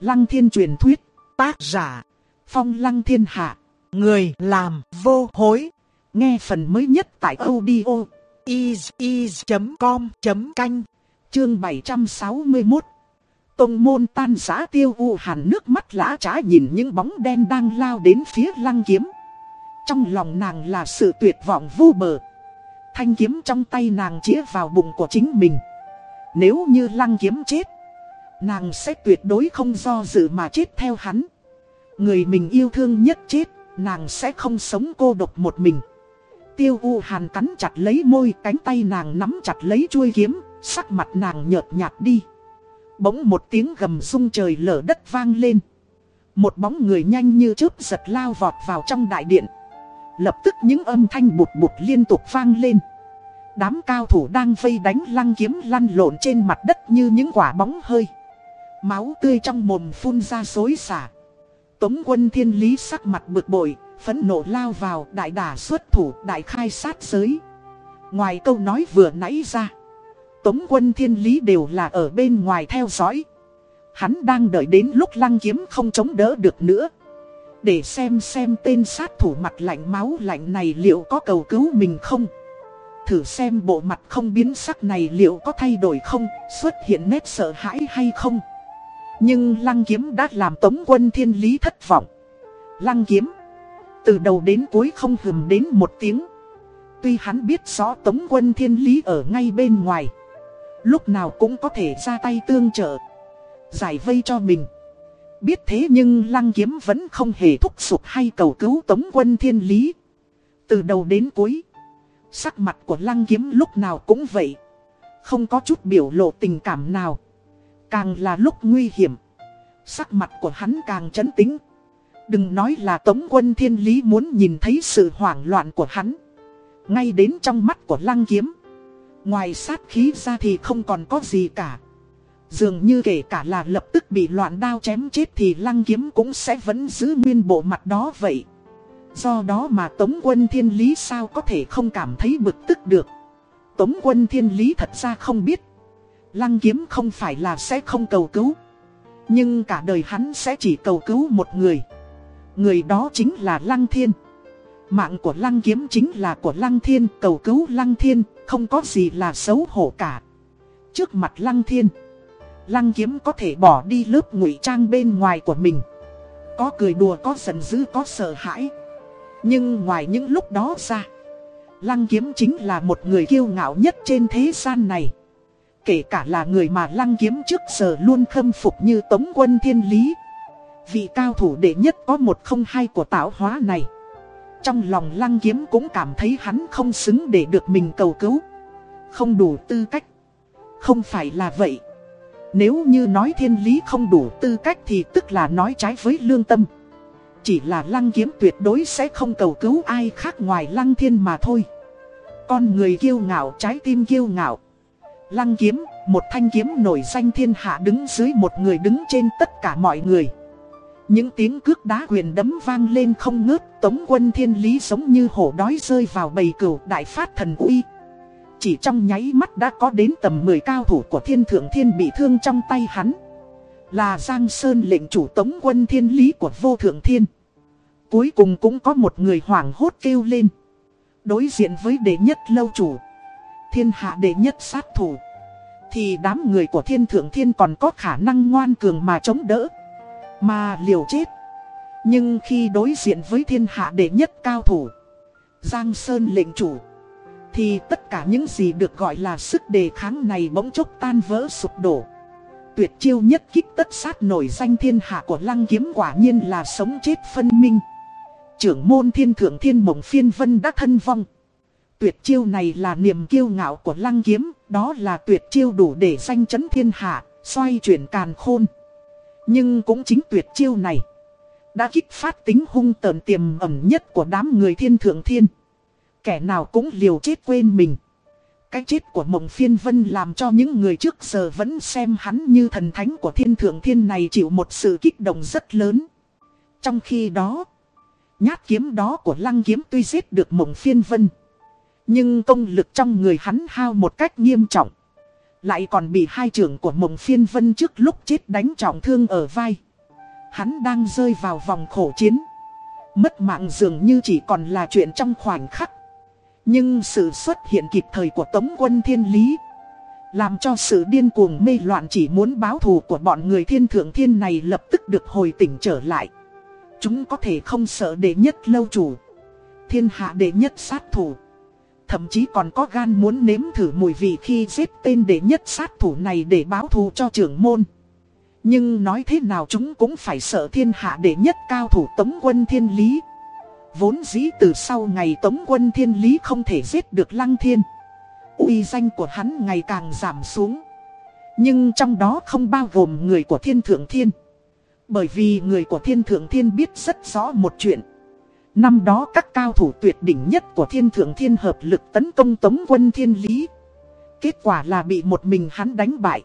Lăng thiên truyền thuyết, tác giả, phong lăng thiên hạ, người làm vô hối. Nghe phần mới nhất tại audio is.com.canh, chương 761. Tông môn tan giá tiêu u hàn nước mắt lã trá nhìn những bóng đen đang lao đến phía lăng kiếm. Trong lòng nàng là sự tuyệt vọng vô bờ. Thanh kiếm trong tay nàng chĩa vào bụng của chính mình. Nếu như lăng kiếm chết, nàng sẽ tuyệt đối không do dự mà chết theo hắn. Người mình yêu thương nhất chết, nàng sẽ không sống cô độc một mình. Tiêu U Hàn cắn chặt lấy môi, cánh tay nàng nắm chặt lấy chuôi kiếm, sắc mặt nàng nhợt nhạt đi. Bỗng một tiếng gầm rung trời lở đất vang lên. Một bóng người nhanh như chớp giật lao vọt vào trong đại điện. Lập tức những âm thanh bụt bụt liên tục vang lên. Đám cao thủ đang vây đánh lăng kiếm lăn lộn trên mặt đất như những quả bóng hơi. Máu tươi trong mồm phun ra xối xả. Tống quân thiên lý sắc mặt bực bội, phẫn nộ lao vào đại đả xuất thủ đại khai sát giới. Ngoài câu nói vừa nãy ra, Tống quân thiên lý đều là ở bên ngoài theo dõi. Hắn đang đợi đến lúc lăng kiếm không chống đỡ được nữa. Để xem xem tên sát thủ mặt lạnh máu lạnh này liệu có cầu cứu mình không. Thử xem bộ mặt không biến sắc này liệu có thay đổi không, xuất hiện nét sợ hãi hay không. Nhưng lăng kiếm đã làm tống quân thiên lý thất vọng. Lăng kiếm. Từ đầu đến cuối không hừm đến một tiếng. Tuy hắn biết rõ tống quân thiên lý ở ngay bên ngoài. Lúc nào cũng có thể ra tay tương trợ. Giải vây cho mình. Biết thế nhưng lăng kiếm vẫn không hề thúc sụp hay cầu cứu tống quân thiên lý. Từ đầu đến cuối. Sắc mặt của lăng kiếm lúc nào cũng vậy. Không có chút biểu lộ tình cảm nào. Càng là lúc nguy hiểm. Sắc mặt của hắn càng chấn tĩnh. Đừng nói là tống quân thiên lý muốn nhìn thấy sự hoảng loạn của hắn. Ngay đến trong mắt của lăng kiếm. Ngoài sát khí ra thì không còn có gì cả. Dường như kể cả là lập tức bị loạn đao chém chết thì lăng kiếm cũng sẽ vẫn giữ nguyên bộ mặt đó vậy. Do đó mà Tống quân thiên lý sao có thể không cảm thấy bực tức được. Tống quân thiên lý thật ra không biết. Lăng kiếm không phải là sẽ không cầu cứu. Nhưng cả đời hắn sẽ chỉ cầu cứu một người. Người đó chính là Lăng Thiên. Mạng của Lăng kiếm chính là của Lăng Thiên, cầu cứu Lăng Thiên, không có gì là xấu hổ cả. Trước mặt Lăng Thiên, Lăng kiếm có thể bỏ đi lớp ngụy trang bên ngoài của mình. Có cười đùa, có giận dữ, có sợ hãi. Nhưng ngoài những lúc đó ra, Lăng kiếm chính là một người kiêu ngạo nhất trên thế gian này. Kể cả là người mà Lăng kiếm trước giờ luôn khâm phục như Tống quân Thiên Lý. Vị cao thủ đệ nhất có một không hai của tạo hóa này. Trong lòng Lăng kiếm cũng cảm thấy hắn không xứng để được mình cầu cứu. Không đủ tư cách. Không phải là vậy. Nếu như nói thiên lý không đủ tư cách thì tức là nói trái với lương tâm. Chỉ là lăng kiếm tuyệt đối sẽ không cầu cứu ai khác ngoài lăng thiên mà thôi. Con người kiêu ngạo trái tim kiêu ngạo. Lăng kiếm, một thanh kiếm nổi danh thiên hạ đứng dưới một người đứng trên tất cả mọi người. Những tiếng cước đá quyền đấm vang lên không ngớt, tống quân thiên lý giống như hổ đói rơi vào bầy cừu đại phát thần uy. Chỉ trong nháy mắt đã có đến tầm 10 cao thủ của thiên thượng thiên bị thương trong tay hắn. Là Giang Sơn lệnh chủ tống quân thiên lý của vô thượng thiên. Cuối cùng cũng có một người hoảng hốt kêu lên. Đối diện với đệ nhất lâu chủ. Thiên hạ đệ nhất sát thủ. Thì đám người của thiên thượng thiên còn có khả năng ngoan cường mà chống đỡ. Mà liều chết. Nhưng khi đối diện với thiên hạ đệ nhất cao thủ. Giang Sơn lệnh chủ. Thì tất cả những gì được gọi là sức đề kháng này bỗng chốc tan vỡ sụp đổ Tuyệt chiêu nhất kích tất sát nổi danh thiên hạ của lăng kiếm quả nhiên là sống chết phân minh Trưởng môn thiên thượng thiên mộng phiên vân đã thân vong Tuyệt chiêu này là niềm kiêu ngạo của lăng kiếm Đó là tuyệt chiêu đủ để danh chấn thiên hạ Xoay chuyển càn khôn Nhưng cũng chính tuyệt chiêu này Đã kích phát tính hung tợn tiềm ẩm nhất của đám người thiên thượng thiên Kẻ nào cũng liều chết quên mình. Cái chết của mộng phiên vân làm cho những người trước giờ vẫn xem hắn như thần thánh của thiên thượng thiên này chịu một sự kích động rất lớn. Trong khi đó, nhát kiếm đó của lăng kiếm tuy giết được mộng phiên vân. Nhưng công lực trong người hắn hao một cách nghiêm trọng. Lại còn bị hai trưởng của mộng phiên vân trước lúc chết đánh trọng thương ở vai. Hắn đang rơi vào vòng khổ chiến. Mất mạng dường như chỉ còn là chuyện trong khoảnh khắc. Nhưng sự xuất hiện kịp thời của Tống quân Thiên Lý, làm cho sự điên cuồng mê loạn chỉ muốn báo thù của bọn người thiên thượng thiên này lập tức được hồi tỉnh trở lại. Chúng có thể không sợ đệ nhất lâu chủ. Thiên hạ đệ nhất sát thủ. Thậm chí còn có gan muốn nếm thử mùi vị khi giết tên đệ nhất sát thủ này để báo thù cho trưởng môn. Nhưng nói thế nào chúng cũng phải sợ thiên hạ đệ nhất cao thủ tống quân thiên lý. Vốn dĩ từ sau ngày tống quân thiên lý không thể giết được lăng thiên uy danh của hắn ngày càng giảm xuống. Nhưng trong đó không bao gồm người của thiên thượng thiên. Bởi vì người của thiên thượng thiên biết rất rõ một chuyện. Năm đó các cao thủ tuyệt đỉnh nhất của thiên thượng thiên hợp lực tấn công tống quân thiên lý. Kết quả là bị một mình hắn đánh bại.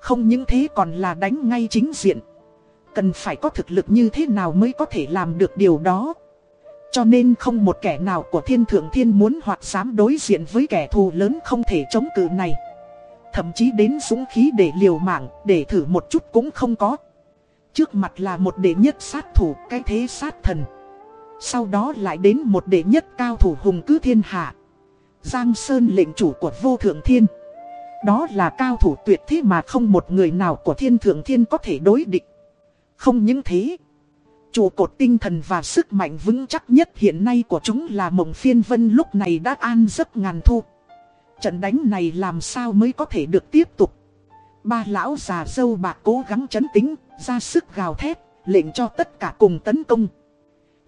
Không những thế còn là đánh ngay chính diện. Cần phải có thực lực như thế nào mới có thể làm được điều đó. Cho nên không một kẻ nào của thiên thượng thiên muốn hoặc dám đối diện với kẻ thù lớn không thể chống cự này. Thậm chí đến súng khí để liều mạng, để thử một chút cũng không có. Trước mặt là một đệ nhất sát thủ, cái thế sát thần. Sau đó lại đến một đệ nhất cao thủ hùng cứ thiên hạ. Giang Sơn lệnh chủ của vô thượng thiên. Đó là cao thủ tuyệt thế mà không một người nào của thiên thượng thiên có thể đối địch. Không những thế. chủ cột tinh thần và sức mạnh vững chắc nhất hiện nay của chúng là mộng phiên vân lúc này đã an giấc ngàn thu. Trận đánh này làm sao mới có thể được tiếp tục. Ba lão già dâu bạc cố gắng chấn tính, ra sức gào thét, lệnh cho tất cả cùng tấn công.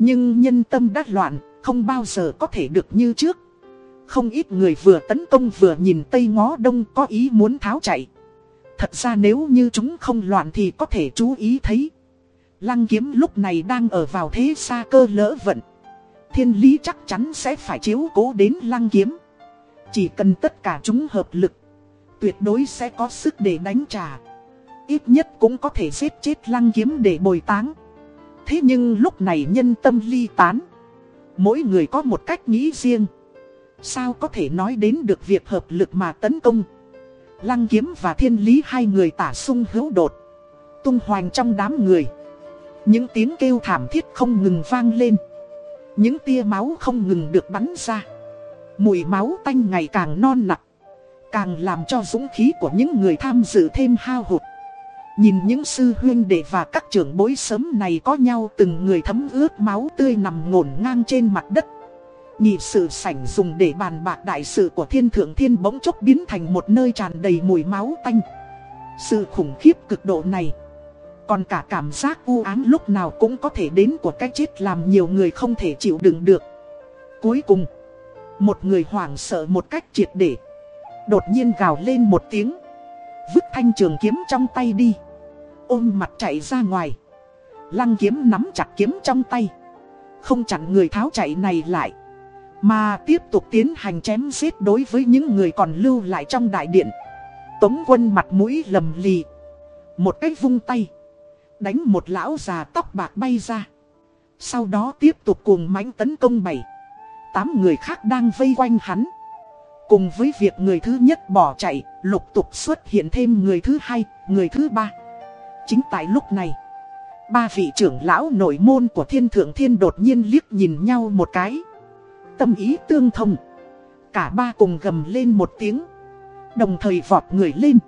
Nhưng nhân tâm đắc loạn, không bao giờ có thể được như trước. Không ít người vừa tấn công vừa nhìn tây ngó đông có ý muốn tháo chạy. Thật ra nếu như chúng không loạn thì có thể chú ý thấy. Lăng kiếm lúc này đang ở vào thế xa cơ lỡ vận. Thiên lý chắc chắn sẽ phải chiếu cố đến lăng kiếm. Chỉ cần tất cả chúng hợp lực. Tuyệt đối sẽ có sức để đánh trả. Ít nhất cũng có thể giết chết lăng kiếm để bồi táng. Thế nhưng lúc này nhân tâm ly tán. Mỗi người có một cách nghĩ riêng. Sao có thể nói đến được việc hợp lực mà tấn công. Lăng kiếm và thiên lý hai người tả sung hữu đột. Tung hoành trong đám người. Những tiếng kêu thảm thiết không ngừng vang lên Những tia máu không ngừng được bắn ra Mùi máu tanh ngày càng non nặng Càng làm cho dũng khí của những người tham dự thêm hao hụt Nhìn những sư huyên đệ và các trưởng bối sớm này có nhau từng người thấm ướt máu tươi nằm ngổn ngang trên mặt đất Nhị sự sảnh dùng để bàn bạc đại sự của thiên thượng thiên bỗng chốc biến thành một nơi tràn đầy mùi máu tanh Sự khủng khiếp cực độ này còn cả cảm giác u ám lúc nào cũng có thể đến của cái chết làm nhiều người không thể chịu đựng được. Cuối cùng, một người hoảng sợ một cách triệt để. Đột nhiên gào lên một tiếng. Vứt thanh trường kiếm trong tay đi. Ôm mặt chạy ra ngoài. Lăng kiếm nắm chặt kiếm trong tay. Không chặn người tháo chạy này lại. Mà tiếp tục tiến hành chém giết đối với những người còn lưu lại trong đại điện. Tống quân mặt mũi lầm lì. Một cái vung tay đánh một lão già tóc bạc bay ra. Sau đó tiếp tục cùng mãnh tấn công bảy. Tám người khác đang vây quanh hắn. Cùng với việc người thứ nhất bỏ chạy, lục tục xuất hiện thêm người thứ hai, người thứ ba. Chính tại lúc này, ba vị trưởng lão nội môn của thiên thượng thiên đột nhiên liếc nhìn nhau một cái. Tâm ý tương thông. Cả ba cùng gầm lên một tiếng. Đồng thời vọt người lên.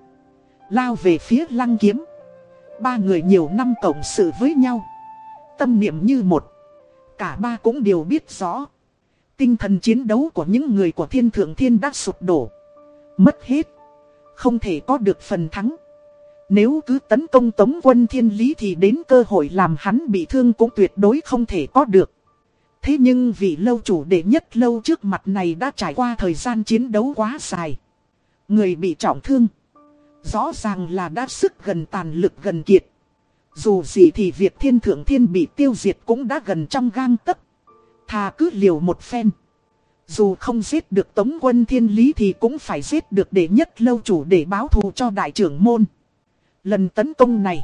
Lao về phía lăng kiếm. Ba người nhiều năm cộng sự với nhau. Tâm niệm như một. Cả ba cũng đều biết rõ. Tinh thần chiến đấu của những người của thiên thượng thiên đã sụp đổ. Mất hết. Không thể có được phần thắng. Nếu cứ tấn công tống quân thiên lý thì đến cơ hội làm hắn bị thương cũng tuyệt đối không thể có được. Thế nhưng vị lâu chủ đệ nhất lâu trước mặt này đã trải qua thời gian chiến đấu quá dài. Người bị trọng thương. Rõ ràng là đã sức gần tàn lực gần kiệt. Dù gì thì việc thiên thượng thiên bị tiêu diệt cũng đã gần trong gang tấc. Thà cứ liều một phen. Dù không giết được tống quân thiên lý thì cũng phải giết được để nhất lâu chủ để báo thù cho đại trưởng môn. Lần tấn công này,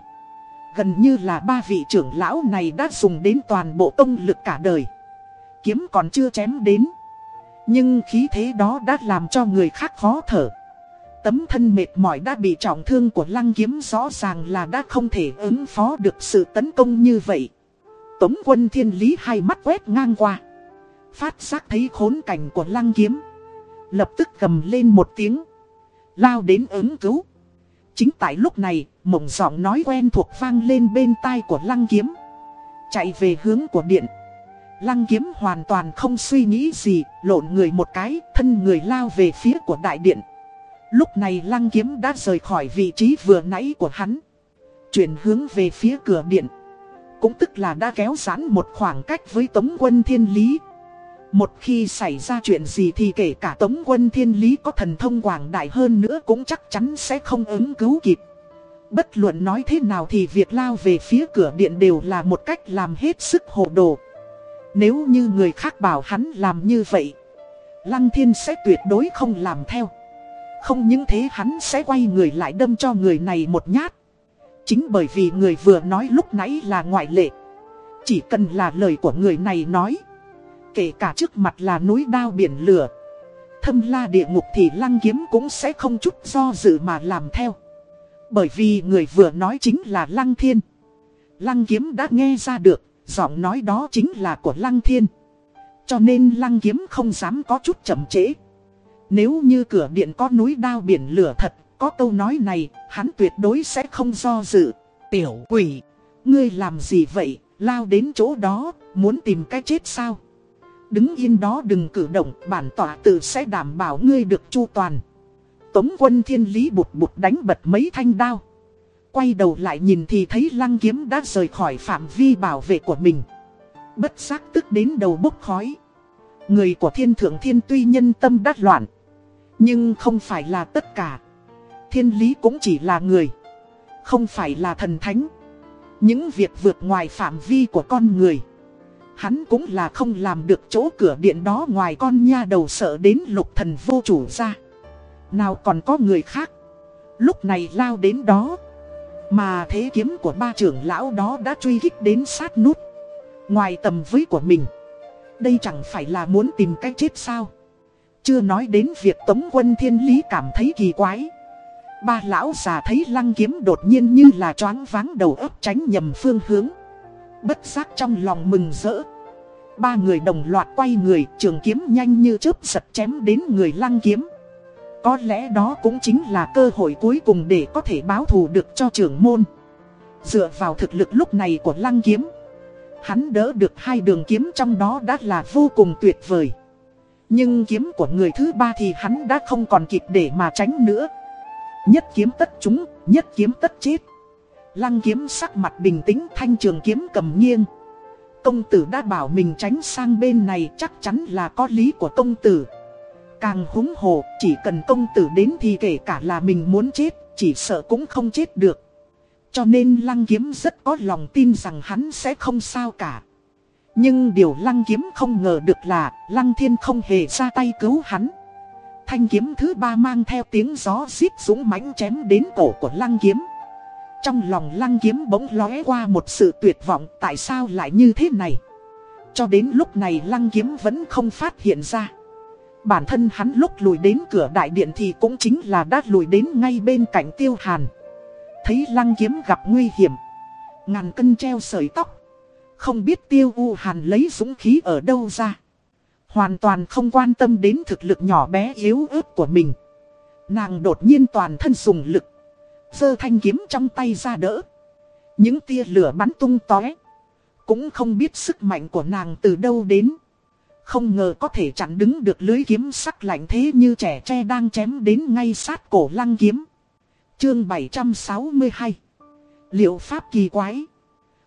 gần như là ba vị trưởng lão này đã dùng đến toàn bộ công lực cả đời. Kiếm còn chưa chém đến. Nhưng khí thế đó đã làm cho người khác khó thở. Tấm thân mệt mỏi đã bị trọng thương của lăng kiếm rõ ràng là đã không thể ứng phó được sự tấn công như vậy. Tống quân thiên lý hai mắt quét ngang qua. Phát giác thấy khốn cảnh của lăng kiếm. Lập tức cầm lên một tiếng. Lao đến ứng cứu. Chính tại lúc này, mộng giọng nói quen thuộc vang lên bên tai của lăng kiếm. Chạy về hướng của điện. Lăng kiếm hoàn toàn không suy nghĩ gì, lộn người một cái, thân người lao về phía của đại điện. Lúc này lăng kiếm đã rời khỏi vị trí vừa nãy của hắn. Chuyển hướng về phía cửa điện. Cũng tức là đã kéo giãn một khoảng cách với Tống quân Thiên Lý. Một khi xảy ra chuyện gì thì kể cả Tống quân Thiên Lý có thần thông quảng đại hơn nữa cũng chắc chắn sẽ không ứng cứu kịp. Bất luận nói thế nào thì việc lao về phía cửa điện đều là một cách làm hết sức hồ đồ. Nếu như người khác bảo hắn làm như vậy, Lăng Thiên sẽ tuyệt đối không làm theo. Không những thế hắn sẽ quay người lại đâm cho người này một nhát. Chính bởi vì người vừa nói lúc nãy là ngoại lệ. Chỉ cần là lời của người này nói. Kể cả trước mặt là núi đao biển lửa. Thâm la địa ngục thì lăng kiếm cũng sẽ không chút do dự mà làm theo. Bởi vì người vừa nói chính là lăng thiên. Lăng kiếm đã nghe ra được, giọng nói đó chính là của lăng thiên. Cho nên lăng kiếm không dám có chút chậm trễ. Nếu như cửa điện có núi đao biển lửa thật, có câu nói này, hắn tuyệt đối sẽ không do dự. Tiểu quỷ, ngươi làm gì vậy, lao đến chỗ đó, muốn tìm cái chết sao? Đứng yên đó đừng cử động, bản tỏa tự sẽ đảm bảo ngươi được chu toàn. Tống quân thiên lý bụt bụt đánh bật mấy thanh đao. Quay đầu lại nhìn thì thấy lăng kiếm đã rời khỏi phạm vi bảo vệ của mình. Bất giác tức đến đầu bốc khói. Người của thiên thượng thiên tuy nhân tâm đắt loạn. Nhưng không phải là tất cả. Thiên lý cũng chỉ là người. Không phải là thần thánh. Những việc vượt ngoài phạm vi của con người. Hắn cũng là không làm được chỗ cửa điện đó ngoài con nha đầu sợ đến lục thần vô chủ ra. Nào còn có người khác. Lúc này lao đến đó. Mà thế kiếm của ba trưởng lão đó đã truy kích đến sát nút. Ngoài tầm với của mình. Đây chẳng phải là muốn tìm cách chết sao. Chưa nói đến việc tống quân thiên lý cảm thấy kỳ quái. Ba lão già thấy lăng kiếm đột nhiên như là choáng váng đầu ấp tránh nhầm phương hướng. Bất giác trong lòng mừng rỡ. Ba người đồng loạt quay người, trường kiếm nhanh như chớp giật chém đến người lăng kiếm. Có lẽ đó cũng chính là cơ hội cuối cùng để có thể báo thù được cho trưởng môn. Dựa vào thực lực lúc này của lăng kiếm. Hắn đỡ được hai đường kiếm trong đó đã là vô cùng tuyệt vời. Nhưng kiếm của người thứ ba thì hắn đã không còn kịp để mà tránh nữa. Nhất kiếm tất chúng, nhất kiếm tất chết. Lăng kiếm sắc mặt bình tĩnh thanh trường kiếm cầm nghiêng. Công tử đã bảo mình tránh sang bên này chắc chắn là có lý của công tử. Càng húng hồ, chỉ cần công tử đến thì kể cả là mình muốn chết, chỉ sợ cũng không chết được. Cho nên lăng kiếm rất có lòng tin rằng hắn sẽ không sao cả. Nhưng điều lăng kiếm không ngờ được là lăng thiên không hề ra tay cứu hắn. Thanh kiếm thứ ba mang theo tiếng gió xít súng mãnh chém đến cổ của lăng kiếm. Trong lòng lăng kiếm bỗng lóe qua một sự tuyệt vọng, tại sao lại như thế này. Cho đến lúc này lăng kiếm vẫn không phát hiện ra. Bản thân hắn lúc lùi đến cửa đại điện thì cũng chính là đã lùi đến ngay bên cạnh tiêu hàn. Thấy lăng kiếm gặp nguy hiểm. Ngàn cân treo sợi tóc. Không biết tiêu u hàn lấy dũng khí ở đâu ra. Hoàn toàn không quan tâm đến thực lực nhỏ bé yếu ớt của mình. Nàng đột nhiên toàn thân dùng lực. giơ thanh kiếm trong tay ra đỡ. Những tia lửa bắn tung tóe. Cũng không biết sức mạnh của nàng từ đâu đến. Không ngờ có thể chặn đứng được lưới kiếm sắc lạnh thế như trẻ tre đang chém đến ngay sát cổ lăng kiếm. Chương 762 Liệu pháp kỳ quái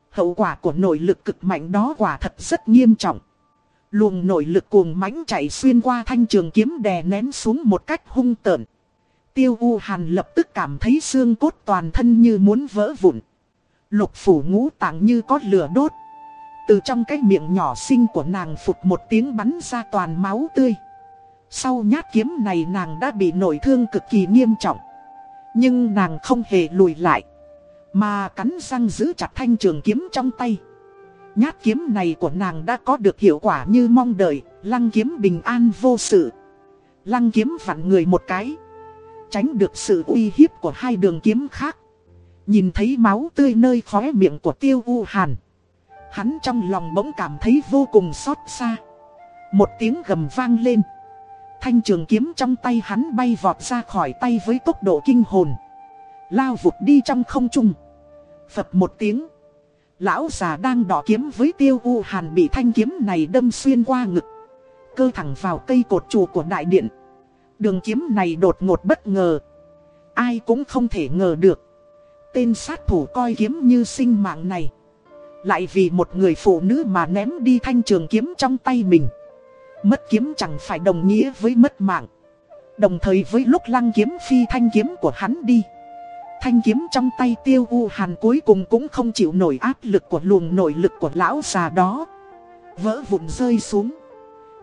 Hậu quả của nội lực cực mạnh đó quả thật rất nghiêm trọng. Luồng nội lực cuồng mãnh chạy xuyên qua thanh trường kiếm đè nén xuống một cách hung tợn. Tiêu U Hàn lập tức cảm thấy xương cốt toàn thân như muốn vỡ vụn. Lục phủ ngũ tạng như có lửa đốt. Từ trong cái miệng nhỏ xinh của nàng phụt một tiếng bắn ra toàn máu tươi. Sau nhát kiếm này nàng đã bị nội thương cực kỳ nghiêm trọng. Nhưng nàng không hề lùi lại. Mà cắn răng giữ chặt thanh trường kiếm trong tay. Nhát kiếm này của nàng đã có được hiệu quả như mong đợi, lăng kiếm bình an vô sự. Lăng kiếm vặn người một cái. tránh được sự uy hiếp của hai đường kiếm khác. Nhìn thấy máu tươi nơi khóe miệng của tiêu u hàn. Hắn trong lòng bỗng cảm thấy vô cùng xót xa. Một tiếng gầm vang lên. Thanh trường kiếm trong tay hắn bay vọt ra khỏi tay với tốc độ kinh hồn. Lao vụt đi trong không trung. Phập một tiếng. Lão già đang đỏ kiếm với tiêu u hàn bị thanh kiếm này đâm xuyên qua ngực. Cơ thẳng vào cây cột trụ của đại điện. Đường kiếm này đột ngột bất ngờ. Ai cũng không thể ngờ được. Tên sát thủ coi kiếm như sinh mạng này. Lại vì một người phụ nữ mà ném đi thanh trường kiếm trong tay mình. Mất kiếm chẳng phải đồng nghĩa với mất mạng. Đồng thời với lúc lăng kiếm phi thanh kiếm của hắn đi. Thanh kiếm trong tay tiêu u hàn cuối cùng cũng không chịu nổi áp lực của luồng nội lực của lão già đó. Vỡ vụn rơi xuống.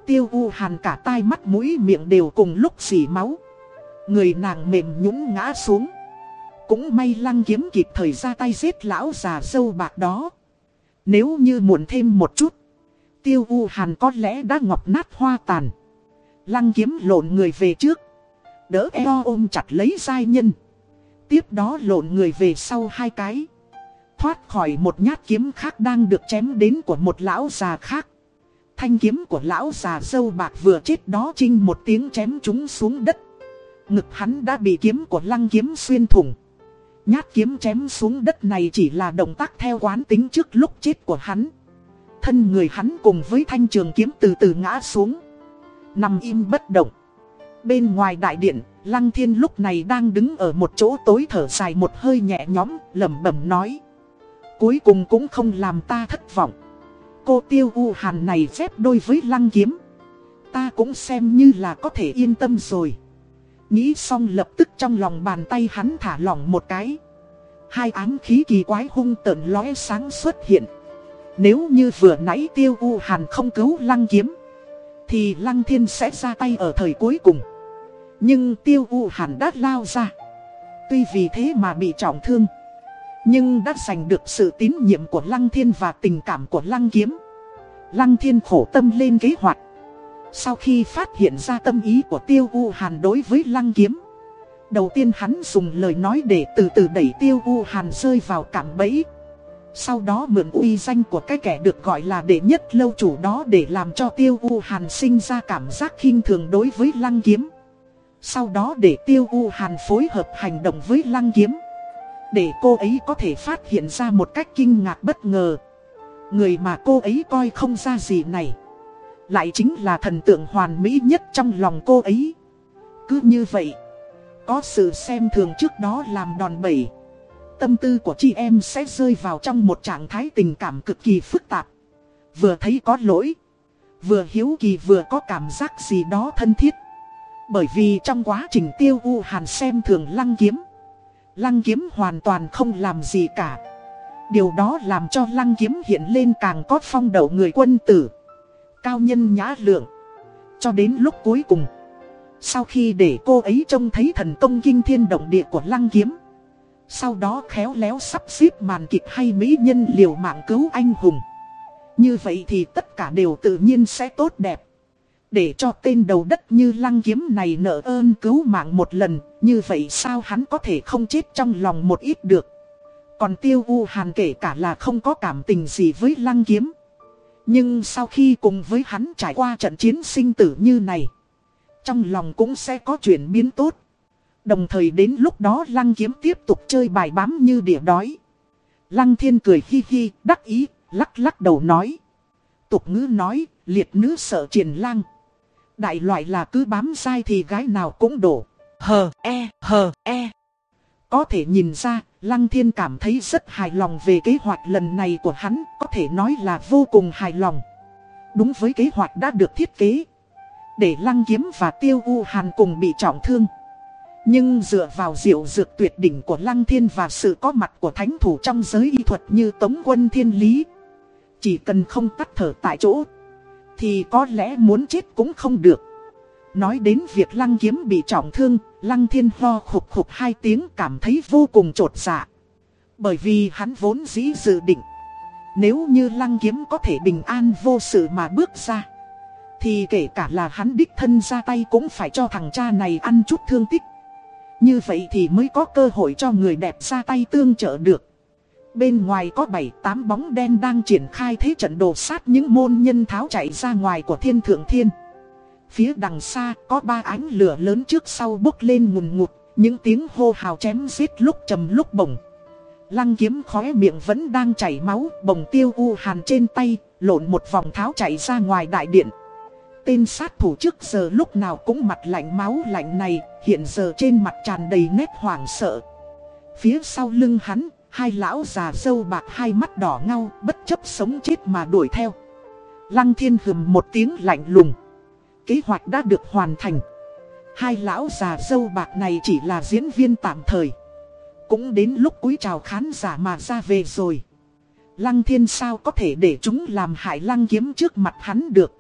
Tiêu u hàn cả tai mắt mũi miệng đều cùng lúc xỉ máu. Người nàng mềm nhũng ngã xuống. Cũng may lăng kiếm kịp thời ra tay giết lão già dâu bạc đó. Nếu như muộn thêm một chút. Tiêu u hàn có lẽ đã ngọc nát hoa tàn. Lăng kiếm lộn người về trước. Đỡ eo ôm chặt lấy giai nhân. Tiếp đó lộn người về sau hai cái. Thoát khỏi một nhát kiếm khác đang được chém đến của một lão già khác. Thanh kiếm của lão già dâu bạc vừa chết đó trinh một tiếng chém chúng xuống đất. Ngực hắn đã bị kiếm của lăng kiếm xuyên thủng. Nhát kiếm chém xuống đất này chỉ là động tác theo quán tính trước lúc chết của hắn. Thân người hắn cùng với thanh trường kiếm từ từ ngã xuống. Nằm im bất động. Bên ngoài đại điện, Lăng Thiên lúc này đang đứng ở một chỗ tối thở dài một hơi nhẹ nhõm, lẩm bẩm nói. Cuối cùng cũng không làm ta thất vọng. Cô tiêu u hàn này phép đôi với lăng kiếm. Ta cũng xem như là có thể yên tâm rồi. Nghĩ xong lập tức trong lòng bàn tay hắn thả lỏng một cái. Hai ám khí kỳ quái hung tợn lóe sáng xuất hiện. Nếu như vừa nãy tiêu u hàn không cứu lăng kiếm. Thì lăng thiên sẽ ra tay ở thời cuối cùng. Nhưng tiêu u hàn đã lao ra. Tuy vì thế mà bị trọng thương. Nhưng đã giành được sự tín nhiệm của Lăng Thiên và tình cảm của Lăng Kiếm. Lăng Thiên khổ tâm lên kế hoạch. Sau khi phát hiện ra tâm ý của Tiêu U Hàn đối với Lăng Kiếm. Đầu tiên hắn dùng lời nói để từ từ đẩy Tiêu U Hàn rơi vào cảm bẫy. Sau đó mượn uy danh của cái kẻ được gọi là đệ nhất lâu chủ đó để làm cho Tiêu U Hàn sinh ra cảm giác khinh thường đối với Lăng Kiếm. Sau đó để Tiêu U Hàn phối hợp hành động với Lăng Kiếm. Để cô ấy có thể phát hiện ra một cách kinh ngạc bất ngờ. Người mà cô ấy coi không ra gì này. Lại chính là thần tượng hoàn mỹ nhất trong lòng cô ấy. Cứ như vậy, Có sự xem thường trước đó làm đòn bẩy. Tâm tư của chị em sẽ rơi vào trong một trạng thái tình cảm cực kỳ phức tạp. Vừa thấy có lỗi, Vừa hiếu kỳ vừa có cảm giác gì đó thân thiết. Bởi vì trong quá trình tiêu u hàn xem thường lăng kiếm Lăng kiếm hoàn toàn không làm gì cả. Điều đó làm cho lăng kiếm hiện lên càng có phong đầu người quân tử. Cao nhân nhã lượng. Cho đến lúc cuối cùng. Sau khi để cô ấy trông thấy thần công kinh thiên động địa của lăng kiếm. Sau đó khéo léo sắp xếp màn kịch hay mỹ nhân liều mạng cứu anh hùng. Như vậy thì tất cả đều tự nhiên sẽ tốt đẹp. Để cho tên đầu đất như lăng kiếm này nợ ơn cứu mạng một lần, như vậy sao hắn có thể không chết trong lòng một ít được. Còn tiêu u hàn kể cả là không có cảm tình gì với lăng kiếm. Nhưng sau khi cùng với hắn trải qua trận chiến sinh tử như này, trong lòng cũng sẽ có chuyển biến tốt. Đồng thời đến lúc đó lăng kiếm tiếp tục chơi bài bám như đỉa đói. Lăng thiên cười hi hi, đắc ý, lắc lắc đầu nói. Tục ngữ nói, liệt nữ sợ triền lang. Đại loại là cứ bám sai thì gái nào cũng đổ. Hờ e, hờ e. Có thể nhìn ra, Lăng Thiên cảm thấy rất hài lòng về kế hoạch lần này của hắn, có thể nói là vô cùng hài lòng. Đúng với kế hoạch đã được thiết kế. Để Lăng Kiếm và Tiêu U Hàn cùng bị trọng thương. Nhưng dựa vào diệu dược tuyệt đỉnh của Lăng Thiên và sự có mặt của thánh thủ trong giới y thuật như Tống Quân Thiên Lý. Chỉ cần không tắt thở tại chỗ thì có lẽ muốn chết cũng không được. Nói đến việc lăng kiếm bị trọng thương, lăng thiên ho khục khục hai tiếng cảm thấy vô cùng trột dạ. Bởi vì hắn vốn dĩ dự định. Nếu như lăng kiếm có thể bình an vô sự mà bước ra. Thì kể cả là hắn đích thân ra tay cũng phải cho thằng cha này ăn chút thương tích. Như vậy thì mới có cơ hội cho người đẹp ra tay tương trợ được. Bên ngoài có 7-8 bóng đen đang triển khai thế trận đồ sát những môn nhân tháo chạy ra ngoài của thiên thượng thiên. Phía đằng xa có ba ánh lửa lớn trước sau bốc lên ngùn ngụt, những tiếng hô hào chém giết lúc trầm lúc bổng. Lăng kiếm khóe miệng vẫn đang chảy máu, bồng tiêu u hàn trên tay, lộn một vòng tháo chạy ra ngoài đại điện. Tên sát thủ trước giờ lúc nào cũng mặt lạnh máu lạnh này, hiện giờ trên mặt tràn đầy nét hoảng sợ. Phía sau lưng hắn, hai lão già dâu bạc hai mắt đỏ ngau, bất chấp sống chết mà đuổi theo. Lăng thiên hừm một tiếng lạnh lùng. Kế hoạch đã được hoàn thành. Hai lão già dâu bạc này chỉ là diễn viên tạm thời. Cũng đến lúc cúi chào khán giả mà ra về rồi. Lăng thiên sao có thể để chúng làm hại lăng kiếm trước mặt hắn được.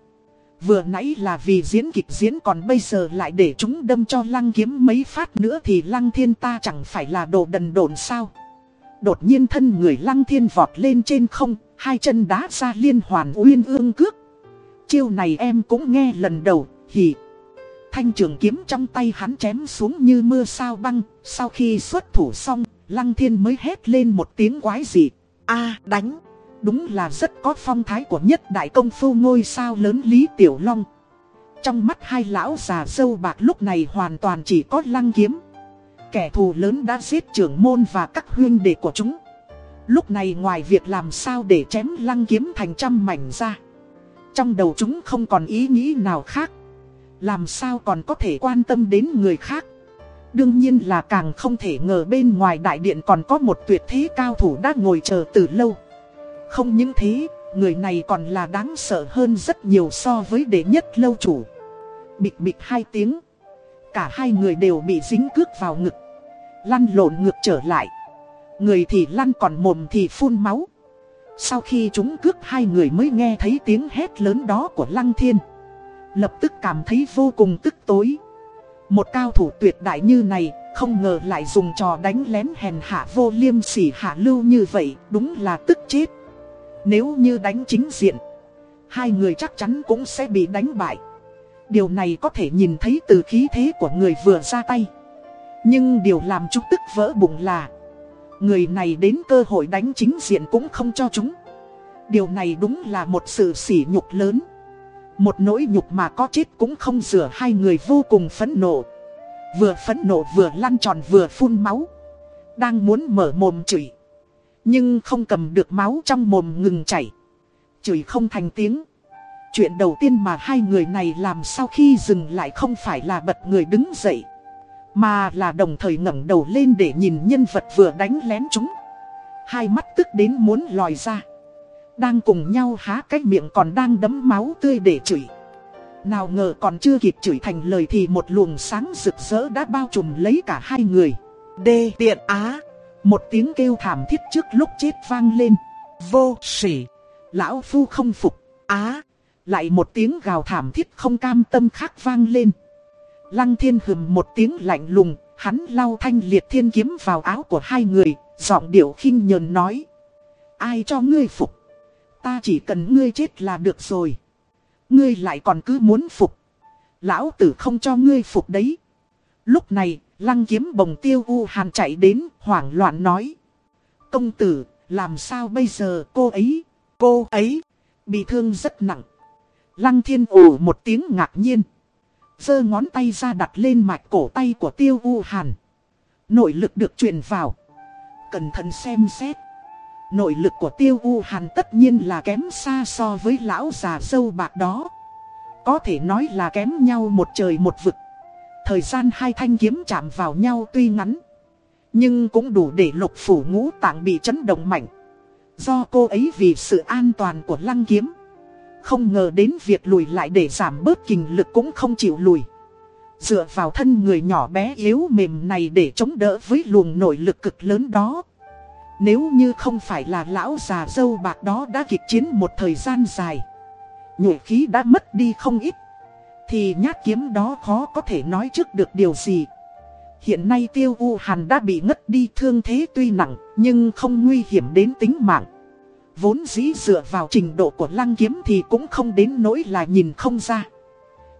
Vừa nãy là vì diễn kịch diễn còn bây giờ lại để chúng đâm cho lăng kiếm mấy phát nữa thì lăng thiên ta chẳng phải là đồ đần đồn sao. Đột nhiên thân người lăng thiên vọt lên trên không, hai chân đá ra liên hoàn uyên ương cước. Chiêu này em cũng nghe lần đầu, hỉ. Thanh trường kiếm trong tay hắn chém xuống như mưa sao băng, sau khi xuất thủ xong, lăng thiên mới hét lên một tiếng quái dị. a đánh! Đúng là rất có phong thái của nhất đại công phu ngôi sao lớn Lý Tiểu Long. Trong mắt hai lão già dâu bạc lúc này hoàn toàn chỉ có lăng kiếm. Kẻ thù lớn đã giết trưởng môn và các huyên đệ của chúng. Lúc này ngoài việc làm sao để chém lăng kiếm thành trăm mảnh ra. Trong đầu chúng không còn ý nghĩ nào khác. Làm sao còn có thể quan tâm đến người khác. Đương nhiên là càng không thể ngờ bên ngoài đại điện còn có một tuyệt thế cao thủ đã ngồi chờ từ lâu. Không những thế, người này còn là đáng sợ hơn rất nhiều so với đệ nhất lâu chủ. Bịch bịch hai tiếng. Cả hai người đều bị dính cước vào ngực. Lăn lộn ngược trở lại. Người thì lăn còn mồm thì phun máu. Sau khi chúng cước hai người mới nghe thấy tiếng hét lớn đó của Lăng Thiên. Lập tức cảm thấy vô cùng tức tối. Một cao thủ tuyệt đại như này, không ngờ lại dùng trò đánh lén hèn hạ vô liêm sỉ hạ lưu như vậy, đúng là tức chết. Nếu như đánh chính diện, hai người chắc chắn cũng sẽ bị đánh bại. Điều này có thể nhìn thấy từ khí thế của người vừa ra tay. Nhưng điều làm chúng tức vỡ bụng là, Người này đến cơ hội đánh chính diện cũng không cho chúng. Điều này đúng là một sự sỉ nhục lớn. Một nỗi nhục mà có chết cũng không rửa hai người vô cùng phẫn nộ. Vừa phẫn nộ vừa lăn tròn vừa phun máu. Đang muốn mở mồm chửi. Nhưng không cầm được máu trong mồm ngừng chảy. Chửi không thành tiếng. Chuyện đầu tiên mà hai người này làm sau khi dừng lại không phải là bật người đứng dậy. Mà là đồng thời ngẩng đầu lên để nhìn nhân vật vừa đánh lén chúng. Hai mắt tức đến muốn lòi ra. Đang cùng nhau há cái miệng còn đang đấm máu tươi để chửi. Nào ngờ còn chưa kịp chửi thành lời thì một luồng sáng rực rỡ đã bao trùm lấy cả hai người. Đê tiện á. Một tiếng kêu thảm thiết trước lúc chết vang lên. Vô sỉ. Lão phu không phục. Á. Lại một tiếng gào thảm thiết không cam tâm khác vang lên. Lăng thiên hừm một tiếng lạnh lùng, Hắn lau thanh liệt thiên kiếm vào áo của hai người, Giọng điệu khinh nhờn nói. Ai cho ngươi phục? Ta chỉ cần ngươi chết là được rồi. Ngươi lại còn cứ muốn phục. Lão tử không cho ngươi phục đấy. Lúc này, lăng kiếm bồng tiêu u hàn chạy đến, hoảng loạn nói. Công tử, làm sao bây giờ, cô ấy? Cô ấy, bị thương rất nặng. Lăng thiên ủ một tiếng ngạc nhiên giơ ngón tay ra đặt lên mạch cổ tay của tiêu u hàn. Nội lực được truyền vào. Cẩn thận xem xét. Nội lực của tiêu u hàn tất nhiên là kém xa so với lão già dâu bạc đó. Có thể nói là kém nhau một trời một vực. Thời gian hai thanh kiếm chạm vào nhau tuy ngắn, Nhưng cũng đủ để lục phủ ngũ tạng bị chấn động mạnh. Do cô ấy vì sự an toàn của lăng kiếm không ngờ đến việc lùi lại để giảm bớt kinh lực cũng không chịu lùi. Dựa vào thân người nhỏ bé yếu mềm này để chống đỡ với luồng nội lực cực lớn đó. Nếu như không phải là lão già dâu bạc đó đã kịch chiến một thời gian dài Nhụy khí đã mất đi không ít, Thì nhát kiếm đó khó có thể nói trước được điều gì. Hiện nay tiêu u hàn đã bị ngất đi thương thế tuy nặng, Nhưng không nguy hiểm đến tính mạng. Vốn dĩ dựa vào trình độ của lăng kiếm thì cũng không đến nỗi là nhìn không ra.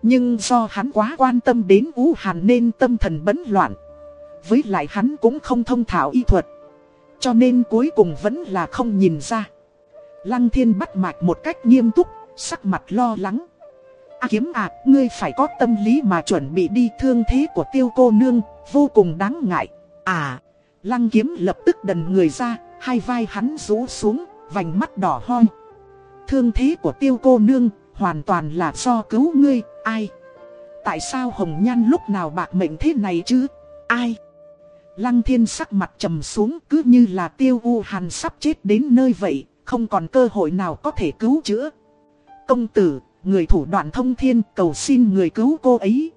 Nhưng do hắn quá quan tâm đến u hàn nên tâm thần bấn loạn. Với lại hắn cũng không thông thạo y thuật. Cho nên cuối cùng vẫn là không nhìn ra. Lăng thiên bắt mạch một cách nghiêm túc Sắc mặt lo lắng. À kiếm à, ngươi phải có tâm lý mà chuẩn bị đi thương thế của tiêu cô nương, vô cùng đáng ngại. À, lăng kiếm lập tức đần người ra, hai vai hắn rũ xuống, vành mắt đỏ hoi. Thương thế của tiêu cô nương, hoàn toàn là do cứu ngươi, ai? Tại sao hồng nhan lúc nào bạc mệnh thế này chứ? Ai? Lăng thiên sắc mặt trầm xuống cứ như là tiêu u hàn sắp chết đến nơi vậy, không còn cơ hội nào có thể cứu chữa. Công tử, người thủ đoạn thông thiên cầu xin người cứu cô ấy.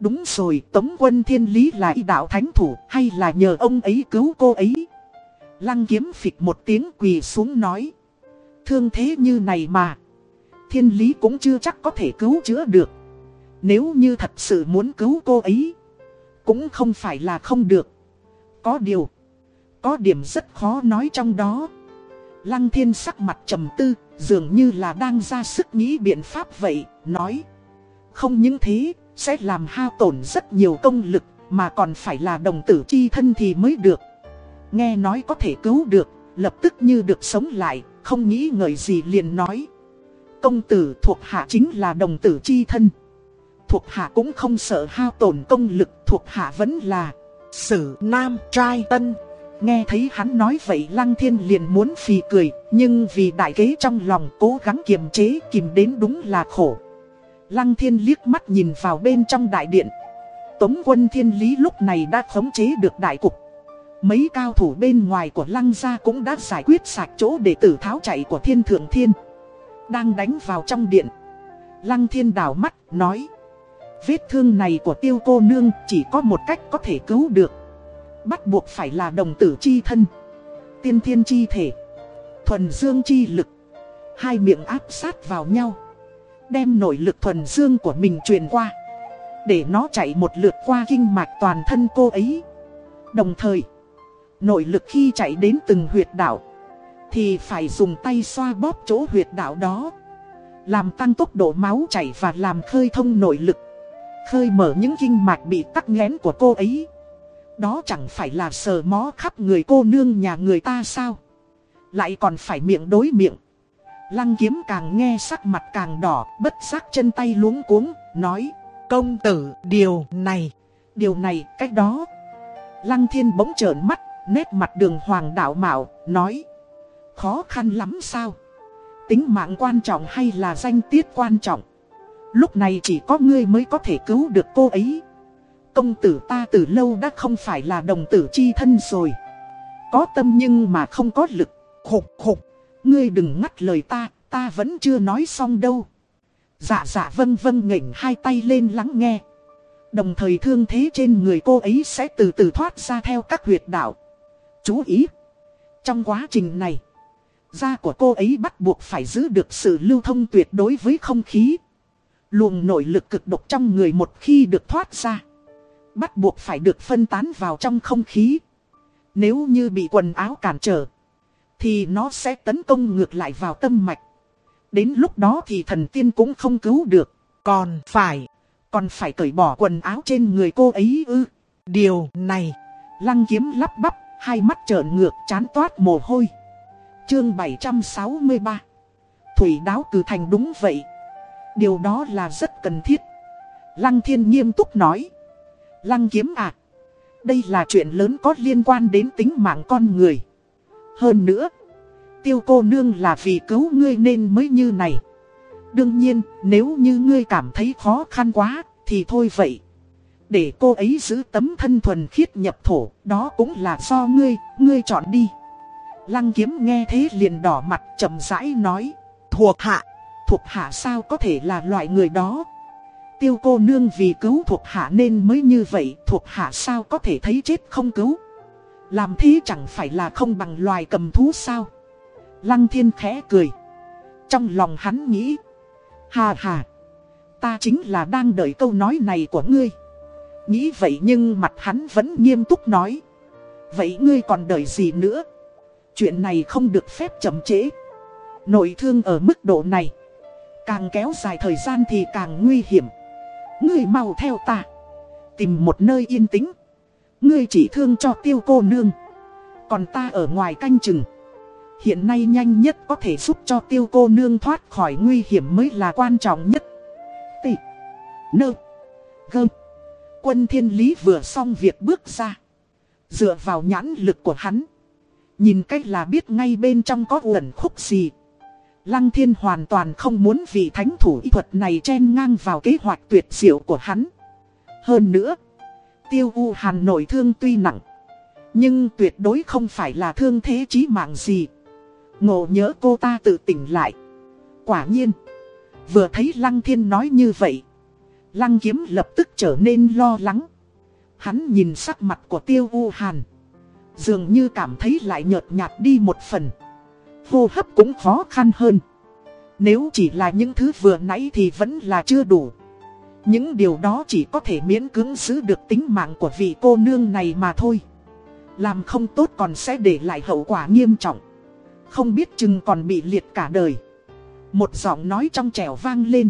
Đúng rồi, Tống quân thiên lý là y đạo thánh thủ hay là nhờ ông ấy cứu cô ấy? Lăng kiếm phịch một tiếng quỳ xuống nói. Thương thế như này mà. Thiên lý cũng chưa chắc có thể cứu chữa được. Nếu như thật sự muốn cứu cô ấy. Cũng không phải là không được. Có điều. Có điểm rất khó nói trong đó. Lăng thiên sắc mặt trầm tư, dường như là đang ra sức nghĩ biện pháp vậy, nói. Không những thế, sẽ làm hao tổn rất nhiều công lực, mà còn phải là đồng tử chi thân thì mới được. Nghe nói có thể cứu được, lập tức như được sống lại, không nghĩ ngợi gì liền nói. Công tử thuộc hạ chính là đồng tử chi thân. Thuộc hạ cũng không sợ hao tổn công lực, thuộc hạ vẫn là sử nam trai tân. Nghe thấy hắn nói vậy Lăng Thiên liền muốn phì cười, nhưng vì đại kế trong lòng cố gắng kiềm chế kìm đến đúng là khổ. Lăng Thiên liếc mắt nhìn vào bên trong đại điện. Tống quân thiên lý lúc này đã khống chế được đại cục. Mấy cao thủ bên ngoài của Lăng gia cũng đã giải quyết sạch chỗ để tử tháo chạy của thiên thượng thiên. Đang đánh vào trong điện. Lăng Thiên đảo mắt, nói. Vết thương này của tiêu cô nương chỉ có một cách có thể cứu được. Bắt buộc phải là đồng tử chi thân Tiên thiên chi thể Thuần dương chi lực Hai miệng áp sát vào nhau Đem nội lực thuần dương của mình truyền qua Để nó chạy một lượt qua kinh mạch toàn thân cô ấy Đồng thời Nội lực khi chạy đến từng huyệt đạo, Thì phải dùng tay xoa bóp chỗ huyệt đạo đó, Làm tăng tốc độ máu chảy và làm khơi thông nội lực, Khơi mở những kinh mạch bị tắc nghẽn của cô ấy. Đó chẳng phải là sờ mó khắp người cô nương nhà người ta sao? Lại còn phải miệng đối miệng. Lăng kiếm càng nghe sắc mặt càng đỏ, Bất giác chân tay luống cuống, Nói, Công tử, điều này Điều này, cách đó. Lăng thiên bỗng trợn mắt Nét mặt đường hoàng đạo mạo Nói Khó khăn lắm sao Tính mạng quan trọng hay là danh tiết quan trọng Lúc này chỉ có ngươi mới có thể cứu được cô ấy Công tử ta từ lâu đã không phải là đồng tử chi thân rồi. Có tâm nhưng mà không có lực. Khục khục. Ngươi đừng ngắt lời ta, ta vẫn chưa nói xong đâu. Dạ dạ vân vân nghỉnh hai tay lên lắng nghe. Đồng thời thương thế trên người cô ấy sẽ từ từ thoát ra theo các huyệt đạo. Chú ý. Trong quá trình này, da của cô ấy bắt buộc phải giữ được sự lưu thông tuyệt đối với không khí. Luồng nội lực cực độc trong người một khi được thoát ra bắt buộc phải được phân tán vào trong không khí. Nếu như bị quần áo cản trở, thì nó sẽ tấn công ngược lại vào tâm mạch. Đến lúc đó thì thần tiên cũng không cứu được. Còn phải, còn phải cởi bỏ quần áo trên người cô ấy ư. Điều này, lăng kiếm lắp bắp, hai mắt trợn ngược chán toát mồ hôi. Chương 763 Thủy đáo cử thành đúng vậy. Điều đó là rất cần thiết. Lăng thiên nghiêm túc nói. Lăng kiếm à. Đây là chuyện lớn có liên quan đến tính mạng con người. Hơn nữa. Tiêu cô nương là vì cứu ngươi nên mới như này. Đương nhiên, nếu như ngươi cảm thấy khó khăn quá, thì thôi vậy. Để cô ấy giữ tấm thân thuần khiết nhập thổ, đó cũng là do ngươi, ngươi chọn đi. Lăng kiếm nghe thế liền đỏ mặt chậm rãi nói, thuộc hạ, thuộc hạ sao có thể là loại người đó. Tiêu cô nương vì cứu thuộc hạ nên mới như vậy, thuộc hạ sao có thể thấy chết không cứu. Làm thế chẳng phải là không bằng loài cầm thú sao. Lăng thiên khẽ cười. Trong lòng hắn nghĩ. Hà hà. Ta chính là đang đợi câu nói này của ngươi. Nghĩ vậy nhưng mặt hắn vẫn nghiêm túc nói. Vậy ngươi còn đợi gì nữa? Chuyện này không được phép chậm trễ. Nội thương ở mức độ này. Càng kéo dài thời gian thì càng nguy hiểm. Ngươi mau theo ta. Tìm một nơi yên tĩnh. Ngươi chỉ thương cho tiêu cô nương. Còn ta ở ngoài canh chừng. Hiện nay nhanh nhất có thể giúp cho tiêu cô nương thoát khỏi nguy hiểm mới là quan trọng nhất. Tị. Nơ. Gơm Quân thiên lý vừa xong việc bước ra. Dựa vào nhãn lực của hắn. Nhìn cách là biết ngay bên trong có uẩn khúc gì. Lăng thiên hoàn toàn không muốn vị thánh thủ y thuật này chen ngang vào kế hoạch tuyệt diệu của hắn. Hơn nữa, tiêu u hàn nổi thương tuy nặng. Nhưng tuyệt đối không phải là thương thế chí mạng gì. Ngộ nhớ cô ta tự tỉnh lại. Quả nhiên, vừa thấy Lăng thiên nói như vậy. Lăng kiếm lập tức trở nên lo lắng. Hắn nhìn sắc mặt của tiêu u hàn. Dường như cảm thấy lại nhợt nhạt đi một phần hô hấp cũng khó khăn hơn. Nếu chỉ là những thứ vừa nãy thì vẫn là chưa đủ. Những điều đó chỉ có thể miễn cưỡng giữ được tính mạng của vị cô nương này mà thôi. Làm không tốt còn sẽ để lại hậu quả nghiêm trọng. Không biết chừng còn bị liệt cả đời. Một giọng nói trong trẻo vang lên.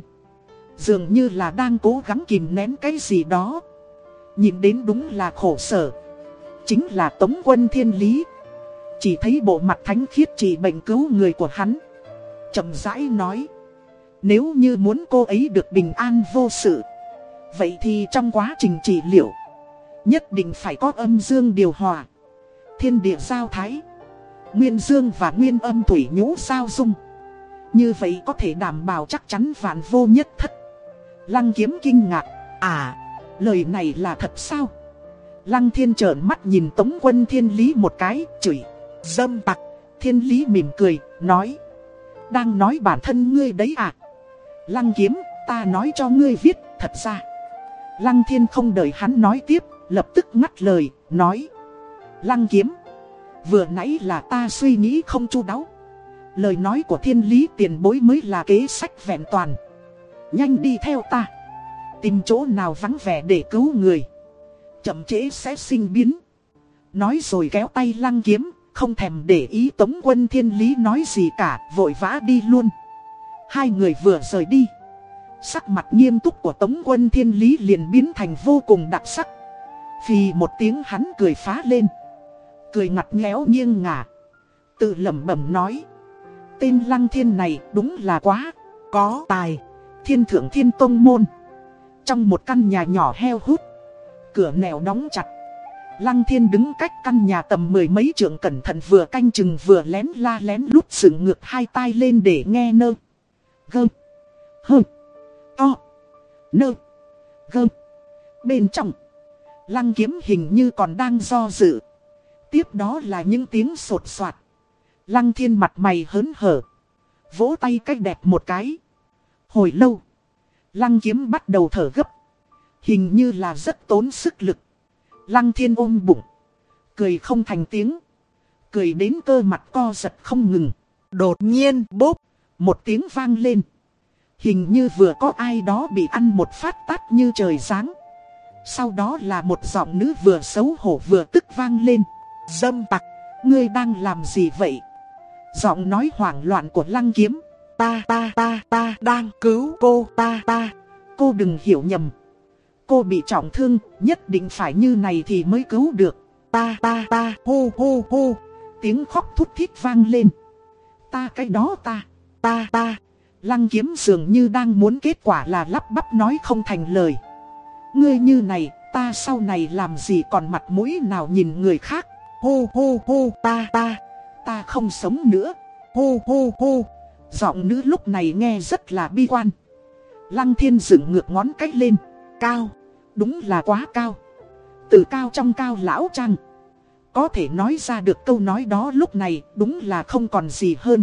Dường như là đang cố gắng kìm nén cái gì đó. Nhìn đến đúng là khổ sở. Chính là Tống quân Thiên Lý. Chỉ thấy bộ mặt thánh khiết chỉ bệnh cứu người của hắn chậm rãi nói Nếu như muốn cô ấy được bình an vô sự, Vậy thì trong quá trình trị liệu, Nhất định phải có âm dương điều hòa Thiên địa giao thái, Nguyên dương và nguyên âm thủy nhũ sao dung Như vậy có thể đảm bảo chắc chắn vạn vô nhất thất Lăng kiếm kinh ngạc À lời này là thật sao Lăng thiên trợn mắt nhìn tống quân thiên lý một cái chửi Dâm tặc, thiên lý mỉm cười, nói. Đang nói bản thân ngươi đấy à? Lăng kiếm, ta nói cho ngươi viết, thật ra. Lăng thiên không đợi hắn nói tiếp, lập tức ngắt lời, nói. Lăng kiếm, vừa nãy là ta suy nghĩ không chu đáo. Lời nói của thiên lý tiền bối mới là kế sách vẹn toàn. Nhanh đi theo ta. Tìm chỗ nào vắng vẻ để cứu người. Chậm chế sẽ sinh biến. Nói rồi kéo tay lăng kiếm, không thèm để ý Tống quân thiên lý nói gì cả, vội vã đi luôn. Hai người vừa rời đi. Sắc mặt nghiêm túc của Tống quân thiên lý liền biến thành vô cùng đặc sắc. Vì một tiếng hắn cười phá lên. Cười ngặt nghéo nghiêng ngả. Tự lẩm bẩm nói. Tên lăng thiên này đúng là quá. Có tài. Thiên thượng thiên tông môn. Trong một căn nhà nhỏ heo hút. Cửa nẻo đóng chặt. Lăng thiên đứng cách căn nhà tầm mười mấy trượng cẩn thận vừa canh chừng vừa lén la lén lút sửng ngược hai tay lên để nghe nơ. Gơ. Hơ. To. Nơ. Gơ. Bên trong. Lăng kiếm hình như còn đang do dự. Tiếp đó là những tiếng sột soạt. Lăng thiên mặt mày hớn hở. Vỗ tay cách đẹp một cái. Hồi lâu. Lăng kiếm bắt đầu thở gấp. Hình như là rất tốn sức lực. Lăng thiên ôm bụng. Cười không thành tiếng. Cười đến cơ mặt co giật không ngừng. Đột nhiên bốp. Một tiếng vang lên. Hình như vừa có ai đó bị ăn một phát tát như trời sáng. Sau đó là một giọng nữ vừa xấu hổ vừa tức vang lên. Dâm tặc, ngươi đang làm gì vậy? Giọng nói hoảng loạn của lăng kiếm. Ta ta ta ta đang cứu cô ta ta. Cô đừng hiểu nhầm cô bị trọng thương, nhất định phải như này thì mới cứu được. Ta ta ta, hô hô hô, tiếng khóc thút thít vang lên. Ta cái đó ta, ta ta, lăng kiếm dường như đang muốn kết quả là lắp bắp nói không thành lời. Ngươi như này, ta sau này làm gì còn mặt mũi nào nhìn người khác. Hô hô hô, ta ta, ta không sống nữa. Hô hô hô, giọng nữ lúc này nghe rất là bi quan. Lăng thiên dựng ngược ngón cách lên, cao đúng là quá cao. Từ cao trong cao lão trăng. Có thể nói ra được câu nói đó lúc này đúng là không còn gì hơn.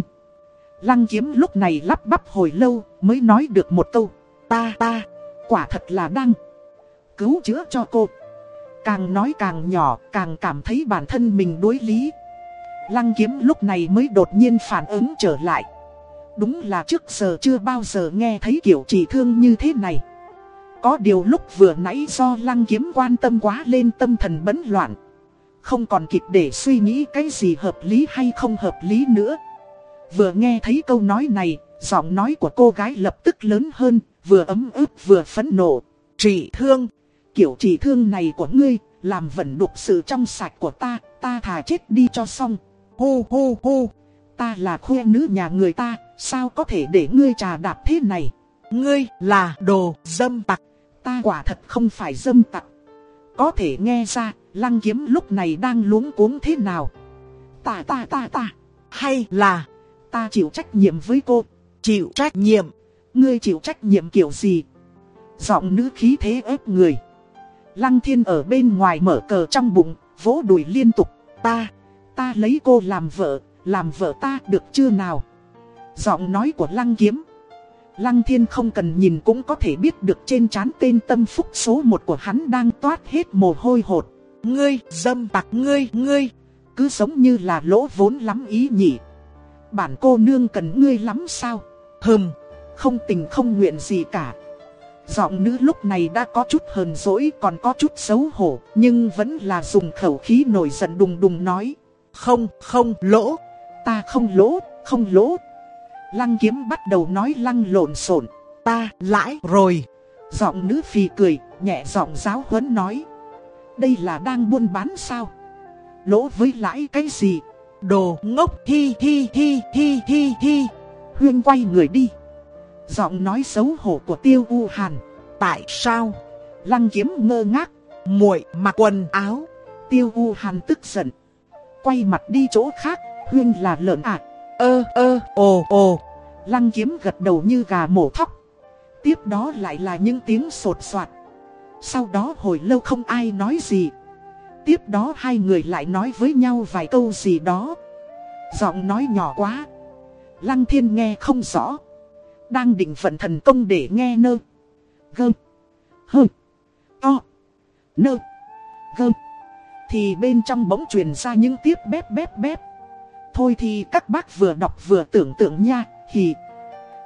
Lăng kiếm lúc này lắp bắp hồi lâu mới nói được một câu. Ta ta, quả thật là đang cứu chữa cho cô. Càng nói càng nhỏ, càng cảm thấy bản thân mình đối lý. Lăng kiếm lúc này mới đột nhiên phản ứng trở lại. Đúng là trước giờ chưa bao giờ nghe thấy kiểu chỉ thương như thế này. Có điều lúc vừa nãy do lăng kiếm quan tâm quá lên tâm thần bấn loạn Không còn kịp để suy nghĩ cái gì hợp lý hay không hợp lý nữa Vừa nghe thấy câu nói này, giọng nói của cô gái lập tức lớn hơn, vừa ấm ức vừa phẫn nộ Trị thương, kiểu trị thương này của ngươi, Làm vẩn đục sự trong sạch của ta, ta thà chết đi cho xong. Hô hô hô, ta là khuê nữ nhà người ta, sao có thể để ngươi trà đạp thế này? Ngươi là đồ dâm tặc. Ta quả thật không phải dâm tặc. Có thể nghe ra, lăng kiếm lúc này đang luống cuống thế nào? Ta ta ta ta, Hay là ta chịu trách nhiệm với cô. chịu trách nhiệm? Ngươi chịu trách nhiệm kiểu gì? Giọng nữ khí thế ép người. Lăng thiên ở bên ngoài mở cờ trong bụng, vỗ đùi liên tục. Ta, ta lấy cô làm vợ, làm vợ ta được chưa nào? Giọng nói của lăng kiếm. Lăng thiên không cần nhìn cũng có thể biết được trên trán tên tâm phúc số một của hắn đang toát hết mồ hôi hột. Ngươi dâm tặc ngươi ngươi. Cứ giống như là lỗ vốn lắm ý nhỉ. Bản cô nương cần ngươi lắm sao? Hừm, Không tình không nguyện gì cả. Giọng nữ lúc này đã có chút hờn dỗi còn có chút xấu hổ Nhưng vẫn là dùng khẩu khí nổi giận đùng đùng nói không không lỗ. Ta không lỗ, không lỗ Lăng kiếm bắt đầu nói lăng lộn xộn Ta lãi rồi. Giọng nữ phì cười, nhẹ giọng giáo huấn nói Đây là đang buôn bán sao? Lỗ với lãi cái gì? Đồ ngốc thi thi thi thi thi thi. Huyên quay người đi Giọng nói xấu hổ của tiêu u hàn Tại sao Lăng kiếm ngơ ngác muội mặc quần áo? Tiêu u hàn tức giận Quay mặt đi chỗ khác Huyên là lợn ạ Ơ ơ, ồ ồ. Lăng kiếm gật đầu như gà mổ thóc. Tiếp đó lại là những tiếng sột soạt. Sau đó hồi lâu không ai nói gì. Tiếp đó hai người lại nói với nhau vài câu gì đó. Giọng nói nhỏ quá. Lăng thiên nghe không rõ. Đang định vận thần công để nghe nơ. Gơm. Hơ. To. Nơ. Gơm. Thì bên trong bỗng truyền ra những tiếp bép bép bép Thôi thì các bác vừa đọc vừa tưởng tượng nha Thì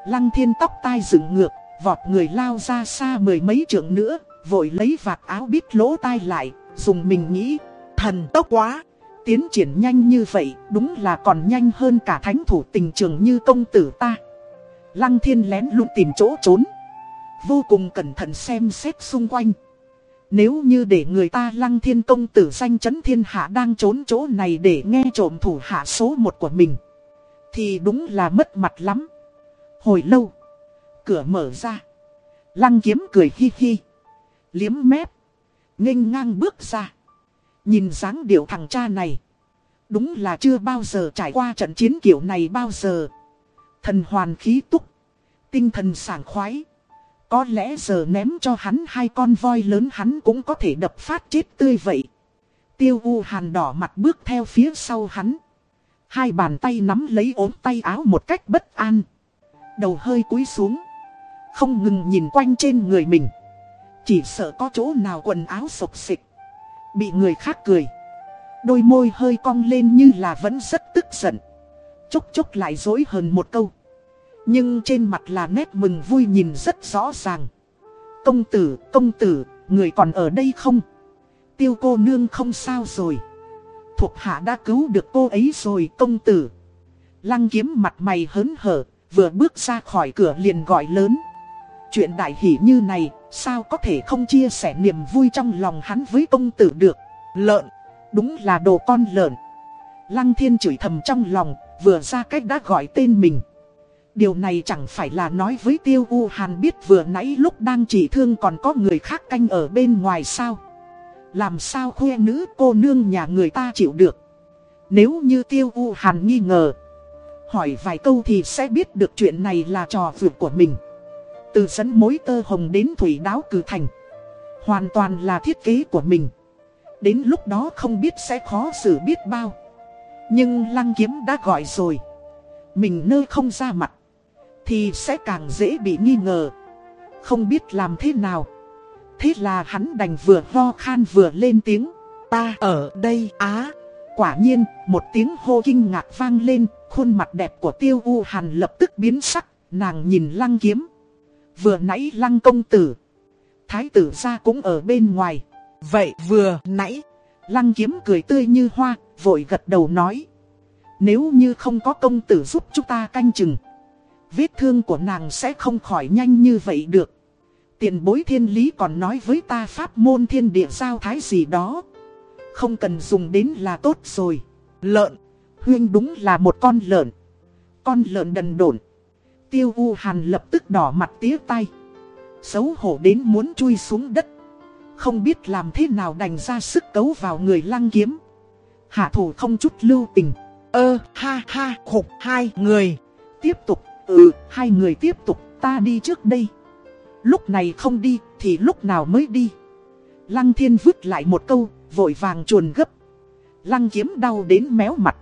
Lăng thiên tóc tai dựng ngược, Vọt người lao ra xa mười mấy trượng nữa, Vội lấy vạt áo bít lỗ tai lại, Dùng mình nghĩ, Thần tốc quá. Tiến triển nhanh như vậy, đúng là còn nhanh hơn cả thánh thủ tình trường như công tử ta Lăng thiên lén luôn tìm chỗ trốn, Vô cùng cẩn thận xem xét xung quanh nếu như để người ta lăng thiên công tử danh chấn thiên hạ đang trốn chỗ này để nghe trộm thủ hạ số một của mình, Thì đúng là mất mặt lắm. Hồi lâu, Cửa mở ra. Lăng kiếm cười hi hi, Liếm mép, nghênh ngang bước ra. Nhìn dáng điệu thằng cha này, Đúng là chưa bao giờ trải qua trận chiến kiểu này bao giờ. Thần hoàn khí túc, Tinh thần sảng khoái. Có lẽ giờ ném cho hắn hai con voi lớn hắn cũng có thể đập phát chết tươi vậy. Tiêu u hàn đỏ mặt bước theo phía sau hắn. Hai bàn tay nắm lấy ốm tay áo một cách bất an. Đầu hơi cúi xuống. Không ngừng nhìn quanh trên người mình. Chỉ sợ có chỗ nào quần áo sộc xịch Bị người khác cười. Đôi môi hơi cong lên như là vẫn rất tức giận. Chốc chốc lại dối hơn một câu. Nhưng trên mặt là nét mừng vui nhìn rất rõ ràng. Công tử, công tử, người còn ở đây không? Tiêu cô nương không sao rồi. Thuộc hạ đã cứu được cô ấy rồi công tử. Lăng kiếm mặt mày hớn hở Vừa bước ra khỏi cửa liền gọi lớn. Chuyện đại hỷ như này Sao có thể không chia sẻ niềm vui trong lòng hắn với công tử được? Lợn Đúng là đồ con lợn. Lăng thiên chửi thầm trong lòng Vừa ra cách đã gọi tên mình. Điều này chẳng phải là nói với tiêu u hàn biết vừa nãy lúc đang chỉ thương còn có người khác canh ở bên ngoài sao? Làm sao khuê nữ cô nương nhà người ta chịu được? Nếu như tiêu u hàn nghi ngờ, Hỏi vài câu thì sẽ biết được chuyện này là trò vượt của mình. Từ dẫn mối tơ hồng đến thủy đáo cử thành, Hoàn toàn là thiết kế của mình. Đến lúc đó không biết sẽ khó xử biết bao. Nhưng lăng kiếm đã gọi rồi, Mình nơi không ra mặt. Thì sẽ càng dễ bị nghi ngờ Không biết làm thế nào Thế là hắn đành vừa ho khan vừa lên tiếng Ta ở đây á. Quả nhiên, một tiếng hô kinh ngạc vang lên, khuôn mặt đẹp của tiêu u hàn lập tức biến sắc, nàng nhìn lăng kiếm. Vừa nãy lăng công tử, thái tử ra cũng ở bên ngoài. Vậy vừa nãy. Lăng kiếm cười tươi như hoa, vội gật đầu nói. Nếu như không có công tử giúp chúng ta canh chừng, vết thương của nàng sẽ không khỏi nhanh như vậy được. Tiền bối thiên lý còn nói với ta pháp môn thiên địa giao thái gì đó. Không cần dùng đến là tốt rồi. Lợn, huyên đúng là một con lợn. Con lợn đần độn. Tiêu U Hàn lập tức đỏ mặt tía tay. Xấu hổ đến muốn chui xuống đất. Không biết làm thế nào đành ra sức cấu vào người lăng kiếm. Hạ thủ không chút lưu tình. Ơ, ha ha, khục, hai người. Tiếp tục, ừ, hai người tiếp tục, ta đi trước đây. Lúc này không đi, thì lúc nào mới đi. Lăng thiên vứt lại một câu, vội vàng chuồn gấp. Lăng kiếm đau đến méo mặt.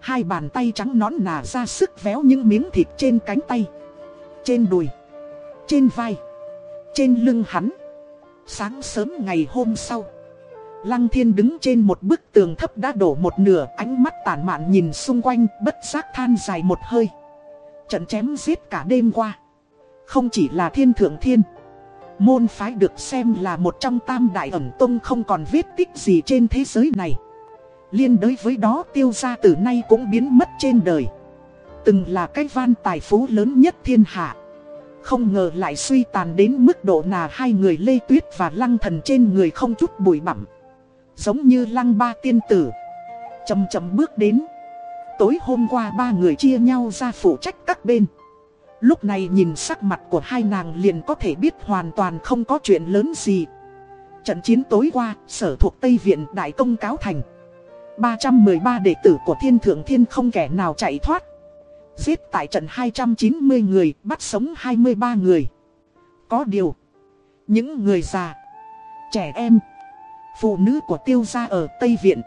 Hai bàn tay trắng nón nà ra sức véo những miếng thịt trên cánh tay. Trên đùi. Trên vai. Trên lưng hắn. Sáng sớm ngày hôm sau. Lăng thiên đứng trên một bức tường thấp đã đổ một nửa ánh mắt tản mạn nhìn xung quanh bất giác than dài một hơi. Trận chém giết cả đêm qua. Không chỉ là thiên thượng thiên. Môn phái được xem là một trong tam đại ẩn tông không còn vết tích gì trên thế giới này. Liên đối với đó tiêu gia từ nay cũng biến mất trên đời. Từng là cái van tài phú lớn nhất thiên hạ. Không ngờ lại suy tàn đến mức độ là hai người Lê Tuyết và Lăng Thần trên người không chút bụi bặm. Giống như Lăng Ba Tiên Tử. Chầm chầm bước đến. Tối hôm qua ba người chia nhau ra phụ trách các bên. Lúc này nhìn sắc mặt của hai nàng liền có thể biết hoàn toàn không có chuyện lớn gì. Trận chiến tối qua, sở thuộc Tây Viện Đại Công Cáo Thành. 313 đệ tử của Thiên Thượng Thiên không kẻ nào chạy thoát. Giết tại trận 290 người, bắt sống 23 người. Có điều, những người già, trẻ em, phụ nữ của tiêu gia ở Tây Viện,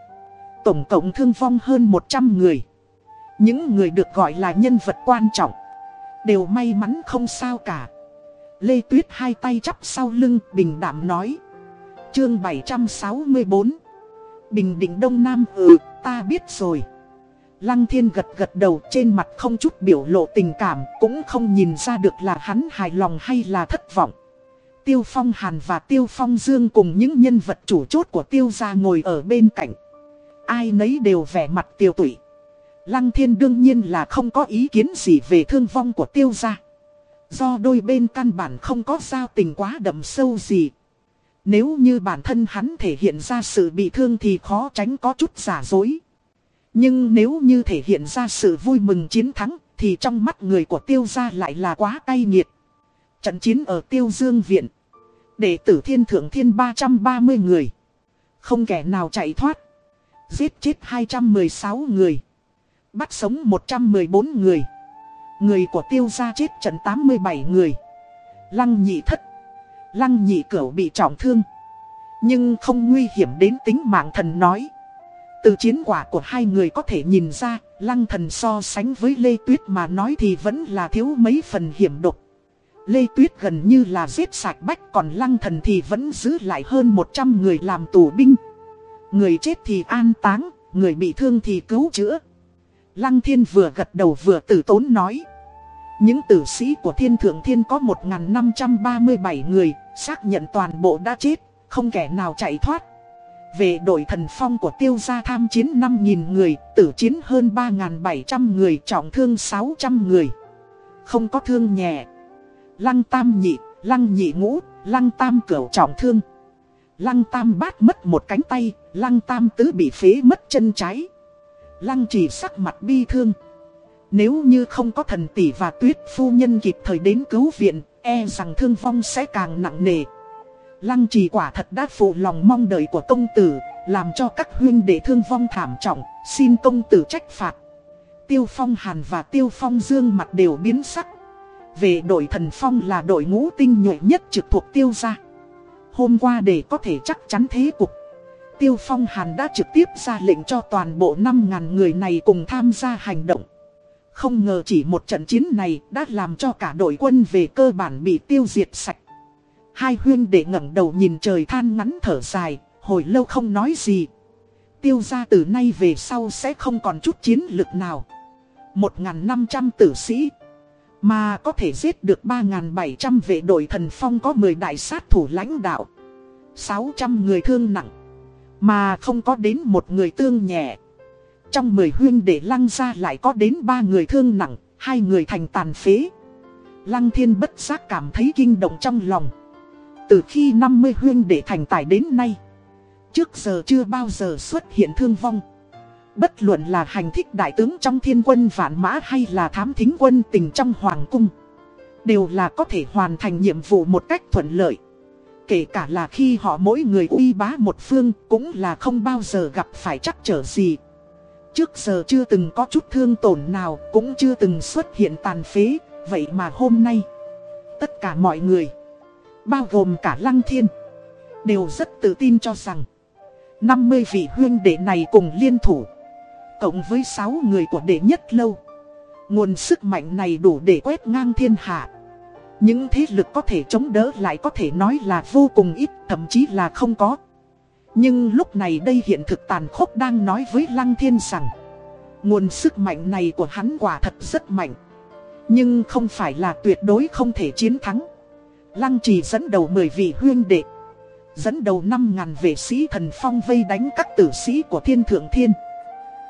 tổng cộng thương vong hơn 100 người. Những người được gọi là nhân vật quan trọng, đều may mắn không sao cả. Lê Tuyết hai tay chắp sau lưng, bình đảm nói. Chương 764 Bình định Đông Nam ừ, ta biết rồi. Lăng thiên gật gật đầu trên mặt không chút biểu lộ tình cảm, cũng không nhìn ra được là hắn hài lòng hay là thất vọng. Tiêu Phong Hàn và Tiêu Phong Dương cùng những nhân vật chủ chốt của Tiêu gia ngồi ở bên cạnh. Ai nấy đều vẻ mặt tiêu tụy. Lăng thiên đương nhiên là không có ý kiến gì về thương vong của Tiêu gia. Do đôi bên căn bản không có giao tình quá đậm sâu gì. Nếu như bản thân hắn thể hiện ra sự bị thương thì khó tránh có chút giả dối. Nhưng nếu như thể hiện ra sự vui mừng chiến thắng, thì trong mắt người của tiêu gia lại là quá cay nghiệt. Trận chiến ở tiêu dương viện. Đệ tử thiên thượng thiên 330 người. Không kẻ nào chạy thoát. Giết chết 216 người. Bắt sống 114 người. Người của tiêu gia chết trận 87 người. Lăng nhị thất Lăng nhị cửu bị trọng thương. Nhưng không nguy hiểm đến tính mạng thần nói. Từ chiến quả của hai người có thể nhìn ra, lăng thần so sánh với Lê Tuyết mà nói thì vẫn là thiếu mấy phần hiểm độc. Lê Tuyết gần như là giết sạch bách còn lăng thần thì vẫn giữ lại hơn 100 người làm tù binh. Người chết thì an táng, người bị thương thì cứu chữa. Lăng thiên vừa gật đầu vừa tử tốn nói. Những tử sĩ của thiên thượng thiên có 1.537 người, xác nhận toàn bộ đã chết, không kẻ nào chạy thoát. Về đội thần phong của tiêu gia tham chiến 5.000 người, tử chiến hơn 3.700 người, trọng thương 600 người. Không có thương nhẹ. Lăng tam nhị, lăng nhị ngũ, lăng tam cửu trọng thương. Lăng tam bát mất một cánh tay, lăng tam tứ bị phế mất chân trái. Lăng trì sắc mặt bi thương. Nếu như không có thần tỷ và tuyết phu nhân kịp thời đến cứu viện, e rằng thương vong sẽ càng nặng nề. Lăng trì quả thật đã phụ lòng mong đợi của công tử, làm cho các huynh đệ thương vong thảm trọng, xin công tử trách phạt. Tiêu Phong Hàn và Tiêu Phong Dương mặt đều biến sắc. Về đội thần phong là đội ngũ tinh nhuệ nhất trực thuộc tiêu gia. Hôm qua để có thể chắc chắn thế cục. Tiêu Phong Hàn đã trực tiếp ra lệnh cho toàn bộ 5.000 người này cùng tham gia hành động. Không ngờ chỉ một trận chiến này đã làm cho cả đội quân về cơ bản bị tiêu diệt sạch. Hai huyên để ngẩng đầu nhìn trời than ngắn thở dài, hồi lâu không nói gì. Tiêu ra từ nay về sau sẽ không còn chút chiến lực nào. 1.500 tử sĩ. Mà có thể giết được 3.700 vệ đội thần phong có 10 đại sát thủ lãnh đạo. 600 người thương nặng. Mà không có đến một người tương nhẹ. Trong 10 huyên để lăng ra lại có đến 3 người thương nặng, hai người thành tàn phế. Lăng thiên bất giác cảm thấy kinh động trong lòng. Từ khi 50 huyên để thành tài đến nay Trước giờ chưa bao giờ xuất hiện thương vong Bất luận là hành thích đại tướng trong thiên quân vạn mã hay là thám thính quân tình trong hoàng cung Đều là có thể hoàn thành nhiệm vụ một cách thuận lợi Kể cả là khi họ mỗi người uy bá một phương cũng là không bao giờ gặp phải chắc trở gì. Trước giờ chưa từng có chút thương tổn nào cũng chưa từng xuất hiện tàn phế, Vậy mà hôm nay, Tất cả mọi người, Bao gồm cả Lăng Thiên, Đều rất tự tin cho rằng 50 vị huyên đệ này cùng liên thủ, Cộng với 6 người của đệ nhất lâu, Nguồn sức mạnh này đủ để quét ngang thiên hạ. Những thế lực có thể chống đỡ lại có thể nói là vô cùng ít, Thậm chí là không có. Nhưng lúc này đây hiện thực tàn khốc đang nói với Lăng Thiên rằng, Nguồn sức mạnh này của hắn quả thật rất mạnh. Nhưng không phải là tuyệt đối không thể chiến thắng. Lăng trì dẫn đầu 10 vị huyên đệ, Dẫn đầu 5.000 vệ sĩ thần phong vây đánh các tử sĩ của thiên thượng thiên.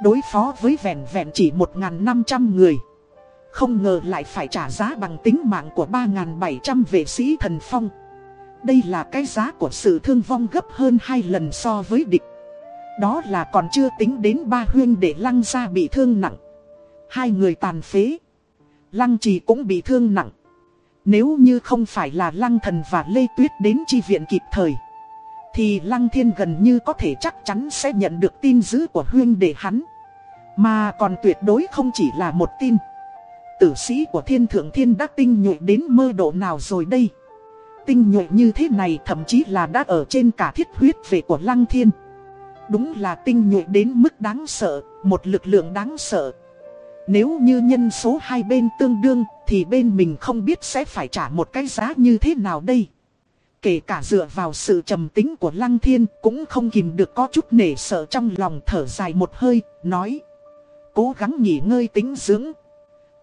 Đối phó với vẹn vẹn chỉ 1.500 người. Không ngờ lại phải trả giá bằng tính mạng của 3.700 vệ sĩ thần phong. Đây là cái giá của sự thương vong gấp hơn 2 lần so với địch. Đó là còn chưa tính đến ba huyên để lăng ra bị thương nặng. Hai người tàn phế. Lăng trì cũng bị thương nặng. Nếu như không phải là lăng thần và Lê Tuyết đến chi viện kịp thời, thì Lăng Thiên gần như có thể chắc chắn sẽ nhận được tin dữ của huyên để hắn. Mà còn tuyệt đối không chỉ là một tin. Tử sĩ của thiên thượng thiên đã tinh nhuệ đến mơ độ nào rồi đây Tinh nhuệ như thế này thậm chí là đã ở trên cả thiết huyết về của Lăng Thiên Đúng là tinh nhuệ đến mức đáng sợ, một lực lượng đáng sợ Nếu như nhân số hai bên tương đương thì bên mình không biết sẽ phải trả một cái giá như thế nào đây Kể cả dựa vào sự trầm tính của Lăng Thiên cũng không kìm được có chút nể sợ trong lòng thở dài một hơi, nói. Cố gắng nghỉ ngơi tính dưỡng.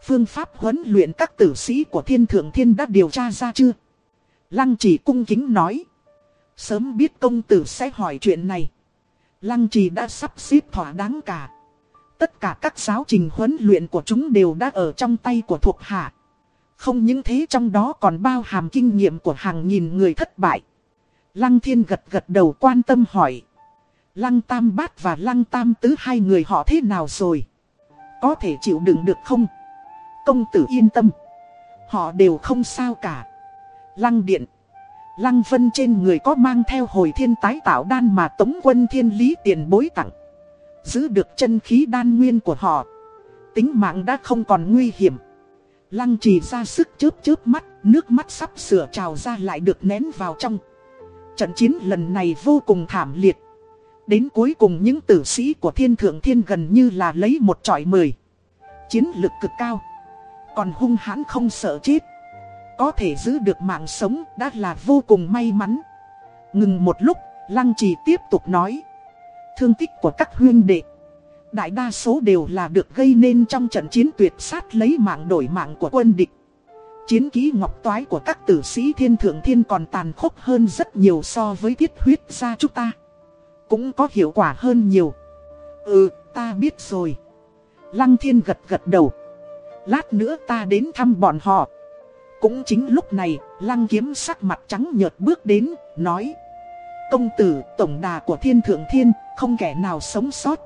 Phương pháp huấn luyện các tử sĩ của thiên thượng thiên đã điều tra ra chưa? Lăng chỉ cung kính nói. Sớm biết công tử sẽ hỏi chuyện này. Lăng trì đã sắp xếp thỏa đáng cả. Tất cả các giáo trình huấn luyện của chúng đều đã ở trong tay của thuộc hạ. Không những thế trong đó còn bao hàm kinh nghiệm của hàng nghìn người thất bại. Lăng thiên gật gật đầu quan tâm hỏi. Lăng tam bát và lăng tam tứ hai người họ thế nào rồi? Có thể chịu đựng được không? Công tử yên tâm. Họ đều không sao cả. Lăng điện. Lăng vân trên người có mang theo hồi thiên tái tạo đan mà tống quân thiên lý tiền bối tặng. Giữ được chân khí đan nguyên của họ. Tính mạng đã không còn nguy hiểm. Lăng trì ra sức chớp chớp mắt, nước mắt sắp sửa trào ra lại được nén vào trong. Trận chiến lần này vô cùng thảm liệt. Đến cuối cùng những tử sĩ của thiên thượng thiên gần như là lấy một trọi mười. Chiến lực cực cao. Còn hung hãn không sợ chết. Có thể giữ được mạng sống đã là vô cùng may mắn. Ngừng một lúc, Lăng trì tiếp tục nói. Thương tích của các huyên đệ đại đa số đều là được gây nên trong trận chiến tuyệt sát lấy mạng đổi mạng của quân địch. Chiến ký ngọc toái của các tử sĩ thiên thượng thiên còn tàn khốc hơn rất nhiều so với thiết huyết gia chúng ta. Cũng có hiệu quả hơn nhiều. Ừ, ta biết rồi. Lăng thiên gật gật đầu. Lát nữa ta đến thăm bọn họ. Cũng chính lúc này, lăng kiếm sắc mặt trắng nhợt bước đến, nói. Công tử, tổng đà của thiên thượng thiên, không kẻ nào sống sót.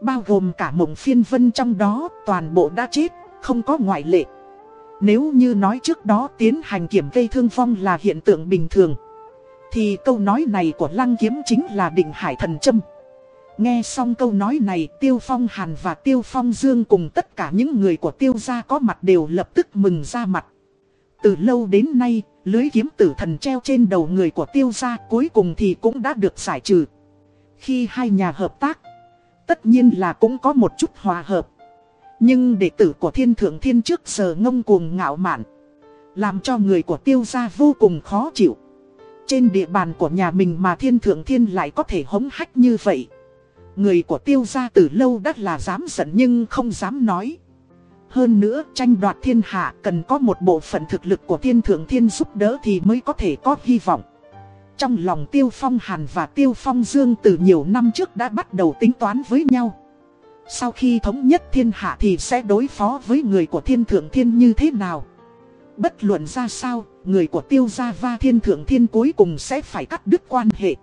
Bao gồm cả mộng phiên vân trong đó, toàn bộ đã chết, không có ngoại lệ. Nếu như nói trước đó tiến hành kiểm gây thương vong là hiện tượng bình thường Thì câu nói này của Lăng Kiếm chính là định hải thần châm Nghe xong câu nói này Tiêu Phong Hàn và Tiêu Phong Dương cùng tất cả những người của Tiêu gia có mặt đều lập tức mừng ra mặt Từ lâu đến nay, lưới kiếm tử thần treo trên đầu người của Tiêu gia cuối cùng thì cũng đã được giải trừ Khi hai nhà hợp tác Tất nhiên là cũng có một chút hòa hợp. Nhưng đệ tử của thiên thượng thiên trước giờ ngông cuồng ngạo mạn. Làm cho người của tiêu gia vô cùng khó chịu. Trên địa bàn của nhà mình mà thiên thượng thiên lại có thể hống hách như vậy. Người của tiêu gia từ lâu đã là dám giận nhưng không dám nói. Hơn nữa tranh đoạt thiên hạ cần có một bộ phận thực lực của thiên thượng thiên giúp đỡ thì mới có thể có hy vọng. Trong lòng Tiêu Phong Hàn và Tiêu Phong Dương từ nhiều năm trước đã bắt đầu tính toán với nhau. Sau khi thống nhất thiên hạ thì sẽ đối phó với người của thiên thượng thiên như thế nào? Bất luận ra sao, người của tiêu gia và thiên thượng thiên cuối cùng sẽ phải cắt đứt quan hệ.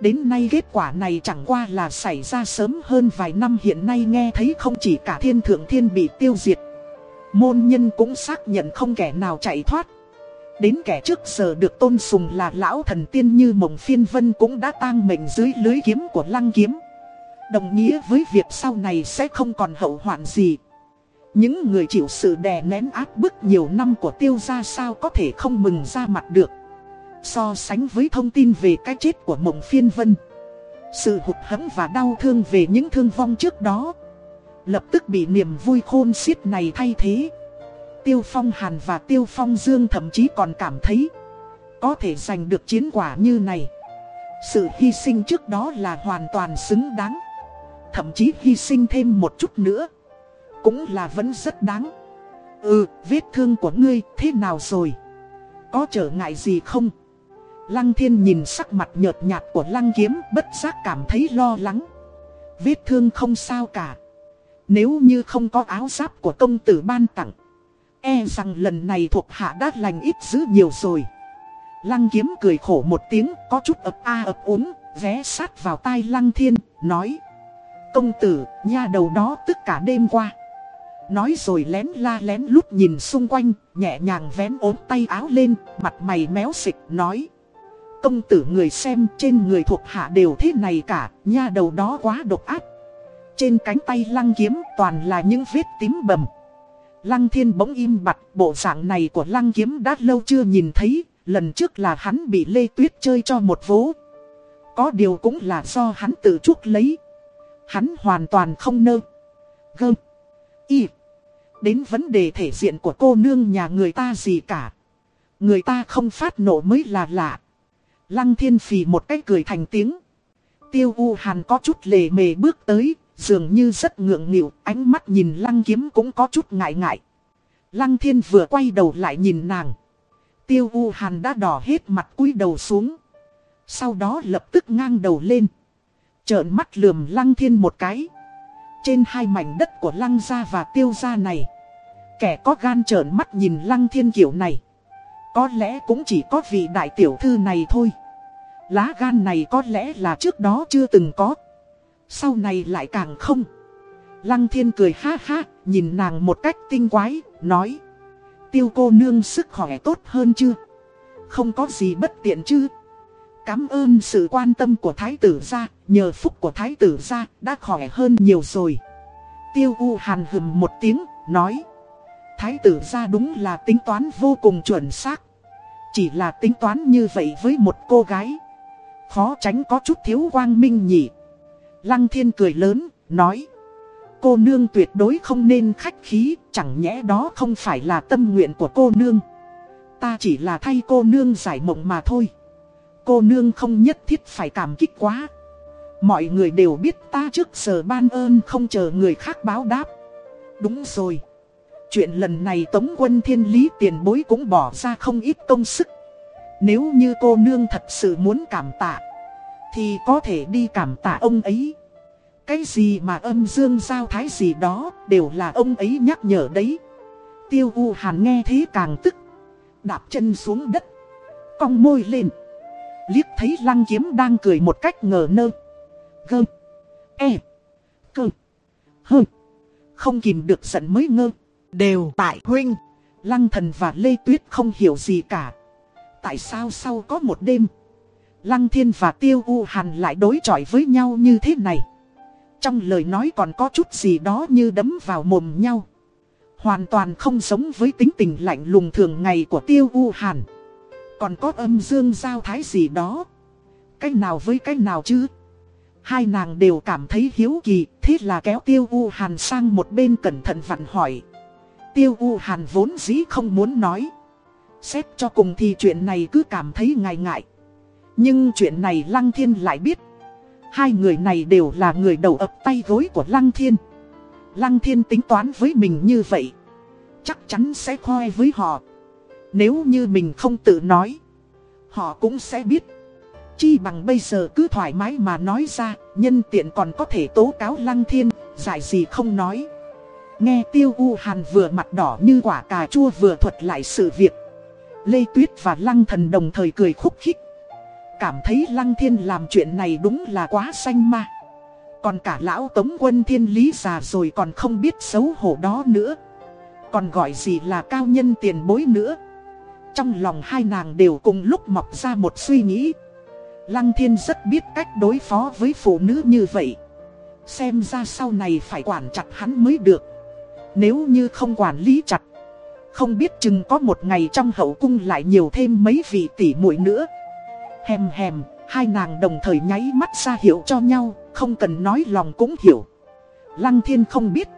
Đến nay kết quả này chẳng qua là xảy ra sớm hơn vài năm hiện nay nghe thấy không chỉ cả thiên thượng thiên bị tiêu diệt. Môn nhân cũng xác nhận không kẻ nào chạy thoát. Đến kẻ trước giờ được tôn sùng là lão thần tiên như mộng phiên vân cũng đã tang mệnh dưới lưới kiếm của lăng kiếm. Đồng nghĩa với việc sau này sẽ không còn hậu hoạn gì. Những người chịu sự đè nén áp bức nhiều năm của tiêu gia sao có thể không mừng ra mặt được. So sánh với thông tin về cái chết của mộng phiên vân. Sự hụt hẫng và đau thương về những thương vong trước đó. Lập tức bị niềm vui khôn xiết này thay thế. Tiêu Phong Hàn và Tiêu Phong Dương thậm chí còn cảm thấy Có thể giành được chiến quả như này Sự hy sinh trước đó là hoàn toàn xứng đáng Thậm chí hy sinh thêm một chút nữa Cũng là vẫn rất đáng Ừ, vết thương của ngươi thế nào rồi? Có trở ngại gì không? Lăng thiên nhìn sắc mặt nhợt nhạt của lăng kiếm, bất giác cảm thấy lo lắng. Vết thương không sao cả. Nếu như không có áo giáp của công tử ban tặng E rằng lần này thuộc hạ đã lành ít dữ nhiều rồi. Lăng kiếm cười khổ một tiếng, Có chút ập a ập úng Vé sát vào tai lăng thiên, Nói, Công tử, nha đầu đó tức cả đêm qua. Nói rồi lén la lén lút nhìn xung quanh, Nhẹ nhàng vén ốm tay áo lên, Mặt mày méo xịch, nói Công tử người xem trên người thuộc hạ đều thế này cả Nha đầu đó quá độc ác Trên cánh tay lăng kiếm toàn là những vết tím bầm Lăng thiên bỗng im bặt, bộ dạng này của lăng kiếm đã lâu chưa nhìn thấy, lần trước là hắn bị Lê Tuyết chơi cho một vố. Có điều cũng là do hắn tự chuốc lấy. Hắn hoàn toàn không nơ. Gơm. Y. Đến vấn đề thể diện của cô nương nhà người ta gì cả. Người ta không phát nổ mới là lạ. Lăng thiên phì một cái cười thành tiếng. Tiêu U Hàn có chút lề mề bước tới, Dường như rất ngượng nghịu, ánh mắt nhìn lăng kiếm cũng có chút ngại ngại. Lăng thiên vừa quay đầu lại nhìn nàng. Tiêu U Hàn đã đỏ hết mặt cúi đầu xuống. Sau đó lập tức ngang đầu lên. Trợn mắt lườm lăng thiên một cái. Trên hai mảnh đất của lăng gia và tiêu gia này. Kẻ có gan trợn mắt nhìn lăng thiên kiểu này. Có lẽ cũng chỉ có vị đại tiểu thư này thôi. Lá gan này có lẽ là trước đó chưa từng có. Sau này lại càng không. Lăng thiên cười ha ha, nhìn nàng một cách tinh quái, nói. Tiêu cô nương sức khỏe tốt hơn chưa? Không có gì bất tiện chứ? Cảm ơn sự quan tâm của thái tử gia, nhờ phúc của thái tử gia đã khỏe hơn nhiều rồi. Tiêu U hàn hừm một tiếng, nói. Thái tử gia đúng là tính toán vô cùng chuẩn xác. Chỉ là tính toán như vậy với một cô gái. Khó tránh có chút thiếu quang minh nhỉ. Lăng thiên cười lớn, nói. Cô nương tuyệt đối không nên khách khí, chẳng nhẽ đó không phải là tâm nguyện của cô nương. Ta chỉ là thay cô nương giải mộng mà thôi. Cô nương không nhất thiết phải cảm kích quá. Mọi người đều biết ta trước giờ ban ơn không chờ người khác báo đáp. Đúng rồi. Chuyện lần này Tống quân thiên lý tiền bối cũng bỏ ra không ít công sức. Nếu như cô nương thật sự muốn cảm tạ thì có thể đi cảm tạ ông ấy. Cái gì mà âm dương giao thái gì đó Đều là ông ấy nhắc nhở đấy. Tiêu U Hàn nghe thế càng tức Đạp chân xuống đất Cong môi lên Liếc thấy lăng kiếm đang cười một cách ngờ nơ Gơ E Cơ Hơ Không kìm được giận mới ngơ. Đều tại huynh. Lăng thần và Lê Tuyết không hiểu gì cả Tại sao sau có một đêm Lăng Thiên và Tiêu U Hàn lại đối chọi với nhau như thế này. Trong lời nói còn có chút gì đó như đấm vào mồm nhau. Hoàn toàn không giống với tính tình lạnh lùng thường ngày của Tiêu U Hàn. Còn có âm dương giao thái gì đó. Cái nào với cái nào chứ? Hai nàng đều cảm thấy hiếu kỳ, thế là kéo Tiêu U Hàn sang một bên cẩn thận vặn hỏi. Tiêu U Hàn vốn dĩ không muốn nói. Xét cho cùng thì chuyện này cứ cảm thấy ngại ngại. Nhưng chuyện này Lăng Thiên lại biết. Hai người này đều là người đầu ập tay gối của Lăng Thiên. Lăng Thiên tính toán với mình như vậy. Chắc chắn sẽ khoe với họ. Nếu như mình không tự nói. Họ cũng sẽ biết. Chi bằng bây giờ cứ thoải mái mà nói ra. Nhân tiện còn có thể tố cáo Lăng Thiên. Giải gì không nói. Nghe Tiêu U Hàn vừa mặt đỏ như quả cà chua vừa thuật lại sự việc. Lê Tuyết và Lăng Thần đồng thời cười khúc khích. Cảm thấy Lăng Thiên làm chuyện này đúng là quá xanh ma. Còn cả lão Tống Quân Thiên Lý già rồi còn không biết xấu hổ đó nữa. Còn gọi gì là cao nhân tiền bối nữa. Trong lòng hai nàng đều cùng lúc mọc ra một suy nghĩ. Lăng Thiên rất biết cách đối phó với phụ nữ như vậy. Xem ra sau này phải quản chặt hắn mới được. Nếu như không quản lý chặt không biết chừng có một ngày trong hậu cung lại nhiều thêm mấy vị tỷ muội nữa. Hèm hèm, hai nàng đồng thời nháy mắt ra hiệu cho nhau, không cần nói lòng cũng hiểu. Lăng thiên không biết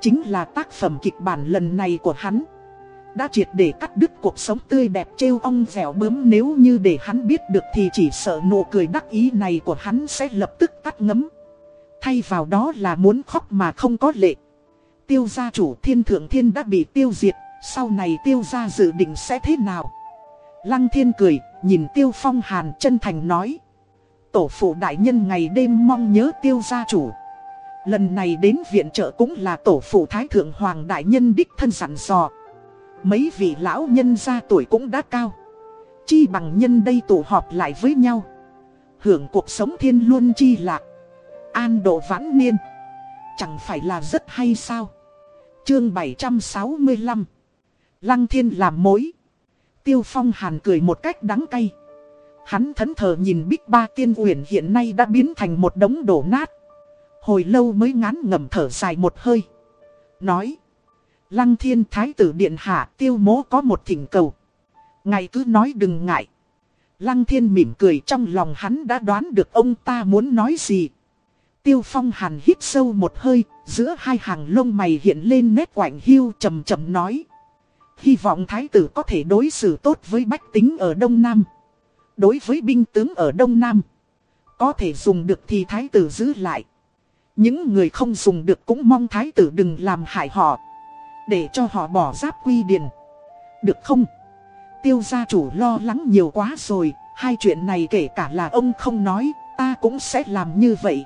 Chính là tác phẩm kịch bản lần này của hắn. Đã triệt để cắt đứt cuộc sống tươi đẹp trêu ong dẻo bướm Nếu như để hắn biết được thì chỉ sợ nụ cười đắc ý này của hắn sẽ lập tức tắt ngấm. Thay vào đó là muốn khóc mà không có lệ. Tiêu gia chủ thiên thượng thiên đã bị tiêu diệt sau này tiêu gia dự định sẽ thế nào? Lăng thiên cười, nhìn tiêu phong hàn chân thành nói. Tổ phụ đại nhân ngày đêm mong nhớ tiêu gia chủ. Lần này đến viện trợ cũng là tổ phụ thái thượng hoàng đại nhân đích thân sẵn dò. Mấy vị lão nhân gia tuổi cũng đã cao. Chi bằng nhân đây tụ họp lại với nhau. Hưởng cuộc sống thiên luôn chi lạc. An độ vãn niên. Chẳng phải là rất hay sao? Chương 765 Lăng thiên làm mối. Tiêu phong hàn cười một cách đắng cay. Hắn thẫn thờ nhìn bích ba tiên uyển hiện nay đã biến thành một đống đổ nát. Hồi lâu mới ngán ngẩm thở dài một hơi. Nói. Lăng thiên thái tử điện hạ tiêu mố có một thỉnh cầu. Ngài cứ nói đừng ngại. Lăng thiên mỉm cười trong lòng hắn đã đoán được ông ta muốn nói gì. Tiêu phong hàn hít sâu một hơi, giữa hai hàng lông mày hiện lên nét quạnh hiu trầm trầm nói. Hy vọng thái tử có thể đối xử tốt với bách tính ở Đông Nam. Đối với binh tướng ở Đông Nam. Có thể dùng được thì thái tử giữ lại. Những người không dùng được cũng mong thái tử đừng làm hại họ. Để cho họ bỏ giáp quy điền. Được không? Tiêu gia chủ lo lắng nhiều quá rồi. Hai chuyện này kể cả là ông không nói, ta cũng sẽ làm như vậy.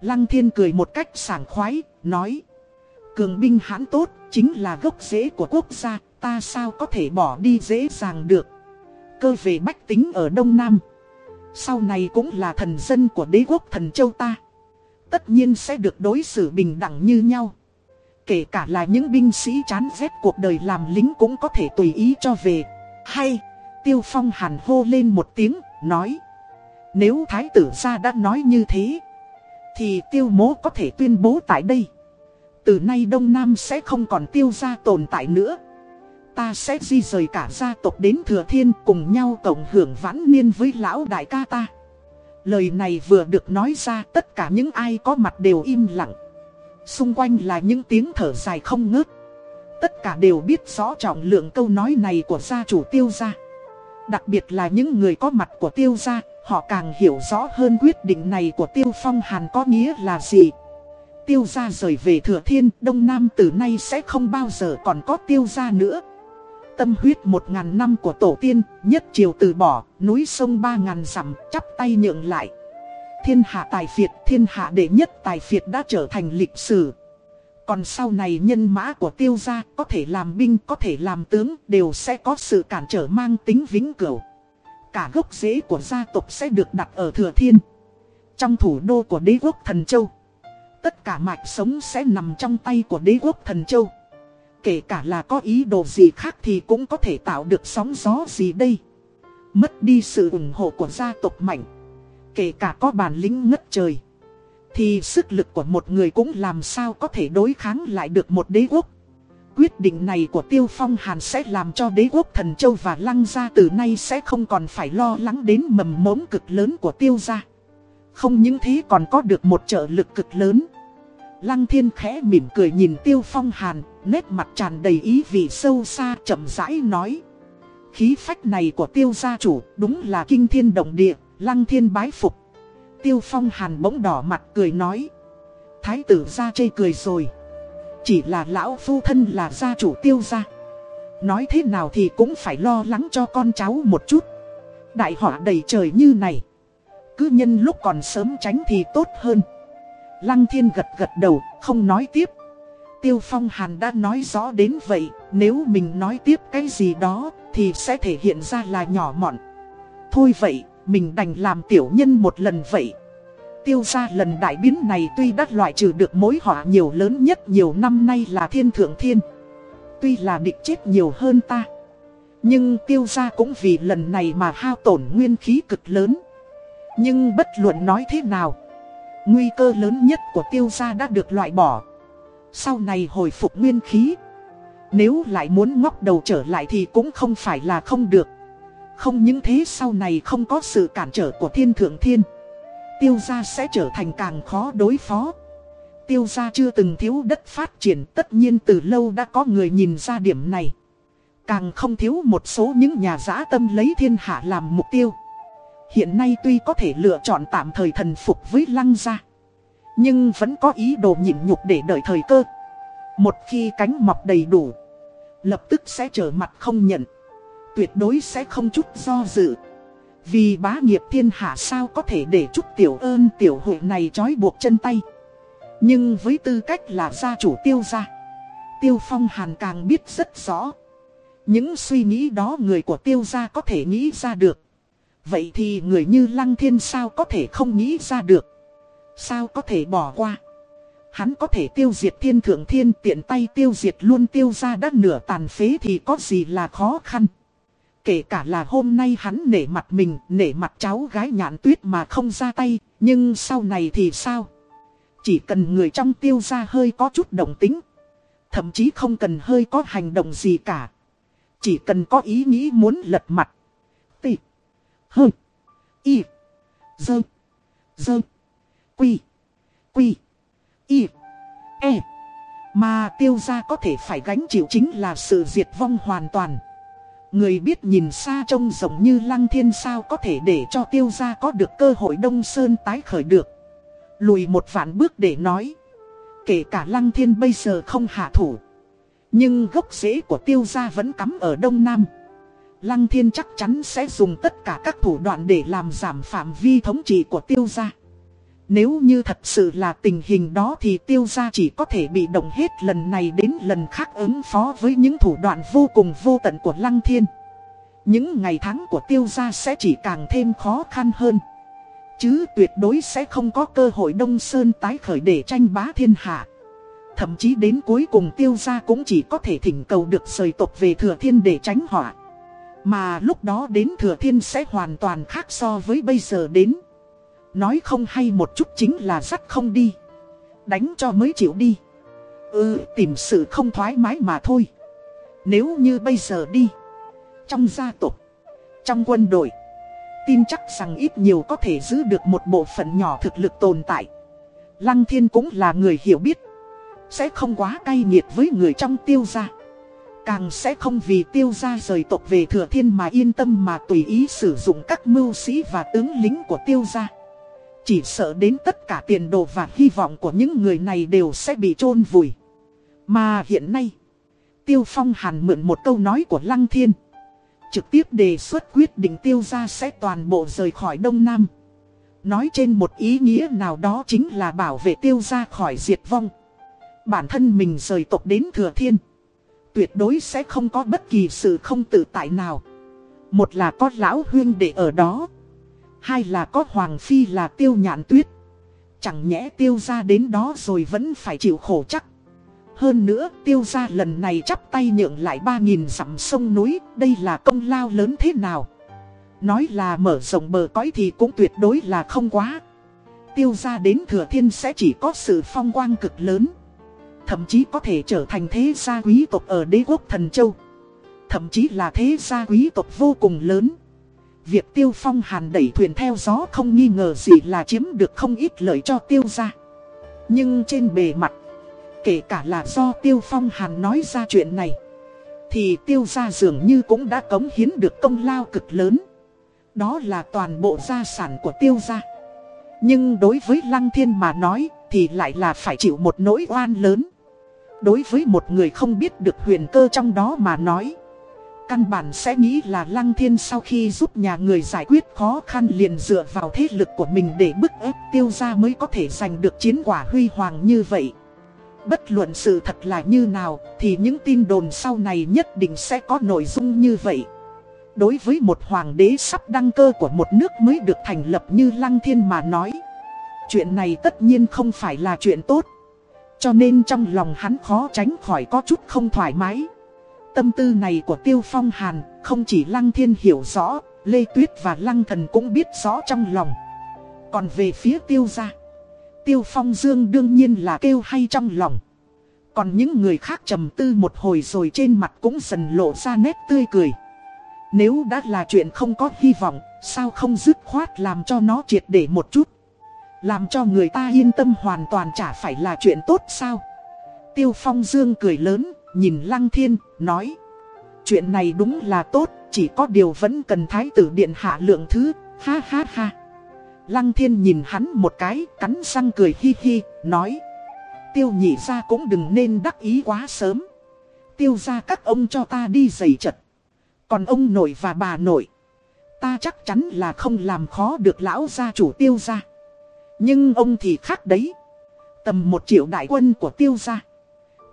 Lăng thiên cười một cách sảng khoái, nói. Cường binh hãn tốt, chính là gốc rễ của quốc gia, ta sao có thể bỏ đi dễ dàng được. Cơ về bách tính ở Đông Nam. Sau này cũng là thần dân của đế quốc thần châu ta. Tất nhiên sẽ được đối xử bình đẳng như nhau. Kể cả là những binh sĩ chán ghét cuộc đời làm lính cũng có thể tùy ý cho về. Hay, Tiêu Phong hàn hô lên một tiếng, nói. Nếu Thái tử gia đã nói như thế, thì Tiêu mố có thể tuyên bố tại đây. Từ nay Đông Nam sẽ không còn tiêu gia tồn tại nữa ta sẽ di rời cả gia tộc đến Thừa Thiên cùng nhau cộng hưởng vãn niên với lão đại ca ta. Lời này vừa được nói ra tất cả những ai có mặt đều im lặng. Xung quanh là những tiếng thở dài không ngớt. Tất cả đều biết rõ trọng lượng câu nói này của gia chủ tiêu gia. Đặc biệt là những người có mặt của tiêu gia, họ càng hiểu rõ hơn quyết định này của tiêu phong hàn có nghĩa là gì. Tiêu gia rời về thừa thiên, đông nam từ nay sẽ không bao giờ còn có tiêu gia nữa. Tâm huyết một ngàn năm của tổ tiên, nhất triều từ bỏ, núi sông ba ngàn dặm chắp tay nhượng lại. Thiên hạ tài phiệt, thiên hạ đệ nhất tài phiệt đã trở thành lịch sử. Còn sau này nhân mã của tiêu gia có thể làm binh, có thể làm tướng, đều sẽ có sự cản trở mang tính vĩnh cửu. Cả gốc rễ của gia tộc sẽ được đặt ở Thừa Thiên. Trong thủ đô của đế quốc Thần Châu. Tất cả mạch sống sẽ nằm trong tay của đế quốc Thần Châu. Kể cả là có ý đồ gì khác thì cũng có thể tạo được sóng gió gì đây Mất đi sự ủng hộ của gia tộc mạnh, Kể cả có bản lĩnh ngất trời, Thì sức lực của một người cũng làm sao có thể đối kháng lại được một đế quốc Quyết định này của Tiêu Phong Hàn sẽ làm cho đế quốc Thần Châu và Lăng Gia từ nay sẽ không còn phải lo lắng đến mầm mống cực lớn của Tiêu Gia. Không những thế còn có được một trợ lực cực lớn. Lăng Thiên khẽ mỉm cười nhìn Tiêu Phong Hàn, nét mặt tràn đầy ý vị sâu xa chậm rãi nói. Khí phách này của tiêu gia chủ đúng là kinh thiên động địa, lăng thiên bái phục. Tiêu phong hàn bỗng đỏ mặt cười nói. Thái tử gia chê cười rồi. Chỉ là lão phu thân là gia chủ tiêu gia. Nói thế nào thì cũng phải lo lắng cho con cháu một chút. Đại họa đầy trời như này. Cứ nhân lúc còn sớm tránh thì tốt hơn. Lăng thiên gật gật đầu, không nói tiếp. Tiêu Phong Hàn đã nói rõ đến vậy, nếu mình nói tiếp cái gì đó thì sẽ thể hiện ra là nhỏ mọn. Thôi vậy, mình đành làm tiểu nhân một lần vậy. Tiêu gia lần đại biến này tuy đã loại trừ được mối họa nhiều lớn nhất nhiều năm nay là thiên thượng thiên. Tuy là địch chết nhiều hơn ta. Nhưng tiêu gia cũng vì lần này mà hao tổn nguyên khí cực lớn. Nhưng bất luận nói thế nào, nguy cơ lớn nhất của tiêu gia đã được loại bỏ. Sau này hồi phục nguyên khí, nếu lại muốn ngóc đầu trở lại thì cũng không phải là không được. Không những thế sau này không có sự cản trở của thiên thượng thiên. Tiêu gia sẽ trở thành càng khó đối phó. Tiêu gia chưa từng thiếu đất phát triển tất nhiên từ lâu đã có người nhìn ra điểm này. Càng không thiếu một số những nhà giã tâm lấy thiên hạ làm mục tiêu. Hiện nay tuy có thể lựa chọn tạm thời thần phục với lăng gia. Nhưng vẫn có ý đồ nhịn nhục để đợi thời cơ. Một khi cánh mọc đầy đủ, lập tức sẽ trở mặt không nhận. Tuyệt đối sẽ không chút do dự. Vì bá nghiệp thiên hạ sao có thể để chút tiểu ơn tiểu hội này trói buộc chân tay. Nhưng với tư cách là gia chủ tiêu gia, tiêu phong hàn càng biết rất rõ. Những suy nghĩ đó người của tiêu gia có thể nghĩ ra được. Vậy thì người như Lăng Thiên sao có thể không nghĩ ra được? Sao có thể bỏ qua? Hắn có thể tiêu diệt thiên thượng thiên tiện tay tiêu diệt luôn tiêu ra đất nửa tàn phế thì có gì là khó khăn. Kể cả là hôm nay hắn nể mặt mình, nể mặt cháu gái nhạn tuyết mà không ra tay, nhưng sau này thì sao? Chỉ cần người trong tiêu ra hơi có chút động tính. Thậm chí không cần hơi có hành động gì cả. Chỉ cần có ý nghĩ muốn lật mặt. Tị. Hơ. Y. Dơ. Dơ. Quy. Quy. Y. E. Mà tiêu gia có thể phải gánh chịu chính là sự diệt vong hoàn toàn. Người biết nhìn xa trông rộng như lăng thiên sao có thể để cho tiêu gia có được cơ hội đông sơn tái khởi được. Lùi một vạn bước để nói. Kể cả lăng thiên bây giờ không hạ thủ. Nhưng gốc rễ của tiêu gia vẫn cắm ở đông nam. Lăng thiên chắc chắn sẽ dùng tất cả các thủ đoạn để làm giảm phạm vi thống trị của tiêu gia. Nếu như thật sự là tình hình đó thì tiêu gia chỉ có thể bị động hết lần này đến lần khác ứng phó với những thủ đoạn vô cùng vô tận của Lăng Thiên. Những ngày tháng của tiêu gia sẽ chỉ càng thêm khó khăn hơn. Chứ tuyệt đối sẽ không có cơ hội Đông Sơn tái khởi để tranh bá thiên hạ. Thậm chí đến cuối cùng tiêu gia cũng chỉ có thể thỉnh cầu được rời tộc về thừa thiên để tránh họa. Mà lúc đó đến thừa thiên sẽ hoàn toàn khác so với bây giờ đến. Nói không hay một chút chính là dắt không đi. Đánh cho mới chịu đi. Ừ tìm sự không thoải mái mà thôi. Nếu như bây giờ đi, Trong gia tộc, Trong quân đội, Tin chắc rằng ít nhiều có thể giữ được một bộ phận nhỏ thực lực tồn tại. Lăng thiên cũng là người hiểu biết, Sẽ không quá cay nghiệt với người trong tiêu gia. Càng sẽ không vì tiêu gia rời tộc về thừa thiên mà yên tâm mà tùy ý sử dụng các mưu sĩ và tướng lính của tiêu gia chỉ sợ đến tất cả tiền đồ và hy vọng của những người này đều sẽ bị chôn vùi. Mà hiện nay, Tiêu Phong Hàn mượn một câu nói của Lăng Thiên. Trực tiếp đề xuất quyết định tiêu gia sẽ toàn bộ rời khỏi Đông Nam. Nói trên một ý nghĩa nào đó chính là bảo vệ tiêu gia khỏi diệt vong. Bản thân mình rời tộc đến Thừa Thiên. Tuyệt đối sẽ không có bất kỳ sự không tự tại nào. Một là có lão huyên để ở đó. Hai là có Hoàng Phi là tiêu nhạn tuyết. Chẳng nhẽ tiêu ra đến đó rồi vẫn phải chịu khổ chắc. Hơn nữa tiêu ra lần này chắp tay nhượng lại 3.000 dặm sông núi, đây là công lao lớn thế nào? Nói là mở rộng bờ cõi thì cũng tuyệt đối là không quá. Tiêu ra đến thừa thiên sẽ chỉ có sự phong quang cực lớn. Thậm chí có thể trở thành thế gia quý tộc ở đế quốc thần châu. Thậm chí là thế gia quý tộc vô cùng lớn. Việc tiêu phong hàn đẩy thuyền theo gió không nghi ngờ gì là chiếm được không ít lợi cho tiêu gia. Nhưng trên bề mặt, kể cả là do tiêu phong hàn nói ra chuyện này, thì tiêu gia dường như cũng đã cống hiến được công lao cực lớn. Đó là toàn bộ gia sản của tiêu gia. Nhưng đối với Lăng Thiên mà nói, thì lại là phải chịu một nỗi oan lớn. Đối với một người không biết được huyền cơ trong đó mà nói, Căn bản sẽ nghĩ là Lăng Thiên sau khi giúp nhà người giải quyết khó khăn liền dựa vào thế lực của mình để bức ép tiêu gia mới có thể giành được chiến quả huy hoàng như vậy. Bất luận sự thật là như nào thì những tin đồn sau này nhất định sẽ có nội dung như vậy. Đối với một hoàng đế sắp đăng cơ của một nước mới được thành lập như Lăng Thiên mà nói. Chuyện này tất nhiên không phải là chuyện tốt. Cho nên trong lòng hắn khó tránh khỏi có chút không thoải mái. Tâm tư này của Tiêu Phong Hàn không chỉ Lăng Thiên hiểu rõ, Lê Tuyết và Lăng Thần cũng biết rõ trong lòng. Còn về phía Tiêu gia, Tiêu Phong Dương đương nhiên là kêu hay trong lòng. Còn những người khác trầm tư một hồi rồi trên mặt cũng dần lộ ra nét tươi cười. Nếu đã là chuyện không có hy vọng, sao không dứt khoát làm cho nó triệt để một chút. Làm cho người ta yên tâm hoàn toàn chả phải là chuyện tốt sao. Tiêu Phong Dương cười lớn, nhìn Lăng Thiên, nói. Chuyện này đúng là tốt, chỉ có điều vẫn cần thái tử điện hạ lượng thứ, ha ha ha. Lăng Thiên nhìn hắn một cái, cắn răng cười hi hi, nói. Tiêu nhị ra cũng đừng nên đắc ý quá sớm. Tiêu ra các ông cho ta đi giày chật. Còn ông nội và bà nội, ta chắc chắn là không làm khó được lão gia chủ tiêu ra. Nhưng ông thì khác đấy. Tầm một triệu đại quân của tiêu gia.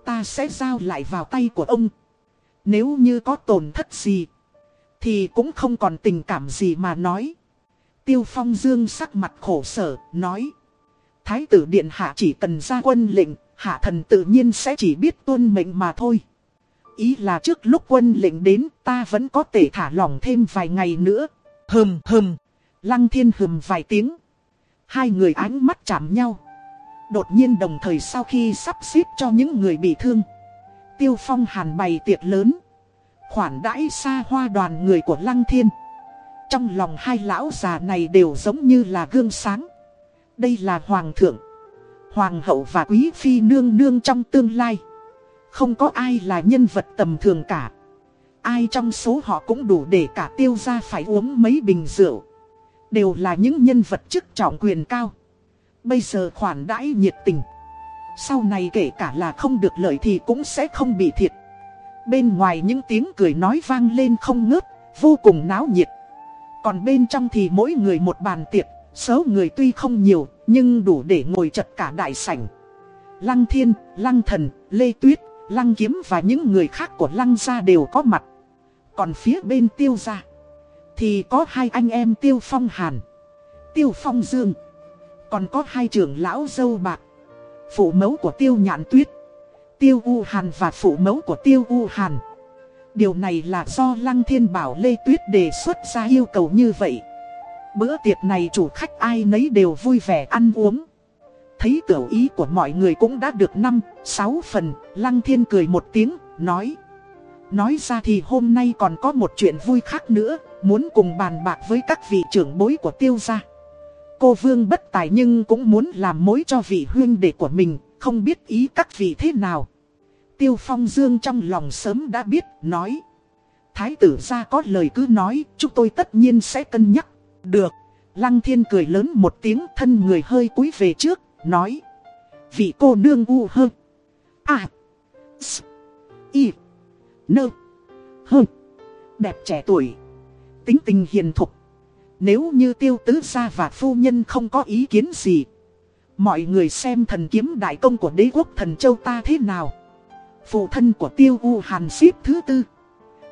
Ta sẽ giao lại vào tay của ông. Nếu như có tổn thất gì. Thì cũng không còn tình cảm gì mà nói. Tiêu phong dương sắc mặt khổ sở, nói. Thái tử điện hạ chỉ cần ra quân lệnh, hạ thần tự nhiên sẽ chỉ biết tuân mệnh mà thôi. Ý là trước lúc quân lệnh đến ta vẫn có thể thả lỏng thêm vài ngày nữa. Hừm hừm. Lăng thiên hừm vài tiếng. Hai người ánh mắt chạm nhau. Đột nhiên đồng thời sau khi sắp xếp cho những người bị thương. Tiêu phong hàn bày tiệc lớn. Khoản đãi xa hoa đoàn người của Lăng Thiên. Trong lòng hai lão già này đều giống như là gương sáng. Đây là Hoàng thượng, Hoàng hậu và Quý Phi nương nương trong tương lai. Không có ai là nhân vật tầm thường cả. Ai trong số họ cũng đủ để cả tiêu ra phải uống mấy bình rượu. Đều là những nhân vật chức trọng quyền cao. Bây giờ khoản đãi nhiệt tình. Sau này kể cả là không được lợi thì cũng sẽ không bị thiệt. Bên ngoài những tiếng cười nói vang lên không ngớt, vô cùng náo nhiệt. Còn bên trong thì mỗi người một bàn tiệc, số người tuy không nhiều, nhưng đủ để ngồi chật cả đại sảnh. Lăng Thiên, Lăng Thần, Lê Tuyết, Lăng Kiếm và những người khác của Lăng gia đều có mặt. Còn phía bên Tiêu gia thì có hai anh em Tiêu Phong Hàn, Tiêu Phong Dương. Còn có hai trưởng lão dâu bạc, phụ mẫu của Tiêu Nhạn Tuyết, Tiêu U Hàn và phụ mẫu của Tiêu U Hàn. Điều này là do Lăng Thiên Bảo Lê Tuyết đề xuất ra yêu cầu như vậy. Bữa tiệc này chủ khách ai nấy đều vui vẻ ăn uống. Thấy tiểu ý của mọi người cũng đã được 5, 6 phần, Lăng Thiên cười một tiếng, nói. Nói ra thì hôm nay còn có một chuyện vui khác nữa, muốn cùng bàn bạc với các vị trưởng bối của tiêu gia. Cô Vương bất tài nhưng cũng muốn làm mối cho vị huyên đệ của mình, không biết ý các vị thế nào. Tiêu Phong Dương trong lòng sớm đã biết, nói. Thái tử ra có lời cứ nói, chúng tôi tất nhiên sẽ cân nhắc. Được. Lăng thiên cười lớn một tiếng thân người hơi cúi về trước, nói. Vị cô nương u hơ. À. S. Y. Nơ. Hơ. Đẹp trẻ tuổi. Tính tình hiền thục. Nếu như tiêu tứ gia và phu nhân không có ý kiến gì. Mọi người xem thần kiếm đại công của đế quốc thần châu ta thế nào. Phụ thân của tiêu u hàn xếp thứ tư.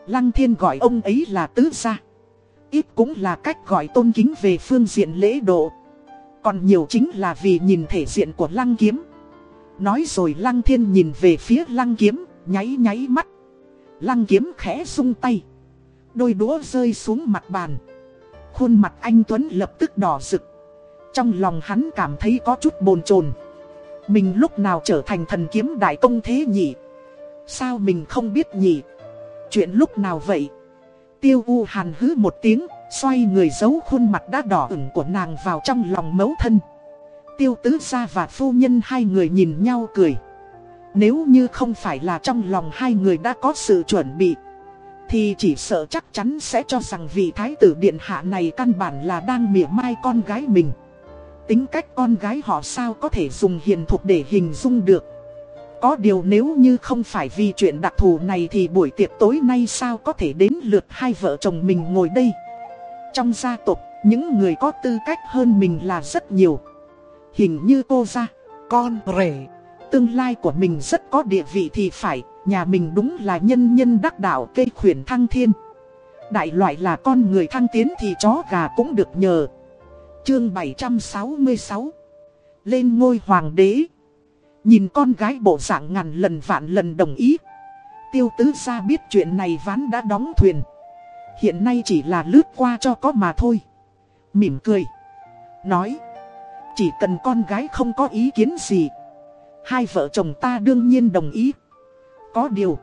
Lăng thiên gọi ông ấy là tứ gia. Ít cũng là cách gọi tôn kính về phương diện lễ độ. Còn nhiều chính là vì nhìn thể diện của lăng kiếm. Nói rồi lăng thiên nhìn về phía lăng kiếm, nháy nháy mắt. Lăng kiếm khẽ sung tay. Đôi đũa rơi xuống mặt bàn. Khuôn mặt anh Tuấn lập tức đỏ rực. Trong lòng hắn cảm thấy có chút bồn chồn Mình lúc nào trở thành thần kiếm đại công thế nhỉ? Sao mình không biết nhỉ? Chuyện lúc nào vậy? Tiêu U Hàn hứ một tiếng, xoay người giấu khuôn mặt đã đỏ ửng của nàng vào trong lòng mấu thân. Tiêu Tứ Gia và phu nhân hai người nhìn nhau cười. Nếu như không phải là trong lòng hai người đã có sự chuẩn bị, thì chỉ sợ chắc chắn sẽ cho rằng vị thái tử điện hạ này căn bản là đang mỉa mai con gái mình. Tính cách con gái họ sao có thể dùng hiền thục để hình dung được. Có điều nếu như không phải vì chuyện đặc thù này thì buổi tiệc tối nay sao có thể đến lượt hai vợ chồng mình ngồi đây. Trong gia tộc, những người có tư cách hơn mình là rất nhiều. Hình như cô ra, con rể, tương lai của mình rất có địa vị thì phải, nhà mình đúng là nhân nhân đắc đạo cây khuyển thăng thiên. Đại loại là con người thăng tiến thì chó gà cũng được nhờ. Chương 766 Lên ngôi hoàng đế. Nhìn con gái bộ dạng ngàn lần vạn lần đồng ý. Tiêu tứ ra biết chuyện này ván đã đóng thuyền. Hiện nay chỉ là lướt qua cho có mà thôi. Mỉm cười. Nói. Chỉ cần con gái không có ý kiến gì. Hai vợ chồng ta đương nhiên đồng ý. Có điều.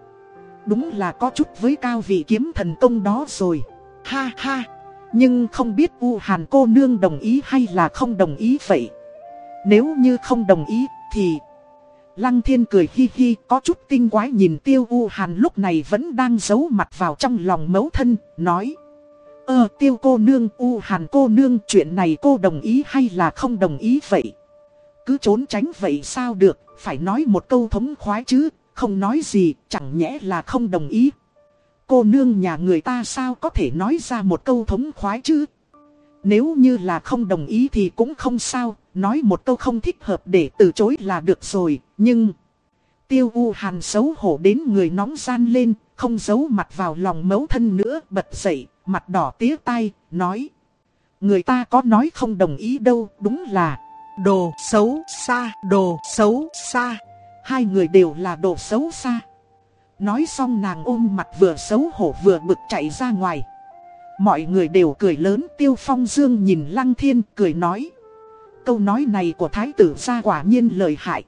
Đúng là có chút với cao vị kiếm thần công đó rồi. Ha ha. Nhưng không biết U Hàn cô nương đồng ý hay là không đồng ý vậy? Nếu như không đồng ý thì Lăng thiên cười hi hi, có chút tinh quái nhìn tiêu U Hàn lúc này vẫn đang giấu mặt vào trong lòng mấu thân, Nói. Ờ tiêu cô nương, U Hàn cô nương, chuyện này cô đồng ý hay là không đồng ý vậy? Cứ trốn tránh vậy sao được, Phải nói một câu thống khoái chứ không nói gì, chẳng nhẽ là không đồng ý. Cô nương nhà người ta sao có thể nói ra một câu thống khoái chứ? Nếu như là không đồng ý thì cũng không sao, nói một câu không thích hợp để từ chối là được rồi, nhưng... Tiêu U Hàn xấu hổ đến người nóng gian lên, không giấu mặt vào lòng mấu thân nữa, bật dậy, mặt đỏ tía tay, nói. Người ta có nói không đồng ý đâu, đúng là đồ xấu xa, đồ xấu xa. Hai người đều là đồ xấu xa. Nói xong nàng ôm mặt vừa xấu hổ vừa bực chạy ra ngoài. Mọi người đều cười lớn tiêu phong dương nhìn lăng thiên cười nói. Câu nói này của thái tử ra quả nhiên lời hại.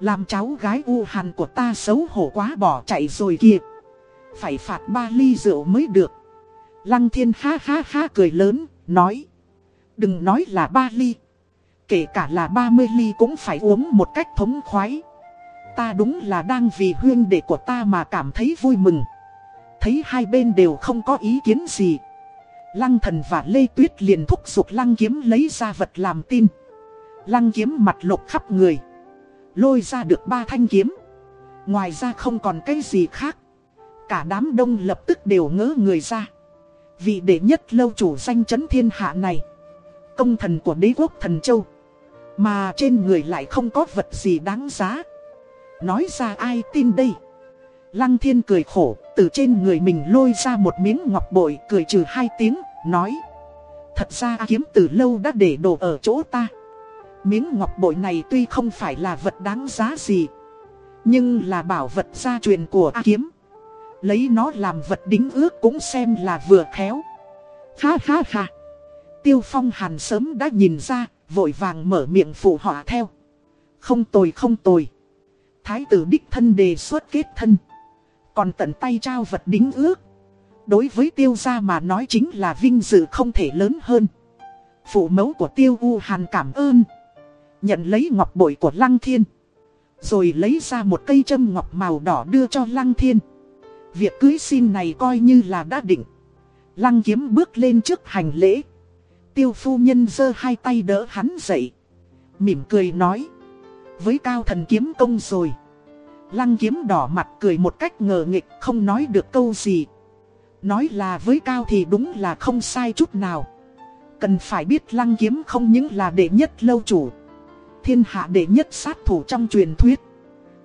Làm cháu gái u hàn của ta xấu hổ quá bỏ chạy rồi kìa. Phải phạt ba ly rượu mới được. Lăng thiên ha ha ha cười lớn, nói. Đừng nói là ba ly. Kể cả là ba mươi ly cũng phải uống một cách thống khoái. Ta đúng là đang vì huyên đệ của ta mà cảm thấy vui mừng. Thấy hai bên đều không có ý kiến gì. Lăng thần và Lê Tuyết liền thúc giục lăng kiếm lấy ra vật làm tin. Lăng kiếm mặt lục khắp người. Lôi ra được ba thanh kiếm. Ngoài ra không còn cái gì khác. Cả đám đông lập tức đều ngỡ người ra. Vị đệ nhất lâu chủ danh chấn thiên hạ này. Công thần của đế quốc thần châu. Mà trên người lại không có vật gì đáng giá. Nói ra ai tin đây? Lăng thiên cười khổ, Từ trên người mình lôi ra một miếng ngọc bội, Cười trừ hai tiếng, Nói, Thật ra kiếm từ lâu đã để đồ ở chỗ ta. Miếng ngọc bội này tuy không phải là vật đáng giá gì, Nhưng là bảo vật gia truyền của A kiếm. Lấy nó làm vật đính ước cũng xem là vừa khéo. Ha ha ha. Tiêu phong hàn sớm đã nhìn ra, Vội vàng mở miệng phụ họa theo. Không tồi không tồi. Thái tử đích thân đề xuất kết thân. Còn tận tay trao vật đính ước. Đối với tiêu gia mà nói chính là vinh dự không thể lớn hơn. Phụ mẫu của tiêu U Hàn cảm ơn. Nhận lấy ngọc bội của Lăng Thiên. Rồi lấy ra một cây châm ngọc màu đỏ đưa cho Lăng Thiên. Việc cưới xin này coi như là đã định. Lăng kiếm bước lên trước hành lễ. Tiêu phu nhân giơ hai tay đỡ hắn dậy. Mỉm cười nói với cao thần kiếm công rồi. Lăng kiếm đỏ mặt cười một cách ngờ nghịch, không nói được câu gì. Nói là với cao thì đúng là không sai chút nào. Cần phải biết lăng kiếm không những là đệ nhất lâu chủ. Thiên hạ đệ nhất sát thủ trong truyền thuyết.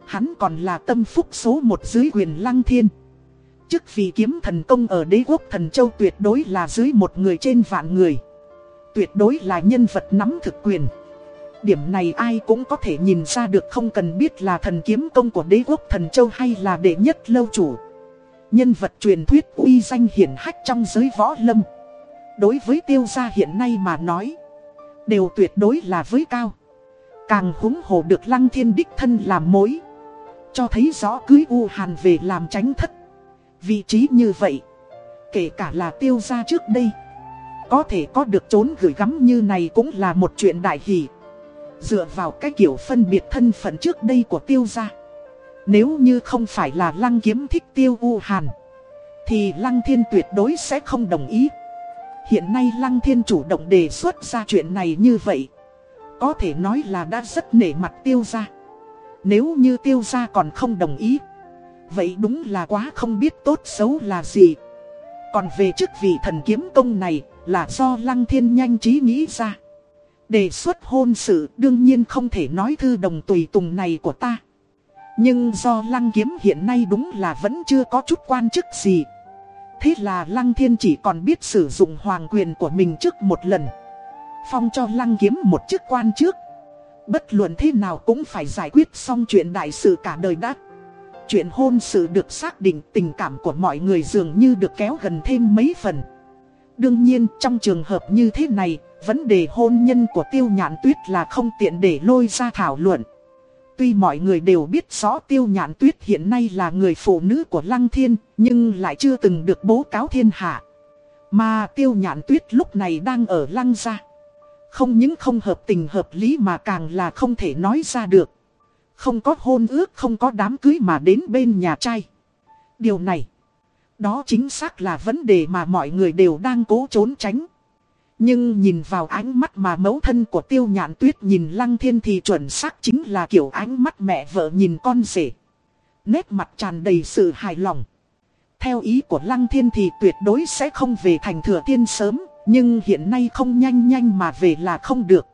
Hắn còn là tâm phúc số một dưới quyền lăng thiên. Chức vì kiếm thần công ở đế quốc thần châu tuyệt đối là dưới một người trên vạn người. Tuyệt đối là nhân vật nắm thực quyền. Điểm này ai cũng có thể nhìn ra được không cần biết là thần kiếm công của đế quốc thần châu hay là đệ nhất lâu chủ. Nhân vật truyền thuyết uy danh hiển hách trong giới võ lâm. Đối với tiêu gia hiện nay mà nói, đều tuyệt đối là với cao. Càng húng hổ được lăng thiên đích thân làm mối. Cho thấy rõ cưới U Hàn về làm tránh thất. Vị trí như vậy, kể cả là tiêu gia trước đây. Có thể có được trốn gửi gắm như này cũng là một chuyện đại hỷ. Dựa vào cái kiểu phân biệt thân phận trước đây của tiêu gia. Nếu như không phải là lăng kiếm thích tiêu u hàn, Thì lăng thiên tuyệt đối sẽ không đồng ý. Hiện nay lăng thiên chủ động đề xuất ra chuyện này như vậy, Có thể nói là đã rất nể mặt tiêu gia. Nếu như tiêu gia còn không đồng ý, Vậy đúng là quá không biết tốt xấu là gì. Còn về chức vị thần kiếm công này là do lăng thiên nhanh trí nghĩ ra. Đề xuất hôn sự đương nhiên không thể nói thư đồng tùy tùng này của ta. Nhưng do lăng kiếm hiện nay đúng là vẫn chưa có chút quan chức gì. Thế là lăng thiên chỉ còn biết sử dụng hoàng quyền của mình trước một lần. Phong cho lăng kiếm một chức quan trước. Bất luận thế nào cũng phải giải quyết xong chuyện đại sự cả đời đã. Chuyện hôn sự được xác định tình cảm của mọi người dường như được kéo gần thêm mấy phần. Đương nhiên trong trường hợp như thế này, vấn đề hôn nhân của tiêu nhạn tuyết là không tiện để lôi ra thảo luận. Tuy mọi người đều biết rõ tiêu nhạn tuyết hiện nay là người phụ nữ của Lăng Thiên, nhưng lại chưa từng được bố cáo thiên hạ. Mà tiêu nhạn tuyết lúc này đang ở Lăng gia. Không những không hợp tình hợp lý mà càng là không thể nói ra được. Không có hôn ước không có đám cưới mà đến bên nhà trai. Điều này, đó chính xác là vấn đề mà mọi người đều đang cố trốn tránh. Nhưng nhìn vào ánh mắt mà mẫu thân của tiêu nhạn tuyết nhìn lăng thiên thì chuẩn xác chính là kiểu ánh mắt mẹ vợ nhìn con rể. Nét mặt tràn đầy sự hài lòng. Theo ý của lăng thiên thì tuyệt đối sẽ không về thành thừa tiên sớm, nhưng hiện nay không nhanh nhanh mà về là không được.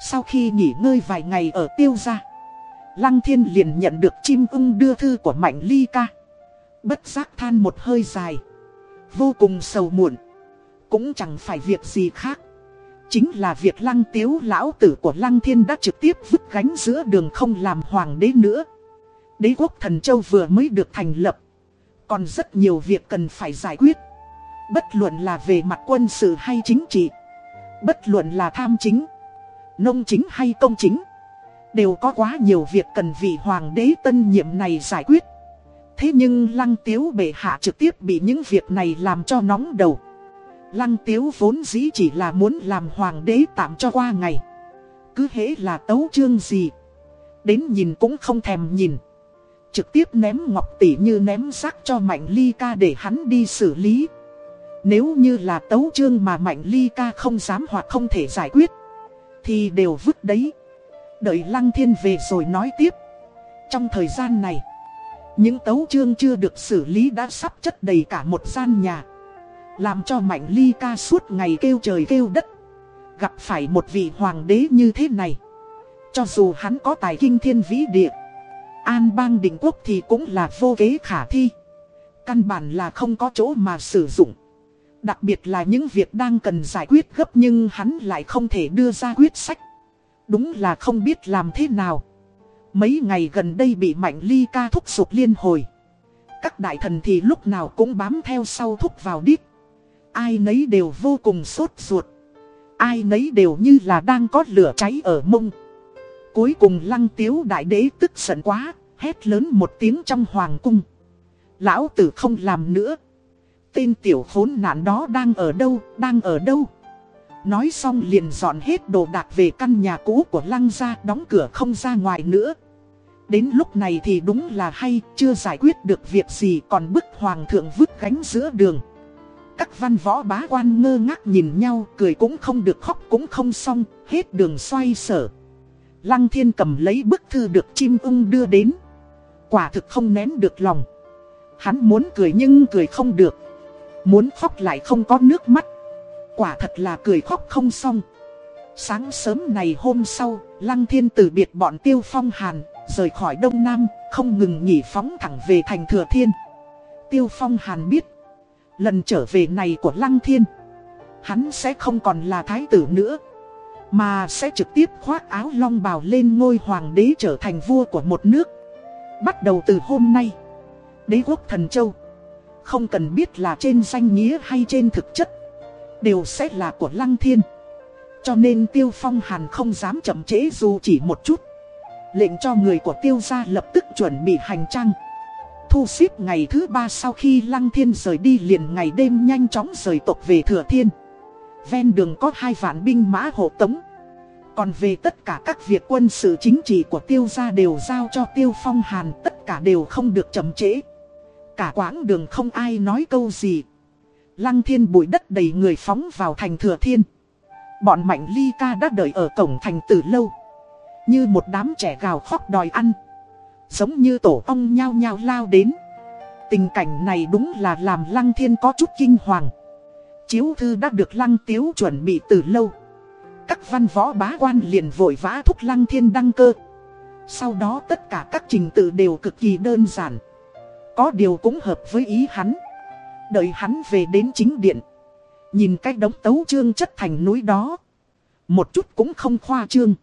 Sau khi nghỉ ngơi vài ngày ở tiêu gia, lăng thiên liền nhận được chim ưng đưa thư của mạnh ly ca. Bất giác than một hơi dài. Vô cùng sầu muộn. Cũng chẳng phải việc gì khác. Chính là việc lăng tiếu lão tử của lăng thiên đã trực tiếp vứt gánh giữa đường không làm hoàng đế nữa. Đế quốc thần châu vừa mới được thành lập. Còn rất nhiều việc cần phải giải quyết. Bất luận là về mặt quân sự hay chính trị. Bất luận là tham chính, nông chính hay công chính. Đều có quá nhiều việc cần vị hoàng đế tân nhiệm này giải quyết. Thế nhưng lăng tiếu bệ hạ trực tiếp bị những việc này làm cho nóng đầu. Lăng tiếu vốn dĩ chỉ là muốn làm hoàng đế tạm cho qua ngày. Cứ hễ là tấu chương gì. Đến nhìn cũng không thèm nhìn. Trực tiếp ném ngọc tỷ như ném rác cho Mạnh Ly ca để hắn đi xử lý. Nếu như là tấu chương mà Mạnh Ly ca không dám hoặc không thể giải quyết. Thì đều vứt đấy. Đợi Lăng Thiên về rồi nói tiếp. Trong thời gian này. Những tấu chương chưa được xử lý đã sắp chất đầy cả một gian nhà. Làm cho Mạnh Ly ca suốt ngày kêu trời kêu đất. Gặp phải một vị hoàng đế như thế này. Cho dù hắn có tài kinh thiên vĩ địa. An bang định quốc thì cũng là vô kế khả thi. Căn bản là không có chỗ mà sử dụng. Đặc biệt là những việc đang cần giải quyết gấp nhưng hắn lại không thể đưa ra quyết sách. Đúng là không biết làm thế nào. Mấy ngày gần đây bị Mạnh Ly ca thúc sụp liên hồi. Các đại thần thì lúc nào cũng bám theo sau thúc vào đít. Ai nấy đều vô cùng sốt ruột. Ai nấy đều như là đang có lửa cháy ở mông. Cuối cùng lăng tiếu đại đế tức giận quá, hét lớn một tiếng trong hoàng cung. Lão tử không làm nữa. Tên tiểu khốn nạn đó đang ở đâu, đang ở đâu. Nói xong liền dọn hết đồ đạc về căn nhà cũ của lăng ra đóng cửa không ra ngoài nữa. Đến lúc này thì đúng là hay, chưa giải quyết được việc gì còn bức hoàng thượng vứt gánh giữa đường. Các văn võ bá quan ngơ ngác nhìn nhau, cười cũng không được khóc cũng không xong, hết đường xoay sở. Lăng thiên cầm lấy bức thư được chim ung đưa đến. Quả thực không nén được lòng. Hắn muốn cười nhưng cười không được. Muốn khóc lại không có nước mắt. Quả thật là cười khóc không xong. Sáng sớm này hôm sau, Lăng Thiên từ biệt bọn Tiêu Phong Hàn, rời khỏi Đông Nam, không ngừng nghỉ phóng thẳng về thành Thừa Thiên. Tiêu Phong Hàn biết, lần trở về này của Lăng Thiên, hắn sẽ không còn là thái tử nữa, mà sẽ trực tiếp khoác áo long bào lên ngôi hoàng đế trở thành vua của một nước. Bắt đầu từ hôm nay, đế quốc thần châu, không cần biết là trên danh nghĩa hay trên thực chất, đều sẽ là của Lăng Thiên. Cho nên Tiêu Phong Hàn không dám chậm trễ dù chỉ một chút. Lệnh cho người của Tiêu gia lập tức chuẩn bị hành trang. Thu xếp ngày thứ ba sau khi Lăng Thiên rời đi liền ngày đêm nhanh chóng rời tộc về Thừa Thiên. Ven đường có hai vạn binh mã hộ tống. Còn về tất cả các việc quân sự chính trị của Tiêu gia đều giao cho Tiêu Phong Hàn, tất cả đều không được chậm trễ. Cả quãng đường không ai nói câu gì. Lăng Thiên bụi đất đầy người phóng vào thành Thừa Thiên. Bọn Mạnh Ly Ca đã đợi ở cổng thành từ lâu. Như một đám trẻ gào khóc đòi ăn. Giống như tổ ong nhao nhao lao đến. Tình cảnh này đúng là làm Lăng Thiên có chút kinh hoàng. Chiếu thư đã được Lăng Tiếu chuẩn bị từ lâu. các văn võ bá quan liền vội vã thúc lăng thiên đăng cơ. Sau đó tất cả các trình tự đều cực kỳ đơn giản. Có điều cũng hợp với ý hắn. Đợi hắn về đến chính điện. Nhìn cái đống tấu trương chất thành núi đó. Một chút cũng không khoa trương.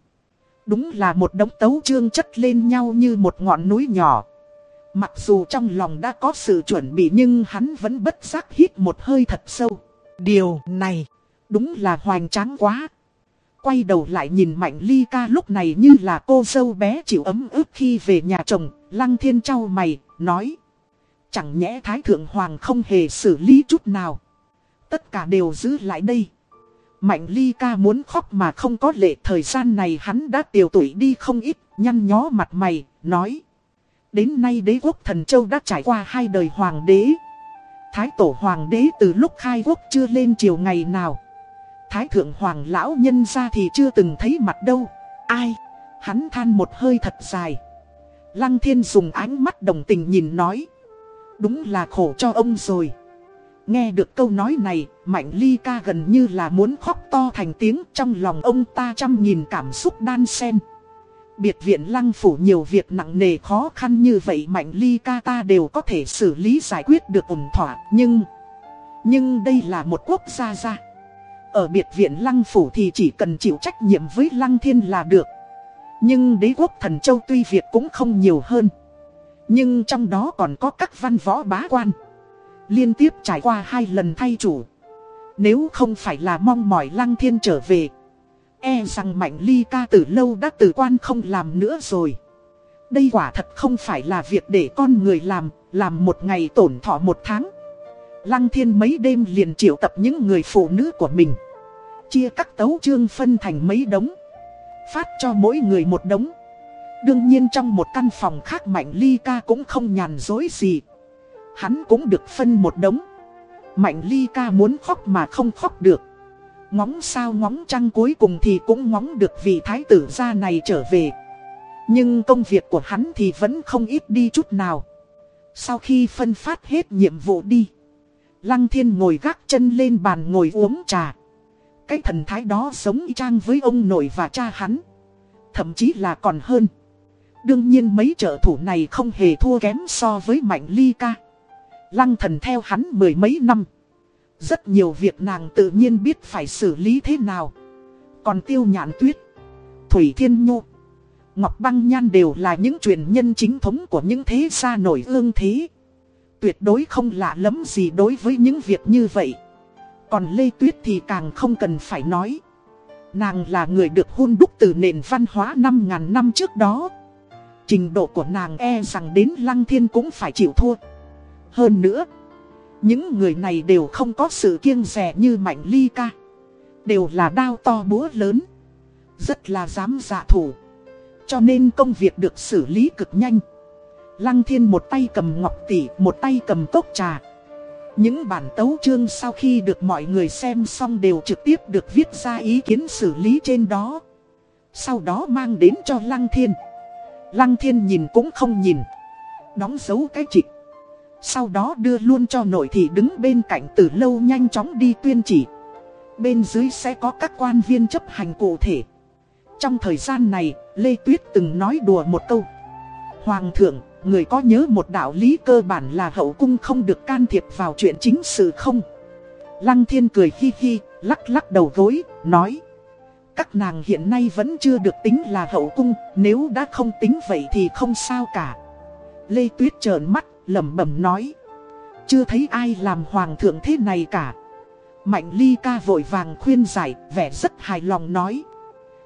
Đúng là một đống tấu trương chất lên nhau như một ngọn núi nhỏ. Mặc dù trong lòng đã có sự chuẩn bị nhưng hắn vẫn bất giác hít một hơi thật sâu. Điều này, đúng là hoành tráng quá. Quay đầu lại nhìn Mạnh Ly ca lúc này như là cô dâu bé chịu ấm ức khi về nhà chồng, Lăng Thiên trao mày, nói. Chẳng nhẽ Thái Thượng Hoàng không hề xử lý chút nào. Tất cả đều giữ lại đây. Mạnh Ly ca muốn khóc mà không có lệ thời gian này hắn đã tiểu tuổi đi không ít, nhăn nhó mặt mày, nói. Đến nay đế quốc thần châu đã trải qua hai đời hoàng đế. Thái tổ hoàng đế từ lúc khai quốc chưa lên triều ngày nào. Thái thượng hoàng lão nhân ra thì chưa từng thấy mặt đâu. Ai? Hắn than một hơi thật dài. Lăng thiên dùng ánh mắt đồng tình nhìn nói. Đúng là khổ cho ông rồi. Nghe được câu nói này, Mạnh Ly ca gần như là muốn khóc to thành tiếng trong lòng ông ta trăm nghìn cảm xúc đan xen. Biệt viện lăng phủ nhiều việc nặng nề khó khăn như vậy Mạnh Ly ca ta đều có thể xử lý giải quyết được ổn thỏa Nhưng, nhưng đây là một quốc gia gia. Ở biệt viện lăng phủ thì chỉ cần chịu trách nhiệm với lăng thiên là được. Nhưng đế quốc thần châu tuy việc cũng không nhiều hơn. Nhưng trong đó còn có các văn võ bá quan. Liên tiếp trải qua hai lần thay chủ. Nếu không phải là mong mỏi lăng thiên trở về E rằng Mạnh Ly ca từ lâu đã từ quan không làm nữa rồi. Đây quả thật không phải là việc để con người làm Làm một ngày tổn thọ một tháng. Lăng thiên mấy đêm liền triệu tập những người phụ nữ của mình, Chia các tấu chương phân thành mấy đống, Phát cho mỗi người một đống. Đương nhiên trong một căn phòng khác Mạnh Ly ca cũng không nhàn dối gì. Hắn cũng được phân một đống. Mạnh Ly ca muốn khóc mà không khóc được. Ngóng sao ngóng trăng cuối cùng thì cũng ngóng được vị thái tử gia này trở về. Nhưng công việc của hắn thì vẫn không ít đi chút nào. Sau khi phân phát hết nhiệm vụ đi, Lăng thiên ngồi gác chân lên bàn ngồi uống trà. Cái thần thái đó giống y chang với ông nội và cha hắn. Thậm chí là còn hơn. Đương nhiên mấy trợ thủ này không hề thua kém so với mạnh ly ca. Lăng thần theo hắn mười mấy năm rất nhiều việc nàng tự nhiên biết phải xử lý thế nào. Còn tiêu nhạn tuyết, Thủy Thiên nhu, Ngọc Băng Nhan đều là những truyền nhân chính thống của những thế gia nổi ương thế. Tuyệt đối không lạ lẫm gì đối với những việc như vậy. Còn Lê Tuyết thì càng không cần phải nói. Nàng là người được hôn đúc từ nền văn hóa 5.000 năm trước đó. Trình độ của nàng e rằng đến Lăng Thiên cũng phải chịu thua. Hơn nữa, những người này đều không có sự kiêng rẻ như Mạnh Ly ca. Đều là đao to búa lớn. Rất là dám dạ thủ. Cho nên công việc được xử lý cực nhanh. Lăng thiên một tay cầm ngọc tỷ, một tay cầm cốc trà. Những bản tấu chương sau khi được mọi người xem xong đều trực tiếp được viết ra ý kiến xử lý trên đó. Sau đó mang đến cho Lăng Thiên. Lăng Thiên nhìn cũng không nhìn. Đóng dấu cái trịch. Sau đó đưa luôn cho nội thị đứng bên cạnh từ lâu nhanh chóng đi tuyên chỉ. Bên dưới sẽ có các quan viên chấp hành cụ thể. Trong thời gian này, Lê Tuyết từng nói đùa một câu. Hoàng thượng, người có nhớ một đạo lý cơ bản là hậu cung không được can thiệp vào chuyện chính sự không? Lăng thiên cười hi hi, lắc lắc đầu gối, nói. Các nàng hiện nay vẫn chưa được tính là hậu cung, nếu đã không tính vậy thì không sao cả. Lê Tuyết trợn mắt, lẩm bẩm nói. Chưa thấy ai làm hoàng thượng thế này cả. Mạnh ly ca vội vàng khuyên giải, vẻ rất hài lòng nói.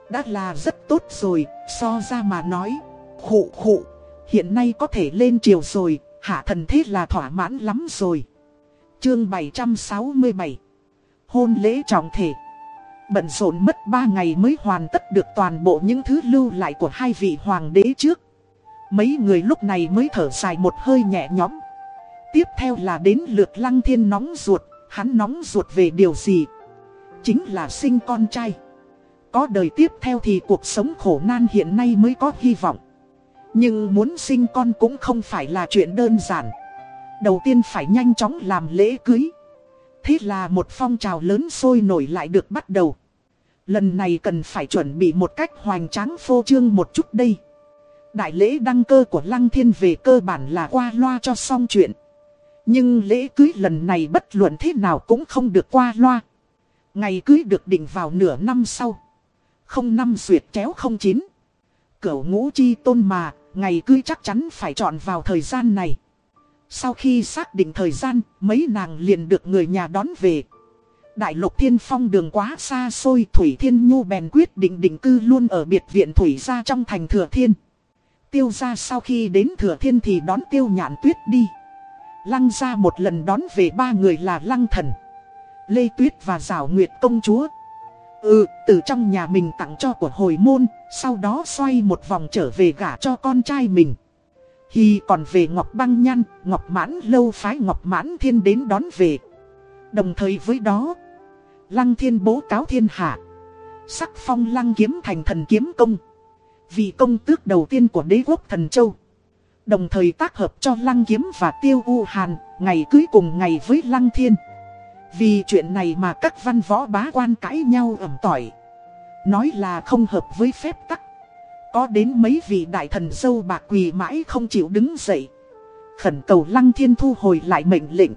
Đã là rất tốt rồi, so ra mà nói. Khụ khụ, hiện nay có thể lên triều rồi, hạ thần thế là thỏa mãn lắm rồi. Chương 767 Hôn lễ trọng thể Bận rộn mất 3 ngày mới hoàn tất được toàn bộ những thứ lưu lại của hai vị hoàng đế trước. Mấy người lúc này mới thở dài một hơi nhẹ nhõm. Tiếp theo là đến lượt lăng thiên nóng ruột, hắn nóng ruột về điều gì? Chính là sinh con trai. Có đời tiếp theo thì cuộc sống khổ nan hiện nay mới có hy vọng. Nhưng muốn sinh con cũng không phải là chuyện đơn giản. Đầu tiên phải nhanh chóng làm lễ cưới. Thế là một phong trào lớn sôi nổi lại được bắt đầu. Lần này cần phải chuẩn bị một cách hoành tráng phô trương một chút đây. Đại lễ đăng cơ của Lăng Thiên về cơ bản là qua loa cho xong chuyện. Nhưng lễ cưới lần này bất luận thế nào cũng không được qua loa. Ngày cưới được định vào nửa năm sau. Không năm duyệt chéo không chín. Cửu ngũ chi tôn mà, ngày cưới chắc chắn phải chọn vào thời gian này. Sau khi xác định thời gian, mấy nàng liền được người nhà đón về. Đại lục thiên phong đường quá xa xôi Thủy Thiên Nhu bèn quyết định định cư luôn ở biệt viện Thủy gia trong thành Thừa Thiên. Tiêu gia sau khi đến Thừa Thiên thì đón tiêu nhạn tuyết đi. Lăng ra một lần đón về ba người là Lăng Thần, Lê Tuyết và Giảo Nguyệt Công Chúa. Ừ, từ trong nhà mình tặng cho của hồi môn, sau đó xoay một vòng trở về gả cho con trai mình. Hi còn về Ngọc Băng Nhăn, Ngọc Mãn lâu phái Ngọc Mãn Thiên đến đón về. Đồng thời với đó, Lăng Thiên bố cáo thiên hạ. Sắc phong Lăng Kiếm thành thần kiếm công. Vị công tước đầu tiên của đế quốc thần châu. Đồng thời tác hợp cho Lăng Kiếm và Tiêu U Hàn, ngày cưới cùng ngày với Lăng Thiên. Vì chuyện này mà các văn võ bá quan cãi nhau ẩm tỏi. Nói là không hợp với phép tắc. Có đến mấy vị đại thần sâu bạc quỳ mãi không chịu đứng dậy. Khẩn cầu Lăng Thiên thu hồi lại mệnh lệnh.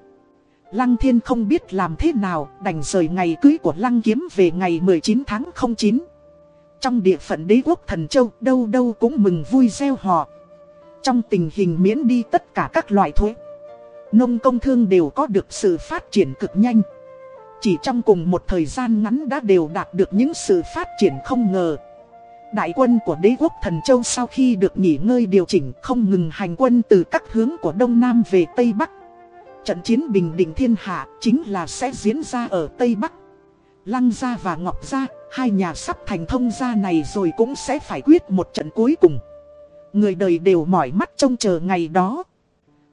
Lăng Thiên không biết làm thế nào, đành rời ngày cưới của Lăng Kiếm về ngày 19 tháng 09. Trong địa phận đế quốc thần châu, đâu đâu cũng mừng vui gieo họ. Trong tình hình miễn đi tất cả các loại thuế, nông công thương đều có được sự phát triển cực nhanh. Chỉ trong cùng một thời gian ngắn đã đều đạt được những sự phát triển không ngờ. Đại quân của đế quốc thần châu sau khi được nghỉ ngơi điều chỉnh không ngừng hành quân từ các hướng của Đông Nam về Tây Bắc. Trận chiến Bình Định Thiên Hạ chính là sẽ diễn ra ở Tây Bắc. Lăng Gia và Ngọc Gia, hai nhà sắp thành thông gia này rồi cũng sẽ phải quyết một trận cuối cùng. Người đời đều mỏi mắt trông chờ ngày đó.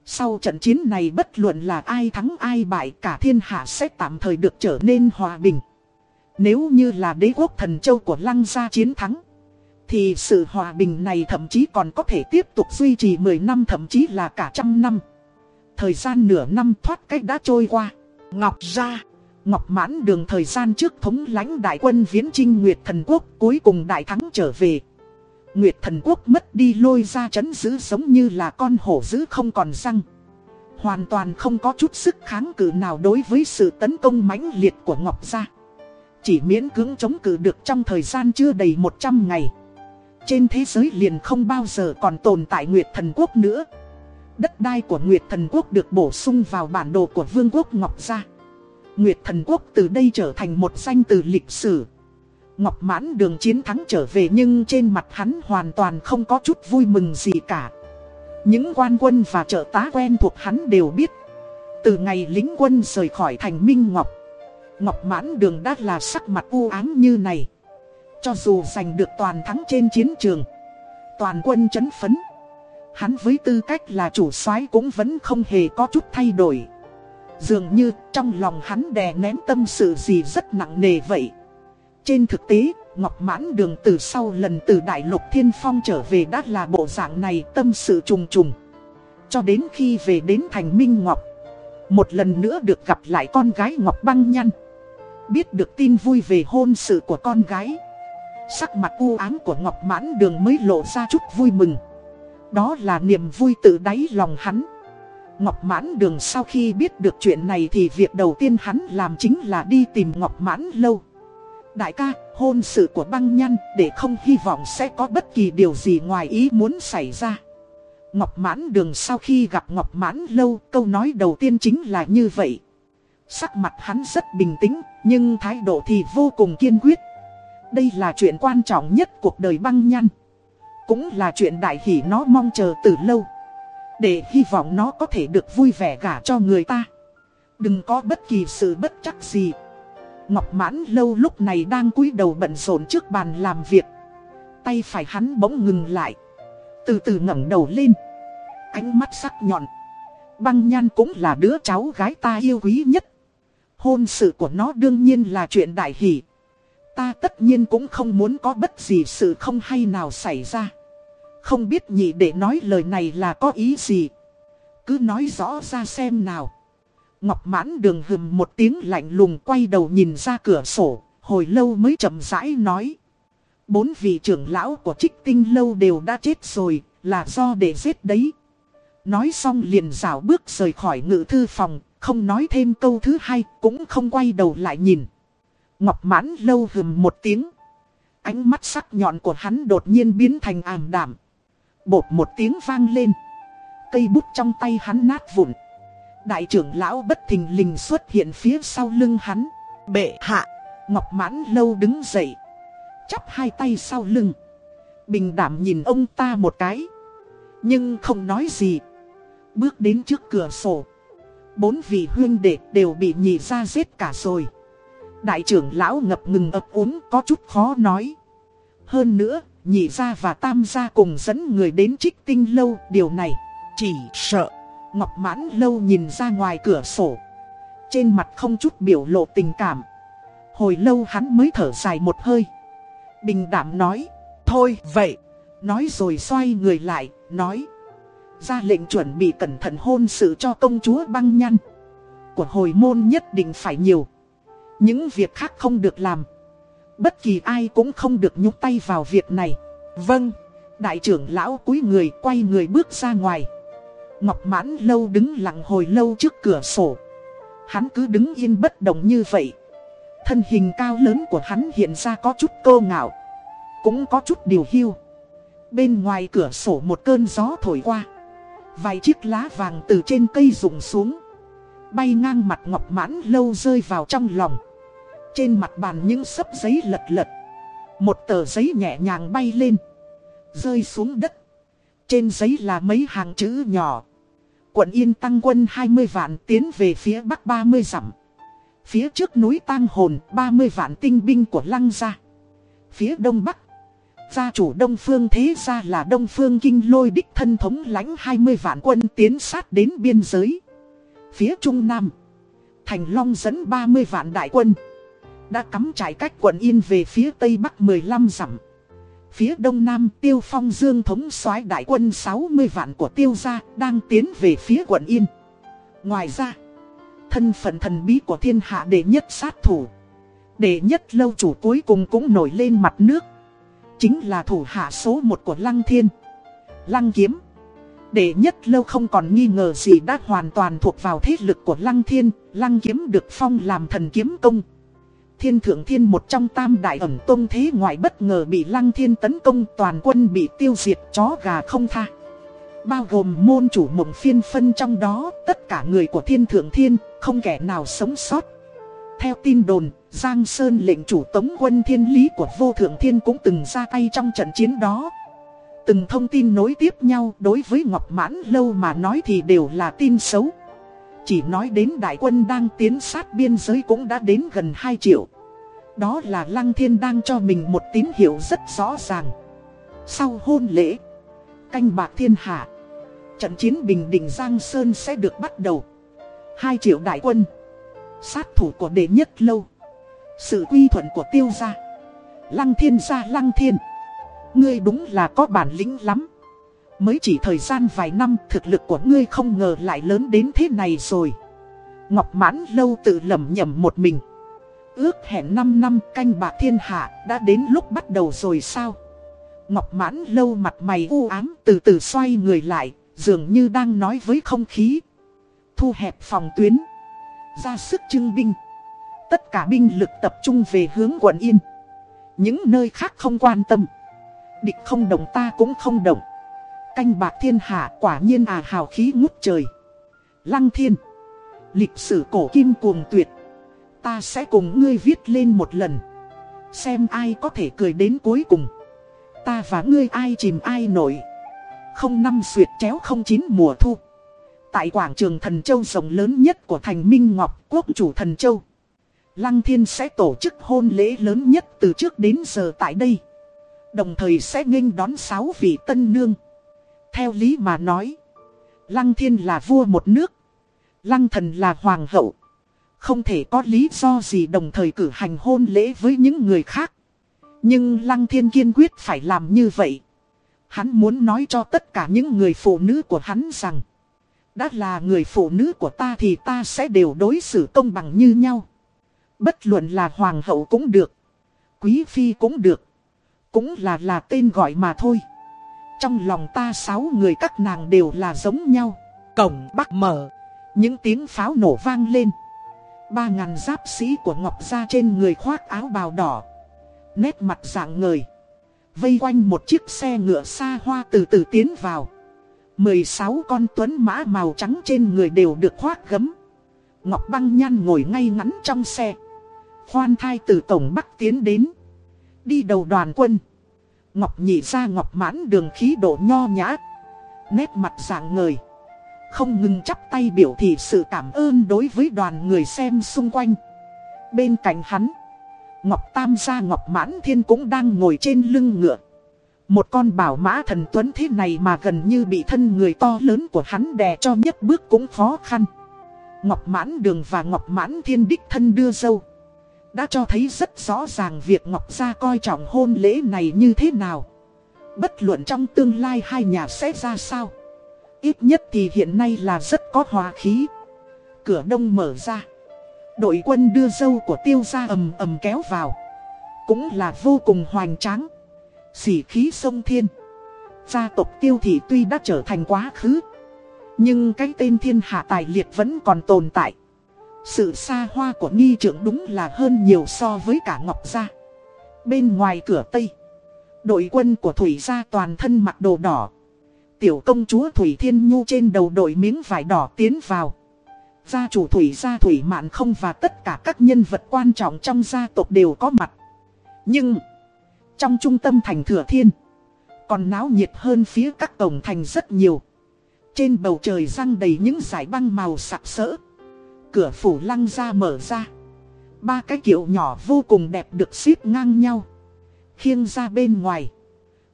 Sau trận chiến này bất luận là ai thắng ai bại, cả thiên hạ sẽ tạm thời được trở nên hòa bình. Nếu như là đế quốc thần châu của Lăng Gia chiến thắng. Thì sự hòa bình này thậm chí còn có thể tiếp tục duy trì 10 năm, thậm chí là cả trăm năm. Thời gian nửa năm thoát cách đã trôi qua. Ngọc Gia Ngọc Mãn đường thời gian trước thống lãnh đại quân viễn trinh Nguyệt Thần Quốc, cuối cùng đại thắng trở về. Nguyệt Thần Quốc mất đi lôi ra chấn giữ giống như là con hổ dữ không còn răng. Hoàn toàn không có chút sức kháng cự nào đối với sự tấn công mãnh liệt của Ngọc Gia. Chỉ miễn cưỡng chống cự được trong thời gian chưa đầy 100 ngày. Trên thế giới liền không bao giờ còn tồn tại Nguyệt Thần Quốc nữa. Đất đai của Nguyệt Thần Quốc được bổ sung vào bản đồ của Vương quốc Ngọc Gia. Nguyệt Thần Quốc từ đây trở thành một danh từ lịch sử. Ngọc Mãn đường chiến thắng trở về nhưng trên mặt hắn hoàn toàn không có chút vui mừng gì cả. Những quan quân và trợ tá quen thuộc hắn đều biết. Từ ngày lính quân rời khỏi thành Minh Ngọc, Ngọc Mãn đường đã là sắc mặt u ám như này. Cho dù giành được toàn thắng trên chiến trường, toàn quân chấn phấn. Hắn với tư cách là chủ soái cũng vẫn không hề có chút thay đổi. Dường như trong lòng hắn đè nén tâm sự gì rất nặng nề vậy. Trên thực tế, Ngọc Mãn Đường từ sau lần từ Đại Lục Thiên Phong trở về đã là bộ dạng này tâm sự trùng trùng. Cho đến khi về đến thành Minh Ngọc, một lần nữa được gặp lại con gái Ngọc Băng Nhăn. Biết được tin vui về hôn sự của con gái. Sắc mặt u ám của Ngọc Mãn Đường mới lộ ra chút vui mừng. Đó là niềm vui từ đáy lòng hắn. Ngọc Mãn Đường sau khi biết được chuyện này thì việc đầu tiên hắn làm chính là đi tìm Ngọc Mãn Lâu. Đại ca, hôn sự của băng nhăn để không hy vọng sẽ có bất kỳ điều gì ngoài ý muốn xảy ra. Ngọc Mãn Đường sau khi gặp Ngọc Mãn Lâu, câu nói đầu tiên chính là như vậy. Sắc mặt hắn rất bình tĩnh, nhưng thái độ thì vô cùng kiên quyết. Đây là chuyện quan trọng nhất cuộc đời băng nhăn. Cũng là chuyện đại hỷ nó mong chờ từ lâu. Để hy vọng nó có thể được vui vẻ gả cho người ta. Đừng có bất kỳ sự bất chắc gì. Ngọc mãn lâu lúc này đang cúi đầu bận rộn trước bàn làm việc. Tay phải hắn bỗng ngừng lại. Từ từ ngẩng đầu lên. Ánh mắt sắc nhọn. Băng nhan cũng là đứa cháu gái ta yêu quý nhất. Hôn sự của nó đương nhiên là chuyện đại hỷ. Ta tất nhiên cũng không muốn có bất gì sự không hay nào xảy ra. Không biết nhị để nói lời này là có ý gì. Cứ nói rõ ra xem nào. Ngọc mãn đường hừm một tiếng lạnh lùng quay đầu nhìn ra cửa sổ, Hồi lâu mới chậm rãi nói. Bốn vị trưởng lão của trích tinh lâu đều đã chết rồi, là do để giết đấy. Nói xong liền rảo bước rời khỏi ngự thư phòng, không nói thêm câu thứ hai, cũng không quay đầu lại nhìn. Ngọc mãn lâu hừm một tiếng. Ánh mắt sắc nhọn của hắn đột nhiên biến thành ảm đảm. Bột một tiếng vang lên. Cây bút trong tay hắn nát vụn. Đại trưởng lão bất thình lình xuất hiện phía sau lưng hắn. Bệ hạ. Ngọc mãn lâu đứng dậy. Chắp hai tay sau lưng. Bình đảm nhìn ông ta một cái. Nhưng không nói gì. Bước đến trước cửa sổ. Bốn vị huyên đệ đều bị nhị ra giết cả rồi. Đại trưởng lão ngập ngừng ập úng có chút khó nói. Hơn nữa, nhị gia và tam gia cùng dẫn người đến trích tinh lâu điều này. Chỉ sợ. Ngọc mãn lâu nhìn ra ngoài cửa sổ. Trên mặt không chút biểu lộ tình cảm. Hồi lâu hắn mới thở dài một hơi. Bình đảm nói. Thôi vậy. Nói rồi xoay người lại, nói. Ra lệnh chuẩn bị cẩn thận hôn sự cho công chúa băng nhăn. Của hồi môn nhất định phải nhiều. Những việc khác không được làm. Bất kỳ ai cũng không được nhúc tay vào việc này. Vâng, đại trưởng lão cúi người quay người bước ra ngoài. Ngọc mãn lâu đứng lặng hồi lâu trước cửa sổ. Hắn cứ đứng yên bất động như vậy. Thân hình cao lớn của hắn hiện ra có chút cơ ngạo. Cũng có chút điều hiu. Bên ngoài cửa sổ một cơn gió thổi qua. Vài chiếc lá vàng từ trên cây rụng xuống. Bay ngang mặt ngọc mãn lâu rơi vào trong lòng. Trên mặt bàn những sấp giấy lật lật. Một tờ giấy nhẹ nhàng bay lên. Rơi xuống đất. Trên giấy là mấy hàng chữ nhỏ. Quận Yên tăng quân 20 vạn tiến về phía bắc 30 dặm. Phía trước núi tang hồn 30 vạn tinh binh của lăng gia. Phía đông bắc. Gia chủ Đông Phương thế ra là Đông Phương Kinh lôi đích thân thống lãnh 20 vạn quân tiến sát đến biên giới. Phía Trung Nam. Thành Long dẫn 30 vạn đại quân. Đã cắm trải cách quận Yên về phía Tây Bắc 15 dặm. Phía Đông Nam Tiêu Phong Dương thống soái đại quân 60 vạn của Tiêu gia đang tiến về phía quận Yên. Ngoài ra, thân phận thần bí của thiên hạ đệ nhất sát thủ. Đệ nhất lâu chủ cuối cùng cũng nổi lên mặt nước. Chính là thủ hạ số 1 của Lăng Thiên. Lăng Kiếm. Đệ nhất lâu không còn nghi ngờ gì đã hoàn toàn thuộc vào thế lực của Lăng Thiên. Lăng Kiếm được phong làm thần kiếm công. Thiên Thượng Thiên một trong tam đại ẩn tôn thế ngoại bất ngờ bị Lăng Thiên tấn công toàn quân bị tiêu diệt chó gà không tha. Bao gồm môn chủ mộng phiên phân trong đó, tất cả người của Thiên Thượng Thiên, không kẻ nào sống sót. Theo tin đồn, Giang Sơn lệnh chủ tống quân thiên lý của vô thượng thiên cũng từng ra tay trong trận chiến đó. Từng thông tin nối tiếp nhau đối với Ngọc Mãn Lâu mà nói thì đều là tin xấu. Chỉ nói đến đại quân đang tiến sát biên giới cũng đã đến gần 2 triệu. Đó là Lăng Thiên đang cho mình một tín hiệu rất rõ ràng. Sau hôn lễ, canh bạc thiên hạ, trận chiến Bình Định Giang Sơn sẽ được bắt đầu. 2 triệu đại quân, sát thủ của đệ nhất lâu, sự quy thuận của tiêu gia. Lăng Thiên gia Lăng Thiên, ngươi đúng là có bản lĩnh lắm. Mới chỉ thời gian vài năm, thực lực của ngươi không ngờ lại lớn đến thế này rồi. Ngọc mãn lâu tự lầm nhầm một mình. Ước hẹn 5 năm, canh bạc thiên hạ, đã đến lúc bắt đầu rồi sao? Ngọc mãn lâu mặt mày u ám, từ từ xoay người lại, Dường như đang nói với không khí. Thu hẹp phòng tuyến. Ra sức trưng binh. Tất cả binh lực tập trung về hướng quận Yên. Những nơi khác không quan tâm. Địch không động ta cũng không động Canh bạc thiên hạ quả nhiên à hào khí ngút trời. Lăng thiên. Lịch sử cổ kim cuồng tuyệt. Ta sẽ cùng ngươi viết lên một lần. Xem ai có thể cười đến cuối cùng. Ta và ngươi ai chìm ai nổi. Không năm xuyệt chéo không chín mùa thu. Tại quảng trường Thần Châu rộng lớn nhất của thành Minh Ngọc, quốc chủ Thần Châu. Lăng Thiên sẽ tổ chức hôn lễ lớn nhất từ trước đến giờ tại đây. Đồng thời sẽ nghênh đón sáu vị tân nương. Theo lý mà nói, Lăng Thiên là vua một nước, Lăng Thần là hoàng hậu. Không thể có lý do gì đồng thời cử hành hôn lễ với những người khác. Nhưng Lăng Thiên kiên quyết phải làm như vậy. Hắn muốn nói cho tất cả những người phụ nữ của hắn rằng Đã là người phụ nữ của ta thì ta sẽ đều đối xử công bằng như nhau Bất luận là hoàng hậu cũng được Quý phi cũng được. Cũng là là tên gọi mà thôi. Trong lòng ta sáu người các nàng đều là giống nhau. Cổng bắc mở. Những tiếng pháo nổ vang lên. Ba ngàn giáp sĩ của Ngọc Gia trên người khoác áo bào đỏ. Nét mặt dạng ngời. Vây quanh một chiếc xe ngựa xa hoa từ từ tiến vào. 16 con tuấn mã màu trắng trên người đều được khoác gấm. Ngọc Băng Nhan ngồi ngay ngắn trong xe. Khoan thai từ cổng Bắc tiến đến. Đi đầu đoàn quân. Ngọc nhị ra Ngọc mãn đường khí độ nho nhã. Nét mặt dạng ngời. Không ngừng chắp tay biểu thị sự cảm ơn đối với đoàn người xem xung quanh. Bên cạnh hắn. Ngọc Tam gia Ngọc Mãn Thiên cũng đang ngồi trên lưng ngựa. Một con bảo mã thần tuấn thế này mà gần như bị thân người to lớn của hắn đè cho nhất bước cũng khó khăn. Ngọc Mãn Đường và Ngọc Mãn Thiên đích thân đưa dâu. Đã cho thấy rất rõ ràng việc Ngọc Gia coi trọng hôn lễ này như thế nào. Bất luận trong tương lai hai nhà sẽ ra sao. Ít nhất thì hiện nay là rất có hòa khí. Cửa đông mở ra. Đội quân đưa dâu của tiêu gia ầm ầm kéo vào. Cũng là vô cùng hoành tráng. Sỉ khí sông thiên. Gia tộc tiêu thị tuy đã trở thành quá khứ. Nhưng cái tên thiên hạ tài liệt vẫn còn tồn tại. Sự xa hoa của nghi trưởng đúng là hơn nhiều so với cả Ngọc Gia. Bên ngoài cửa Tây, đội quân của Thủy Gia toàn thân mặc đồ đỏ. Tiểu công chúa Thủy Thiên Nhu trên đầu đội miếng vải đỏ tiến vào. Gia chủ Thủy Gia Thủy Mạn không và tất cả các nhân vật quan trọng trong gia tộc đều có mặt. Nhưng, trong trung tâm thành Thừa Thiên, còn náo nhiệt hơn phía các cổng thành rất nhiều. Trên bầu trời răng đầy những giải băng màu sặc sỡ. Cửa phủ lăng ra mở ra. Ba cái kiệu nhỏ vô cùng đẹp được xếp ngang nhau. Khiêng ra bên ngoài.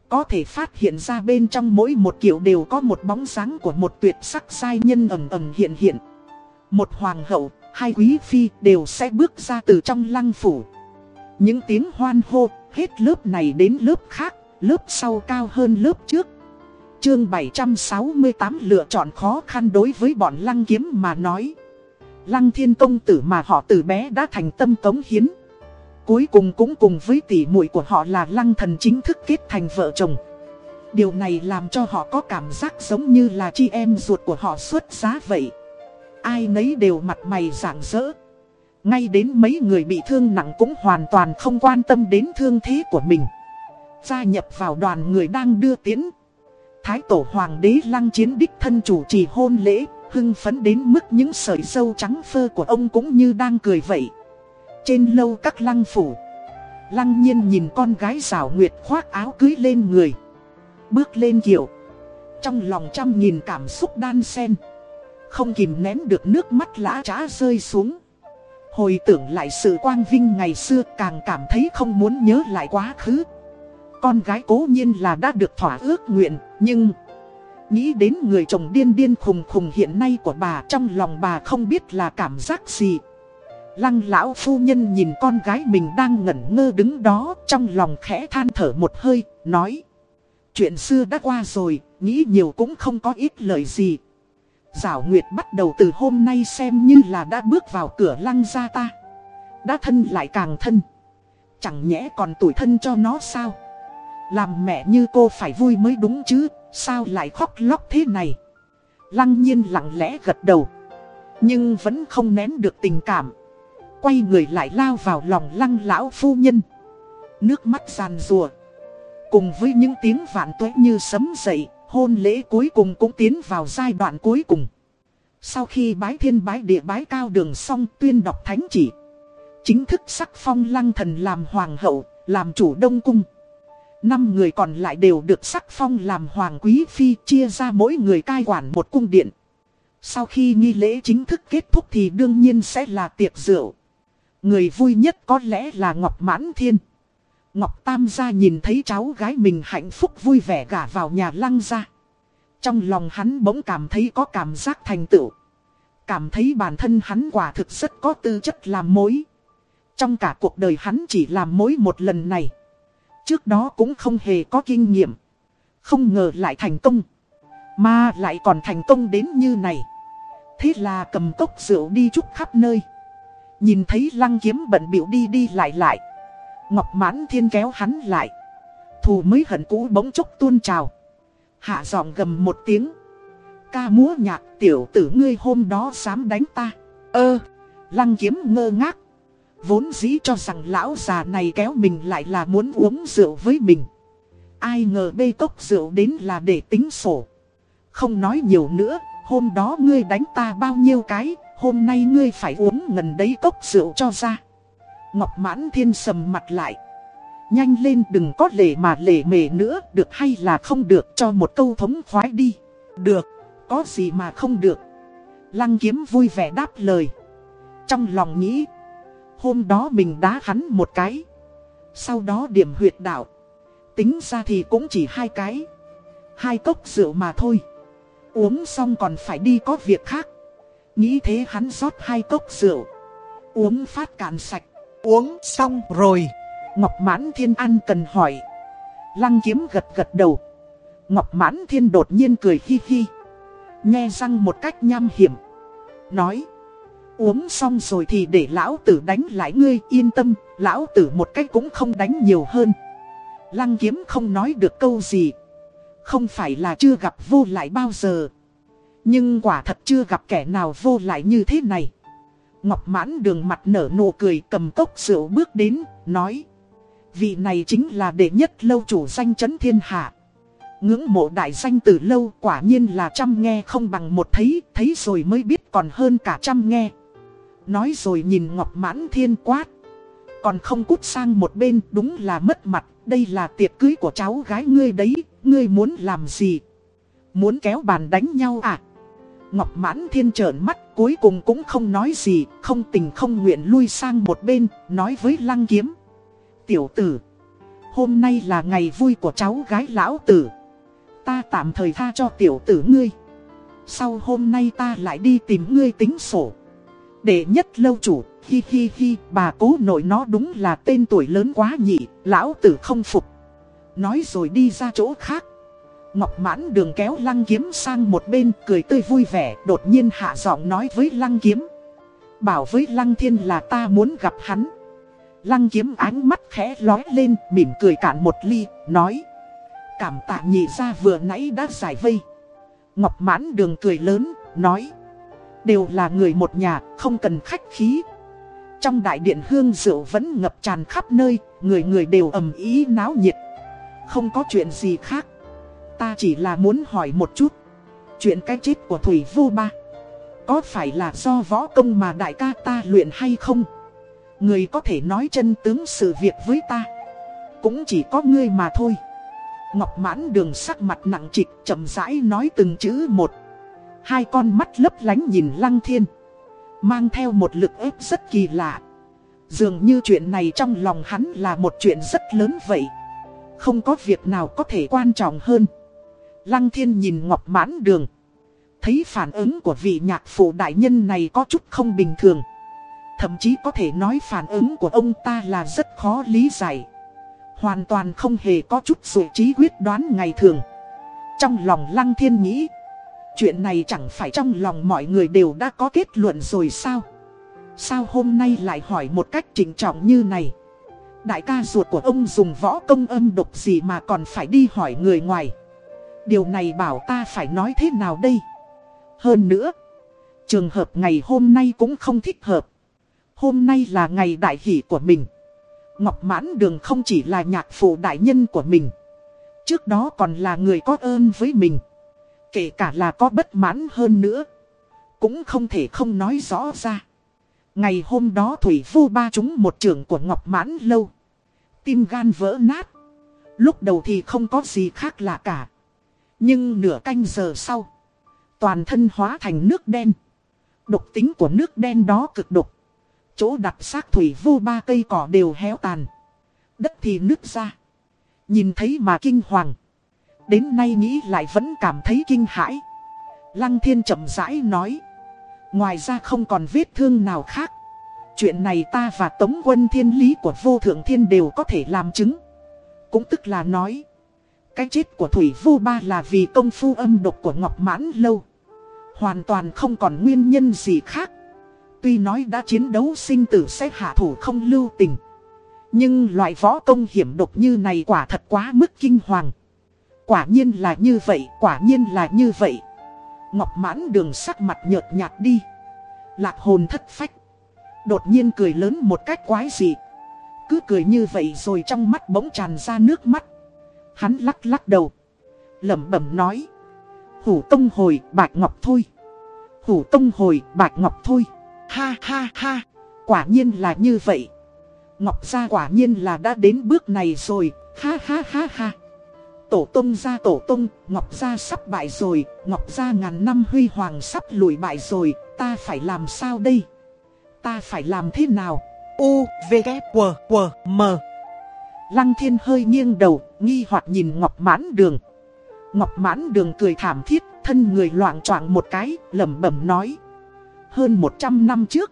Có thể phát hiện ra bên trong mỗi một kiệu đều có một bóng dáng của một tuyệt sắc sai nhân ầm ầm hiện hiện. Một hoàng hậu, hai quý phi đều sẽ bước ra từ trong lăng phủ. Những tiếng hoan hô, hết lớp này đến lớp khác, lớp sau cao hơn lớp trước. Chương 768 lựa chọn khó khăn đối với bọn lăng kiếm mà nói. Lăng thiên công tử mà họ từ bé đã thành tâm cống hiến. Cuối cùng cũng cùng với tỷ muội của họ là lăng thần chính thức kết thành vợ chồng. Điều này làm cho họ có cảm giác giống như là chị em ruột của họ xuất giá vậy. Ai nấy đều mặt mày rạng rỡ. Ngay đến mấy người bị thương nặng cũng hoàn toàn không quan tâm đến thương thế của mình. Gia nhập vào đoàn người đang đưa tiến. Thái tổ hoàng đế lăng chiến đích thân chủ trì hôn lễ hưng phấn đến mức những sợi dâu trắng phơ của ông cũng như đang cười vậy. Trên lâu các lăng phủ, lăng nhiên nhìn con gái rào nguyệt khoác áo cưới lên người. Bước lên kiệu, trong lòng trăm nghìn cảm xúc đan xen. Không kìm nén được nước mắt lã trá rơi xuống. Hồi tưởng lại sự quang vinh ngày xưa càng cảm thấy không muốn nhớ lại quá khứ. Con gái cố nhiên là đã được thỏa ước nguyện, nhưng... Nghĩ đến người chồng điên điên khùng khùng hiện nay của bà trong lòng bà không biết là cảm giác gì. Lăng lão phu nhân nhìn con gái mình đang ngẩn ngơ đứng đó trong lòng khẽ than thở một hơi, nói. Chuyện xưa đã qua rồi, nghĩ nhiều cũng không có ít lời gì. Giảo Nguyệt bắt đầu từ hôm nay xem như là đã bước vào cửa lăng gia ta. Đã thân lại càng thân. Chẳng nhẽ còn tuổi thân cho nó sao? Làm mẹ như cô phải vui mới đúng chứ, sao lại khóc lóc thế này? Lăng nhiên lặng lẽ gật đầu. Nhưng vẫn không nén được tình cảm. Quay người lại lao vào lòng lăng lão phu nhân. Nước mắt giàn rùa. Cùng với những tiếng vạn tuế như sấm dậy, hôn lễ cuối cùng cũng tiến vào giai đoạn cuối cùng. Sau khi bái thiên bái địa bái cao đường xong tuyên đọc thánh chỉ. Chính thức sắc phong lăng thần làm hoàng hậu, làm chủ đông cung. Năm người còn lại đều được sắc phong làm hoàng quý phi chia ra mỗi người cai quản một cung điện. Sau khi nghi lễ chính thức kết thúc thì đương nhiên sẽ là tiệc rượu. Người vui nhất có lẽ là Ngọc Mãn Thiên. Ngọc Tam gia nhìn thấy cháu gái mình hạnh phúc vui vẻ gả vào nhà lăng gia. Trong lòng hắn bỗng cảm thấy có cảm giác thành tựu. Cảm thấy bản thân hắn quả thực rất có tư chất làm mối. Trong cả cuộc đời hắn chỉ làm mối một lần này. Trước đó cũng không hề có kinh nghiệm. Không ngờ lại thành công. Mà lại còn thành công đến như này. Thế là cầm cốc rượu đi chút khắp nơi. Nhìn thấy lăng kiếm bận biểu đi đi lại lại. Ngọc mãn thiên kéo hắn lại. Thù mới hận cũ bỗng chốc tuôn trào. Hạ giọng gầm một tiếng. Ca múa nhạc tiểu tử ngươi hôm đó dám đánh ta. Ơ, lăng kiếm ngơ ngác. Vốn dĩ cho rằng lão già này kéo mình lại là muốn uống rượu với mình. Ai ngờ bê cốc rượu đến là để tính sổ. Không nói nhiều nữa, hôm đó ngươi đánh ta bao nhiêu cái, hôm nay ngươi phải uống ngần đấy cốc rượu cho ra. Ngọc mãn thiên sầm mặt lại. Nhanh lên đừng có lệ mà lệ mề nữa, được hay là không được cho một câu thống khoái đi. Được, có gì mà không được. Lăng kiếm vui vẻ đáp lời. Trong lòng nghĩ, hôm đó mình đá hắn một cái. Sau đó điểm huyệt đạo. Tính ra thì cũng chỉ hai cái. Hai cốc rượu mà thôi. Uống xong còn phải đi có việc khác. Nghĩ thế hắn rót hai cốc rượu. Uống phát cạn sạch. Uống xong rồi. Ngọc Mãn Thiên ăn cần hỏi. Lăng kiếm gật gật đầu. Ngọc Mãn Thiên đột nhiên cười hi hi. Nghe răng một cách nham hiểm. Nói. Uống xong rồi thì để lão tử đánh lại ngươi yên tâm. Lão tử một cách cũng không đánh nhiều hơn. Lăng kiếm không nói được câu gì. Không phải là chưa gặp vô lại bao giờ. Nhưng quả thật chưa gặp kẻ nào vô lại như thế này. Ngọc mãn đường mặt nở nụ cười cầm cốc rượu bước đến, nói. Vị này chính là đệ nhất lâu chủ danh chấn thiên hạ. Ngưỡng mộ đại danh từ lâu quả nhiên là trăm nghe không bằng một thấy, thấy rồi mới biết còn hơn cả trăm nghe. Nói rồi nhìn Ngọc mãn thiên quát. Còn không cút sang một bên đúng là mất mặt, đây là tiệc cưới của cháu gái ngươi đấy, ngươi muốn làm gì? Muốn kéo bàn đánh nhau à? Ngọc mãn thiên trợn mắt cuối cùng cũng không nói gì, không tình không nguyện lui sang một bên, nói với lăng kiếm. Tiểu tử, hôm nay là ngày vui của cháu gái lão tử. Ta tạm thời tha cho tiểu tử ngươi. Sau hôm nay ta lại đi tìm ngươi tính sổ. Để nhất lâu chủ, hi hi hi, bà cố nội nó đúng là tên tuổi lớn quá nhỉ, lão tử không phục. Nói rồi đi ra chỗ khác. Ngọc mãn đường kéo lăng kiếm sang một bên cười tươi vui vẻ đột nhiên hạ giọng nói với lăng kiếm. Bảo với lăng thiên là ta muốn gặp hắn. Lăng kiếm ánh mắt khẽ lói lên mỉm cười cạn một ly, nói. Cảm tạ nhị ra vừa nãy đã giải vây. Ngọc mãn đường cười lớn, nói. Đều là người một nhà, không cần khách khí. Trong đại điện hương rượu vẫn ngập tràn khắp nơi, người người đều ầm ý náo nhiệt. Không có chuyện gì khác. Ta chỉ là muốn hỏi một chút. Chuyện cái chết của Thủy Vô Ba. Có phải là do võ công mà đại ca ta luyện hay không? Người có thể nói chân tướng sự việc với ta. Cũng chỉ có ngươi mà thôi. Ngọc mãn đường sắc mặt nặng trịch chậm rãi nói từng chữ một. Hai con mắt lấp lánh nhìn lăng thiên. Mang theo một lực ép rất kỳ lạ. Dường như chuyện này trong lòng hắn là một chuyện rất lớn vậy. Không có việc nào có thể quan trọng hơn. Lăng thiên nhìn Ngọc Mãn Đường. Thấy phản ứng của vị nhạc phụ đại nhân này có chút không bình thường. Thậm chí có thể nói phản ứng của ông ta là rất khó lý giải. Hoàn toàn không hề có chút sự trí quyết đoán ngày thường. Trong lòng Lăng Thiên nghĩ. Chuyện này chẳng phải trong lòng mọi người đều đã có kết luận rồi sao? Sao hôm nay lại hỏi một cách trình trọng như này? Đại ca ruột của ông dùng võ công âm độc gì mà còn phải đi hỏi người ngoài? Điều này bảo ta phải nói thế nào đây? Hơn nữa, trường hợp ngày hôm nay cũng không thích hợp. Hôm nay là ngày đại hỷ của mình. Ngọc Mãn Đường không chỉ là nhạc phụ đại nhân của mình. Trước đó còn là người có ơn với mình. Kể cả là có bất mãn hơn nữa. Cũng không thể không nói rõ ra. Ngày hôm đó Thủy Phu ba chúng một trưởng của Ngọc Mãn lâu. Tim gan vỡ nát. Lúc đầu thì không có gì khác lạ cả. Nhưng nửa canh giờ sau, toàn thân hóa thành nước đen. Độc tính của nước đen đó cực độc. Chỗ đặt xác thủy phu ba cây cỏ đều héo tàn. Đất thì nứt ra. Nhìn thấy mà kinh hoàng. Đến nay nghĩ lại vẫn cảm thấy kinh hãi. Lăng thiên chậm rãi nói. Ngoài ra không còn vết thương nào khác. Chuyện này ta và tống quân thiên lý của vô thượng thiên đều có thể làm chứng. Cũng tức là nói. Cái chết của Thủy Vô Ba là vì công phu âm độc của Ngọc Mãn Lâu. Hoàn toàn không còn nguyên nhân gì khác. Tuy nói đã chiến đấu sinh tử sẽ hạ thủ không lưu tình. Nhưng loại võ công hiểm độc như này quả thật quá mức kinh hoàng. Quả nhiên là như vậy, quả nhiên là như vậy. Ngọc mãn đường sắc mặt nhợt nhạt đi. Lạc hồn thất phách. Đột nhiên cười lớn một cách quái dị. Cứ cười như vậy rồi trong mắt bỗng tràn ra nước mắt. Hắn lắc lắc đầu. lẩm bẩm nói. Hủ tông hồi bạc ngọc thôi. Hủ tông hồi bạc ngọc thôi. Ha ha ha. Quả nhiên là như vậy. Ngọc gia quả nhiên là đã đến bước này rồi. Ha ha ha ha. Tổ tông gia tổ tông, Ngọc gia sắp bại rồi, Ngọc gia ngàn năm huy hoàng sắp lùi bại rồi, ta phải làm sao đây? Ta phải làm thế nào? U, V, K, W, W, M. Lăng thiên hơi nghiêng đầu, nghi hoặc nhìn Ngọc mãn đường. Ngọc mãn đường cười thảm thiết, thân người loạn choạng một cái, lẩm bẩm nói. Hơn 100 năm trước,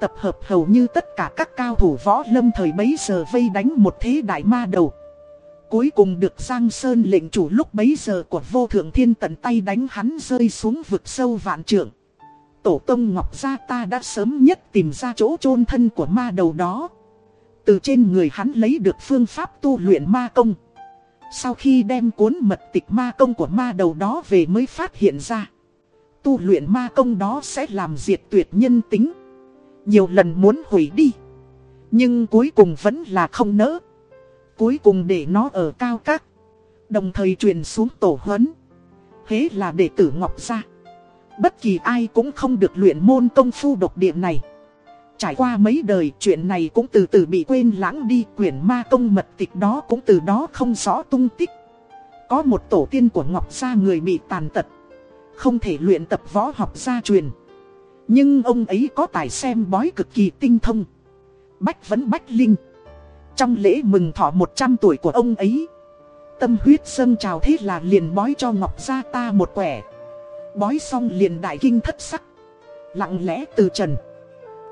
tập hợp hầu như tất cả các cao thủ võ lâm thời bấy giờ vây đánh một thế đại ma đầu. Cuối cùng được Giang Sơn lệnh chủ lúc bấy giờ của vô thượng thiên tận tay đánh hắn rơi xuống vực sâu vạn trượng. Tổ tông Ngọc Gia ta đã sớm nhất tìm ra chỗ chôn thân của ma đầu đó. Từ trên người hắn lấy được phương pháp tu luyện ma công. Sau khi đem cuốn mật tịch ma công của ma đầu đó về mới phát hiện ra. Tu luyện ma công đó sẽ làm diệt tuyệt nhân tính. Nhiều lần muốn hủy đi. Nhưng cuối cùng vẫn là không nỡ. Cuối cùng để nó ở cao các. Đồng thời truyền xuống tổ huấn. Thế là đệ tử Ngọc Gia. Bất kỳ ai cũng không được luyện môn công phu độc địa này. Trải qua mấy đời, chuyện này cũng từ từ bị quên lãng đi Quyển ma công mật tịch đó cũng từ đó không rõ tung tích Có một tổ tiên của Ngọc Gia người bị tàn tật Không thể luyện tập võ học gia truyền Nhưng ông ấy có tài xem bói cực kỳ tinh thông Bách vẫn bách linh trong lễ mừng thọ 100 tuổi của ông ấy, Tâm huyết dâng trào thế là liền bói cho Ngọc Gia ta một quẻ. Bói xong liền đại kinh thất sắc, Lặng lẽ từ trần.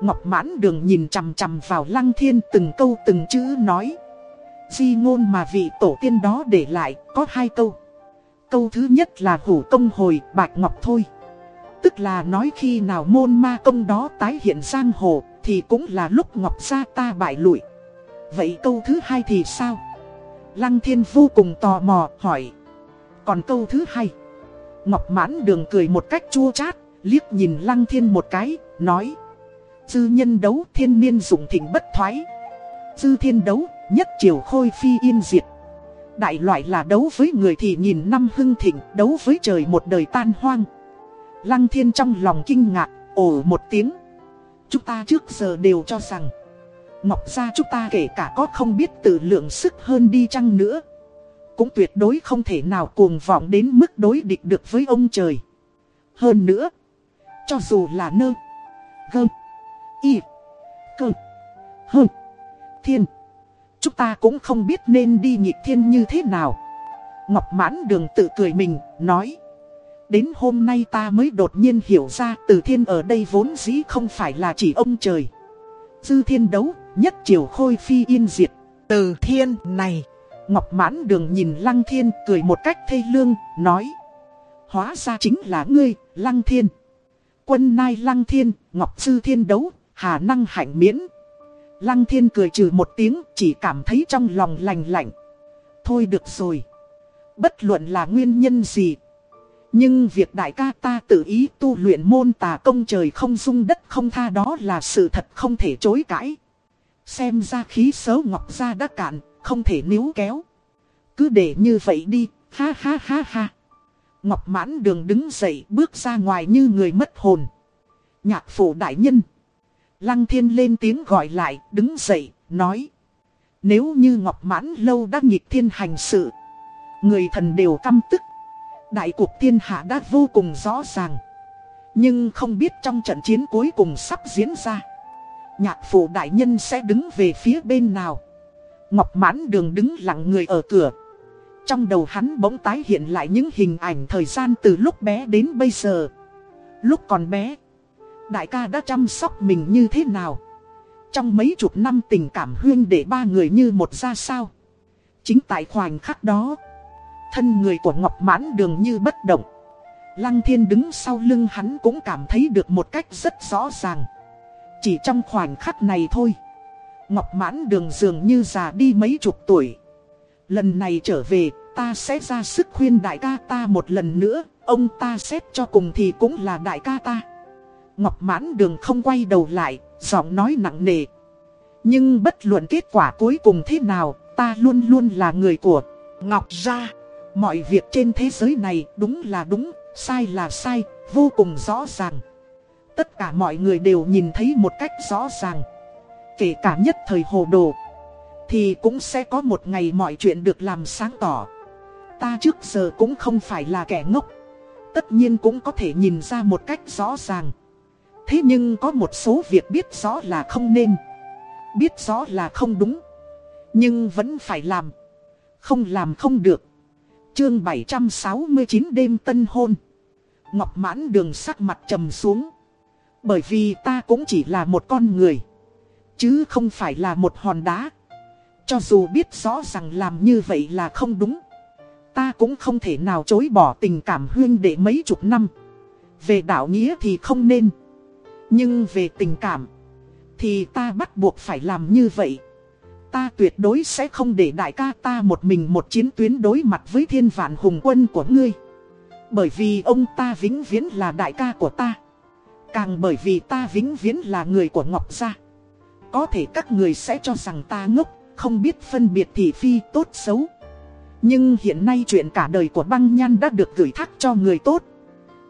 Ngọc mãn đường nhìn chằm chằm vào lăng thiên từng câu từng chữ nói, Di ngôn mà vị tổ tiên đó để lại có hai câu. Câu thứ nhất là hủ công hồi bạch ngọc thôi. Tức là nói khi nào môn ma công đó tái hiện giang hồ Thì cũng là lúc ngọc gia ta bại lụi. Vậy câu thứ hai thì sao? Lăng thiên vô cùng tò mò, hỏi. Còn câu thứ hai. Ngọc mãn đường cười một cách chua chát, Liếc nhìn lăng thiên một cái, Nói. Dư nhân đấu, thiên niên dụng thịnh bất thoái. Dư thiên đấu, nhất triều khôi phi yên diệt. Đại loại là đấu với người thì nghìn năm hưng thịnh, Đấu với trời một đời tan hoang. Lăng thiên trong lòng kinh ngạc, Ồ một tiếng. Chúng ta trước giờ đều cho rằng Ngọc ra chúng ta kể cả có không biết tự lượng sức hơn đi chăng nữa Cũng tuyệt đối không thể nào cuồng vọng đến mức đối địch được với ông trời Hơn nữa Cho dù là nơ Gơ Y. Cơ. Hơ. Thiên. Chúng ta cũng không biết nên đi nhịp thiên như thế nào. Ngọc mãn đường tự cười mình, nói. Đến hôm nay ta mới đột nhiên hiểu ra từ thiên ở đây vốn dĩ không phải là chỉ ông trời. Dư thiên đấu, nhất triều khôi phi yên diệt. Từ thiên này. Ngọc mãn đường nhìn lăng thiên cười một cách thê lương, nói. Hóa ra chính là ngươi, lăng thiên. Quân nai lăng thiên, ngọc sư thiên đấu, Hà năng hạnh miễn. Lăng thiên cười trừ một tiếng chỉ cảm thấy trong lòng lành lạnh. Thôi được rồi. Bất luận là nguyên nhân gì. Nhưng việc đại ca ta tự ý tu luyện môn tà công trời không dung đất không tha đó là sự thật không thể chối cãi. Xem ra khí xấu ngọc ra đã cạn, không thể níu kéo. Cứ để như vậy đi, ha ha ha ha. Ngọc mãn đường đứng dậy bước ra ngoài như người mất hồn. Nhạc phủ đại nhân. Lăng thiên lên tiếng gọi lại, đứng dậy, nói. Nếu như Ngọc Mãn Lâu đã nghịch thiên hành sự, người thần đều căm tức. Đại cuộc thiên hạ đã vô cùng rõ ràng. Nhưng không biết trong trận chiến cuối cùng sắp diễn ra, nhạc phụ đại nhân sẽ đứng về phía bên nào. Ngọc Mãn Đường đứng lặng người ở cửa. Trong đầu hắn bỗng tái hiện lại những hình ảnh thời gian từ lúc bé đến bây giờ. Lúc còn bé, Đại ca đã chăm sóc mình như thế nào? Trong mấy chục năm tình cảm huyên để ba người như một ra sao? Chính tại khoảnh khắc đó, thân người của Ngọc Mãn đường như bất động. Lăng thiên đứng sau lưng hắn cũng cảm thấy được một cách rất rõ ràng. Chỉ trong khoảnh khắc này thôi. Ngọc mãn đường dường như già đi mấy chục tuổi. Lần này trở về, ta sẽ ra sức khuyên đại ca ta một lần nữa, ông ta xét cho cùng thì cũng là đại ca ta. Ngọc mãn đường không quay đầu lại, giọng nói nặng nề. Nhưng bất luận kết quả cuối cùng thế nào, ta luôn luôn là người của Ngọc Gia. Mọi việc trên thế giới này đúng là đúng, sai là sai, vô cùng rõ ràng. Tất cả mọi người đều nhìn thấy một cách rõ ràng. Kể cả nhất thời hồ đồ, thì cũng sẽ có một ngày mọi chuyện được làm sáng tỏ. Ta trước giờ cũng không phải là kẻ ngốc. Tất nhiên cũng có thể nhìn ra một cách rõ ràng. Thế nhưng có một số việc biết rõ là không nên. Biết rõ là không đúng. Nhưng vẫn phải làm. Không làm không được. Chương 769 đêm tân hôn. Ngọc mãn đường sắc mặt trầm xuống. Bởi vì ta cũng chỉ là một con người. Chứ không phải là một hòn đá. Cho dù biết rõ rằng làm như vậy là không đúng. Ta cũng không thể nào chối bỏ tình cảm huyên để mấy chục năm. Về đạo nghĩa thì không nên. Nhưng về tình cảm thì ta bắt buộc phải làm như vậy. Ta tuyệt đối sẽ không để đại ca ta một mình một chiến tuyến đối mặt với thiên vạn hùng quân của ngươi. Bởi vì ông ta vĩnh viễn là đại ca của ta. Càng bởi vì ta vĩnh viễn là người của Ngọc Gia. Có thể các người sẽ cho rằng ta ngốc, không biết phân biệt thị phi tốt xấu. Nhưng hiện nay chuyện cả đời của băng nhan đã được gửi thác cho người tốt.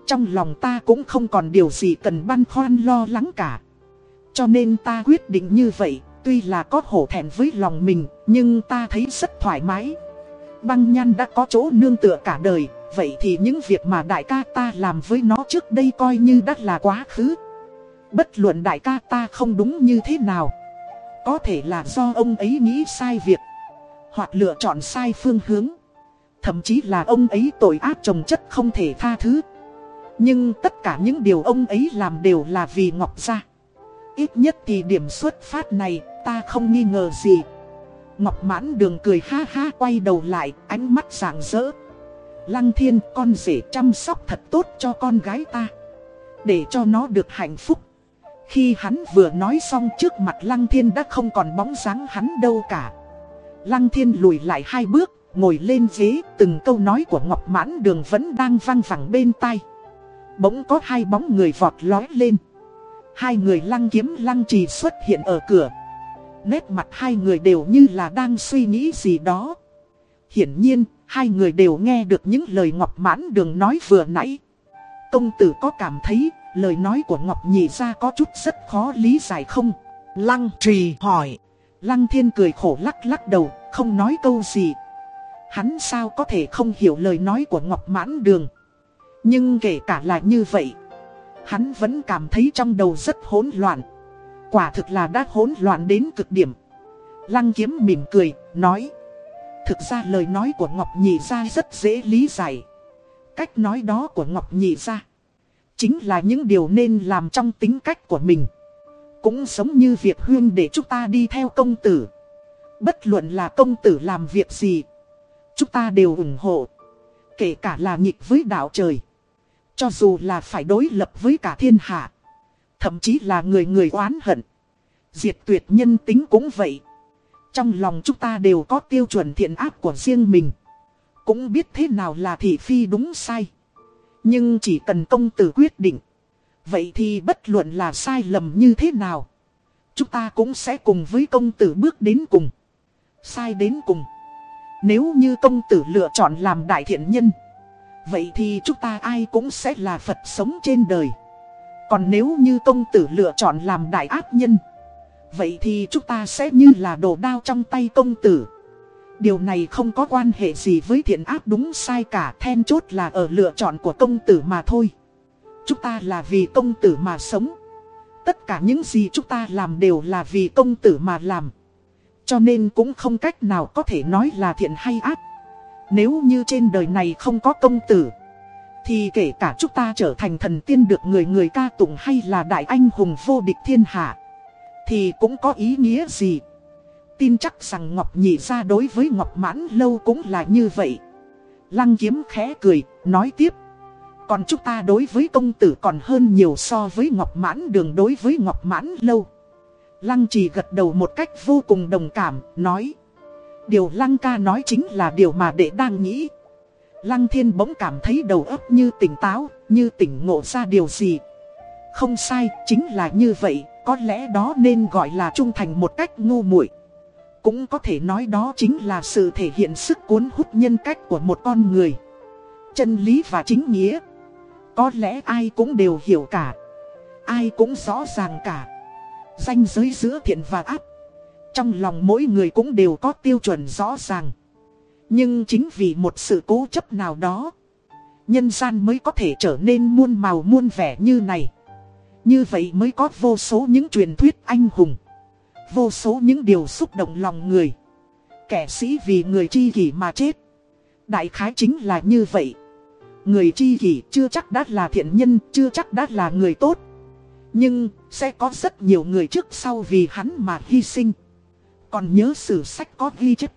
Trong lòng ta cũng không còn điều gì cần băn khoăn lo lắng cả. Cho nên ta quyết định như vậy, tuy là có hổ thẹn với lòng mình, nhưng ta thấy rất thoải mái. Băng nhan đã có chỗ nương tựa cả đời, vậy thì những việc mà đại ca ta làm với nó trước đây coi như đã là quá khứ. Bất luận đại ca ta không đúng như thế nào. Có thể là do ông ấy nghĩ sai việc, hoặc lựa chọn sai phương hướng. Thậm chí là ông ấy tội ác trồng chất không thể tha thứ. Nhưng tất cả những điều ông ấy làm đều là vì Ngọc Gia. Ít nhất thì điểm xuất phát này ta không nghi ngờ gì Ngọc mãn đường cười ha ha quay đầu lại, ánh mắt rạng rỡ. Lăng thiên, con rể chăm sóc thật tốt cho con gái ta. Để cho nó được hạnh phúc. Khi hắn vừa nói xong trước mặt Lăng thiên đã không còn bóng dáng hắn đâu cả. Lăng thiên lùi lại hai bước, Ngồi lên ghế, từng câu nói của Ngọc mãn đường vẫn đang văng vẳng bên tai. Bỗng có hai bóng người vọt lói lên. Hai người lăng kiếm lăng trì xuất hiện ở cửa. Nét mặt hai người đều như là đang suy nghĩ gì đó. Hiển nhiên, hai người đều nghe được những lời Ngọc Mãn Đường nói vừa nãy. Công tử có cảm thấy lời nói của Ngọc Nhị ra có chút rất khó lý giải không? Lăng trì hỏi. Lăng thiên cười khổ lắc lắc đầu, không nói câu gì. Hắn sao có thể không hiểu lời nói của Ngọc Mãn Đường? Nhưng kể cả là như vậy Hắn vẫn cảm thấy trong đầu rất hỗn loạn. Quả thực là đã hỗn loạn đến cực điểm. Lăng kiếm mỉm cười, nói. Thực ra lời nói của Ngọc Nhị Gia rất dễ lý giải. Cách nói đó của Ngọc Nhị Gia. Chính là những điều nên làm trong tính cách của mình. Cũng giống như việc huyên để chúng ta đi theo công tử. Bất luận là công tử làm việc gì. Chúng ta đều ủng hộ. Kể cả là nghịch với đạo trời. Cho dù là phải đối lập với cả thiên hạ. Thậm chí là người người oán hận. Diệt tuyệt nhân tính cũng vậy. Trong lòng chúng ta đều có tiêu chuẩn thiện ác của riêng mình. Cũng biết thế nào là thị phi đúng sai. Nhưng chỉ cần công tử quyết định. Vậy thì bất luận là sai lầm như thế nào. Chúng ta cũng sẽ cùng với công tử bước đến cùng. Sai đến cùng. Nếu như công tử lựa chọn làm đại thiện nhân. Vậy thì chúng ta ai cũng sẽ là Phật sống trên đời còn nếu như công tử lựa chọn làm đại ác nhân, Vậy thì chúng ta sẽ như là đồ đao trong tay công tử. Điều này không có quan hệ gì với thiện ác đúng sai cả, Then chốt là ở lựa chọn của công tử mà thôi. Chúng ta là vì công tử mà sống. Tất cả những gì chúng ta làm đều là vì công tử mà làm. Cho nên cũng không cách nào có thể nói là thiện hay ác. Nếu như trên đời này không có công tử thì kể cả chúng ta trở thành thần tiên được người người ca tụng hay là đại anh hùng vô địch thiên hạ Thì cũng có ý nghĩa gì Tin chắc rằng Ngọc Nhị ra đối với Ngọc Mãn Lâu cũng là như vậy Lăng kiếm khẽ cười, nói tiếp Còn chúng ta đối với công tử còn hơn nhiều so với Ngọc Mãn Đường đối với Ngọc Mãn Lâu Lăng trì gật đầu một cách vô cùng đồng cảm, nói. Điều Lăng ca nói chính là điều mà đệ đang nghĩ. Lăng thiên bỗng cảm thấy đầu óc như tỉnh táo, như tỉnh ngộ ra điều gì. Không sai, chính là như vậy, có lẽ đó nên gọi là trung thành một cách ngu muội. Cũng có thể nói đó chính là sự thể hiện sức cuốn hút nhân cách của một con người. Chân lý và chính nghĩa. Có lẽ ai cũng đều hiểu cả. Ai cũng rõ ràng cả. Danh giới giữa thiện và ác. Trong lòng mỗi người cũng đều có tiêu chuẩn rõ ràng. Nhưng chính vì một sự cố chấp nào đó. Nhân gian mới có thể trở nên muôn màu muôn vẻ như này. Như vậy mới có vô số những truyền thuyết anh hùng. Vô số những điều xúc động lòng người. Kẻ sĩ vì người chi kỷ mà chết. Đại khái chính là như vậy. Người chi kỷ chưa chắc đã là thiện nhân, chưa chắc đã là người tốt. Nhưng, sẽ có rất nhiều người trước sau vì hắn mà hy sinh. Còn nhớ sử sách có ghi chép.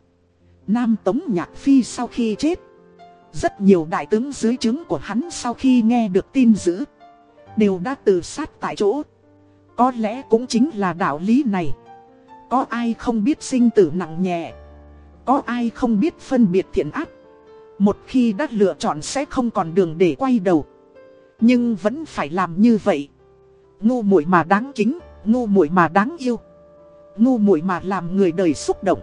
Nam Tống Nhạc Phi sau khi chết. Rất nhiều đại tướng dưới chứng của hắn sau khi nghe được tin dữ. Đều đã tự sát tại chỗ. Có lẽ cũng chính là đạo lý này. Có ai không biết sinh tử nặng nhẹ. Có ai không biết phân biệt thiện ác. Một khi đã lựa chọn sẽ không còn đường để quay đầu. Nhưng vẫn phải làm như vậy. Ngu muội mà đáng kính, ngu muội mà đáng yêu. Ngu muội mà làm người đời xúc động.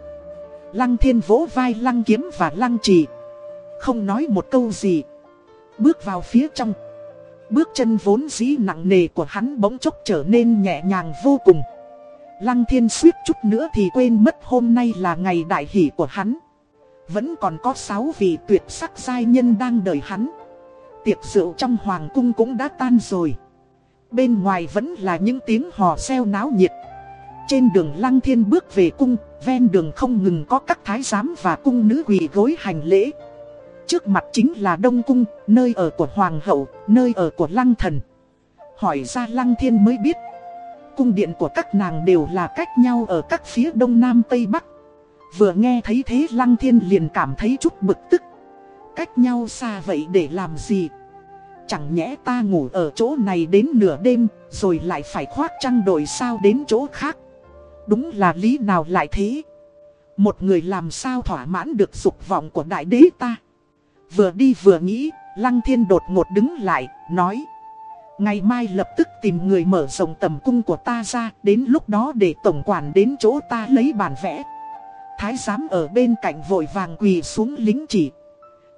Lăng thiên vỗ vai lăng kiếm và lăng trì. Không nói một câu gì. Bước vào phía trong. Bước chân vốn dĩ nặng nề của hắn bỗng chốc trở nên nhẹ nhàng vô cùng. Lăng thiên suýt chút nữa thì quên mất hôm nay là ngày đại hỷ của hắn. Vẫn còn có 6 vị tuyệt sắc giai nhân đang đợi hắn. Tiệc rượu trong hoàng cung cũng đã tan rồi. Bên ngoài vẫn là những tiếng hò reo náo nhiệt. Trên đường lăng thiên bước về cung, ven đường không ngừng có các thái giám và cung nữ quỳ gối hành lễ. Trước mặt chính là Đông Cung, nơi ở của Hoàng hậu, nơi ở của Lăng Thần. Hỏi ra Lăng Thiên mới biết, cung điện của các nàng đều là cách nhau ở các phía Đông Nam Tây Bắc. Vừa nghe thấy thế Lăng Thiên liền cảm thấy chút bực tức. Cách nhau xa vậy để làm gì? Chẳng nhẽ ta ngủ ở chỗ này đến nửa đêm, rồi lại phải khoác trăng đổi sao đến chỗ khác. Đúng là lý nào lại thế? Một người làm sao thỏa mãn được dục vọng của đại đế ta? Vừa đi vừa nghĩ, Lăng Thiên đột ngột đứng lại, nói. Ngày mai lập tức tìm người mở rộng tầm cung của ta ra, đến lúc đó để tổng quản đến chỗ ta lấy bản vẽ. Thái giám ở bên cạnh vội vàng quỳ xuống lính chỉ.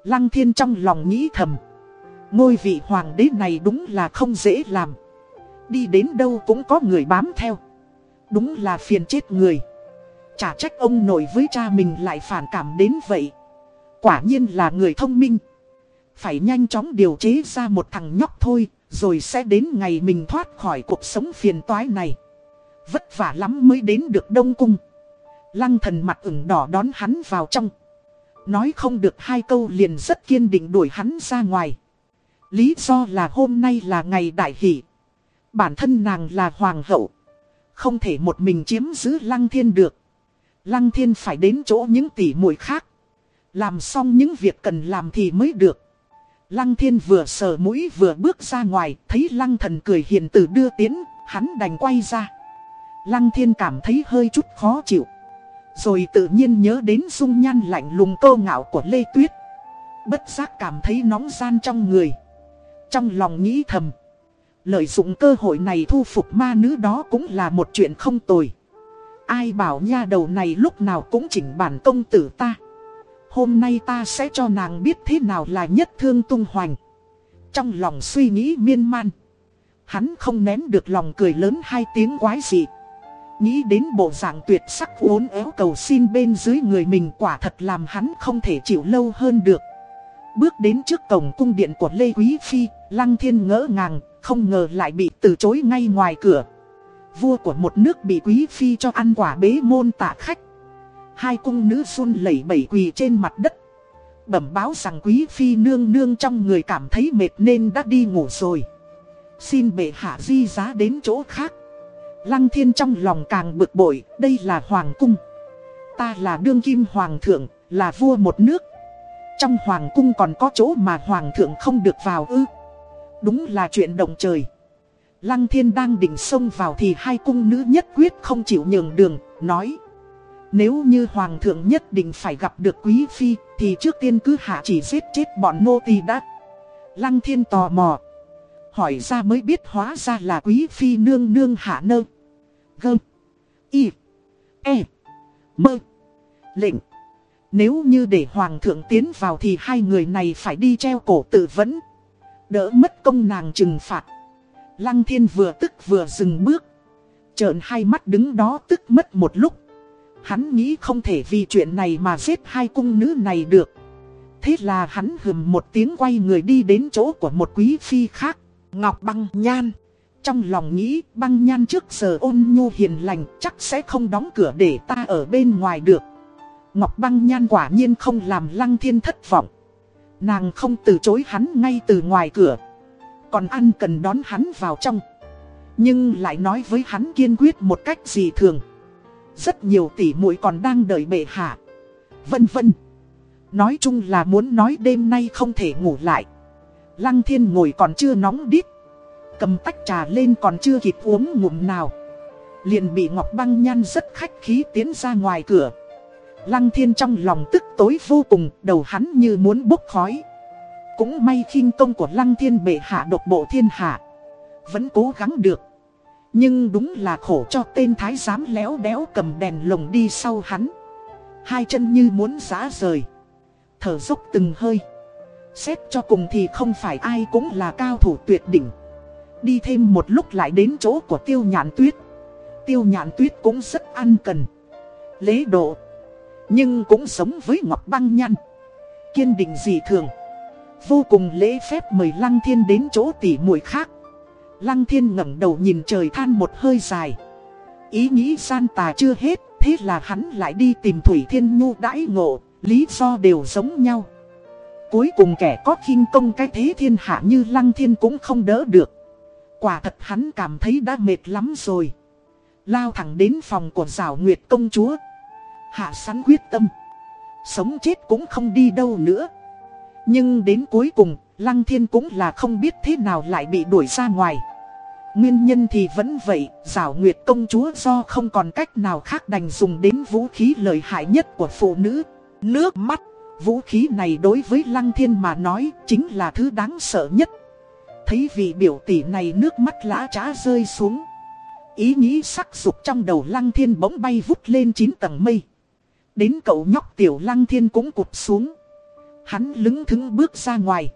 Lăng Thiên trong lòng nghĩ thầm. Ngôi vị hoàng đế này đúng là không dễ làm. Đi đến đâu cũng có người bám theo. Đúng là phiền chết người. Chả trách ông nội với cha mình lại phản cảm đến vậy. Quả nhiên là người thông minh. Phải nhanh chóng điều chế ra một thằng nhóc thôi, rồi sẽ đến ngày mình thoát khỏi cuộc sống phiền toái này. Vất vả lắm mới đến được Đông Cung. Lăng thần mặt ửng đỏ đón hắn vào trong. Nói không được hai câu liền rất kiên định đuổi hắn ra ngoài. Lý do là hôm nay là ngày đại hỷ. Bản thân nàng là hoàng hậu. Không thể một mình chiếm giữ lăng thiên được. Lăng thiên phải đến chỗ những tỷ muội khác. Làm xong những việc cần làm thì mới được. Lăng thiên vừa sờ mũi vừa bước ra ngoài, thấy lăng thần cười hiền từ đưa tiến, hắn đành quay ra. Lăng thiên cảm thấy hơi chút khó chịu. Rồi tự nhiên nhớ đến dung nhan lạnh lùng cơ ngạo của Lê Tuyết. Bất giác cảm thấy nóng gian trong người. Trong lòng nghĩ thầm. Lợi dụng cơ hội này thu phục ma nữ đó cũng là một chuyện không tồi. Ai bảo nha đầu này lúc nào cũng chỉnh bản công tử ta. Hôm nay ta sẽ cho nàng biết thế nào là nhất thương tung hoành. Trong lòng suy nghĩ miên man. Hắn không nén được lòng cười lớn hai tiếng quái dị. Nghĩ đến bộ dạng tuyệt sắc uốn éo cầu xin bên dưới người mình quả thật làm hắn không thể chịu lâu hơn được. Bước đến trước cổng cung điện của Lê Quý Phi, Lăng Thiên ngỡ ngàng, không ngờ lại bị từ chối ngay ngoài cửa. Vua của một nước bị Quý Phi cho ăn quả bế môn tạ khách. Hai cung nữ run lẩy bẩy quỳ trên mặt đất. Bẩm báo rằng Quý Phi nương nương trong người cảm thấy mệt nên đã đi ngủ rồi. Xin bệ hạ di giá đến chỗ khác. Lăng thiên trong lòng càng bực bội, đây là hoàng cung. Ta là đương kim hoàng thượng, là vua một nước. Trong hoàng cung còn có chỗ mà hoàng thượng không được vào ư. Đúng là chuyện động trời. Lăng thiên đang định xông vào thì hai cung nữ nhất quyết không chịu nhường đường, nói. Nếu như hoàng thượng nhất định phải gặp được quý phi Thì trước tiên cứ hạ chỉ giết chết bọn nô tỳ đã. Lăng thiên tò mò. Hỏi ra mới biết hóa ra là quý phi nương nương hạ nơ. Gơm Y. E. Mơ. Lệnh. Nếu như để hoàng thượng tiến vào thì hai người này phải đi treo cổ tự vẫn. Đỡ mất công nàng trừng phạt. Lăng thiên vừa tức vừa dừng bước. Trợn hai mắt đứng đó tức mất một lúc. Hắn nghĩ không thể vì chuyện này mà giết hai cung nữ này được. Thế là hắn hừm một tiếng quay người đi đến chỗ của một quý phi khác, Ngọc băng nhan. Trong lòng nghĩ, băng nhan trước giờ ôn nhu hiền lành, chắc sẽ không đóng cửa để ta ở bên ngoài được. Ngọc băng nhan quả nhiên không làm lăng thiên thất vọng. Nàng không từ chối hắn ngay từ ngoài cửa. Còn ăn cần đón hắn vào trong. Nhưng lại nói với hắn kiên quyết một cách gì thường. Rất nhiều tỷ muội còn đang đợi bệ hạ. Vân vân. Nói chung là muốn nói đêm nay không thể ngủ lại. Lăng thiên ngồi còn chưa nóng đít. Cầm tách trà lên còn chưa kịp uống ngụm nào. Liền bị Ngọc Băng Nhan rất khách khí tiến ra ngoài cửa. Lăng thiên trong lòng tức tối vô cùng, Đầu hắn như muốn bốc khói. Cũng may khinh công của lăng thiên bệ hạ độc bộ thiên hạ, Vẫn cố gắng được. Nhưng đúng là khổ cho tên thái giám léo đéo cầm đèn lồng đi sau hắn. Hai chân như muốn giã rời, Thở dốc từng hơi. Xét cho cùng thì không phải ai cũng là cao thủ tuyệt đỉnh. Đi thêm một lúc lại đến chỗ của tiêu nhạn tuyết. Tiêu nhạn tuyết cũng rất ăn cần. Lễ độ nhưng cũng sống với Ngọc Băng Nhăn Kiên định dị thường. Vô cùng lễ phép mời Lăng Thiên đến chỗ tỉ muội khác. Lăng Thiên ngẩng đầu nhìn trời than một hơi dài. Ý nghĩ gian tà chưa hết, Thế là hắn lại đi tìm Thủy Thiên Nhu đãi ngộ, Lý do đều giống nhau. Cuối cùng kẻ có khinh công cái thế thiên hạ như Lăng Thiên cũng không đỡ được. Quả thật hắn cảm thấy đã mệt lắm rồi. Lao thẳng đến phòng của rào Nguyệt công chúa. Hạ sắn quyết tâm. Sống chết cũng không đi đâu nữa. Nhưng đến cuối cùng, Lăng thiên cũng là không biết thế nào lại bị đuổi ra ngoài. Nguyên nhân thì vẫn vậy, Giảo Nguyệt công chúa do không còn cách nào khác đành dùng đến vũ khí lợi hại nhất của phụ nữ. Nước mắt, Vũ khí này đối với Lăng Thiên mà nói chính là thứ đáng sợ nhất. Thấy vị biểu tỷ này nước mắt lã trá rơi xuống, Ý nghĩ sắc dục trong đầu Lăng Thiên bỗng bay vút lên chín tầng mây. Đến cậu nhóc tiểu Lăng Thiên cũng cụp xuống Hắn lứng thứng bước ra ngoài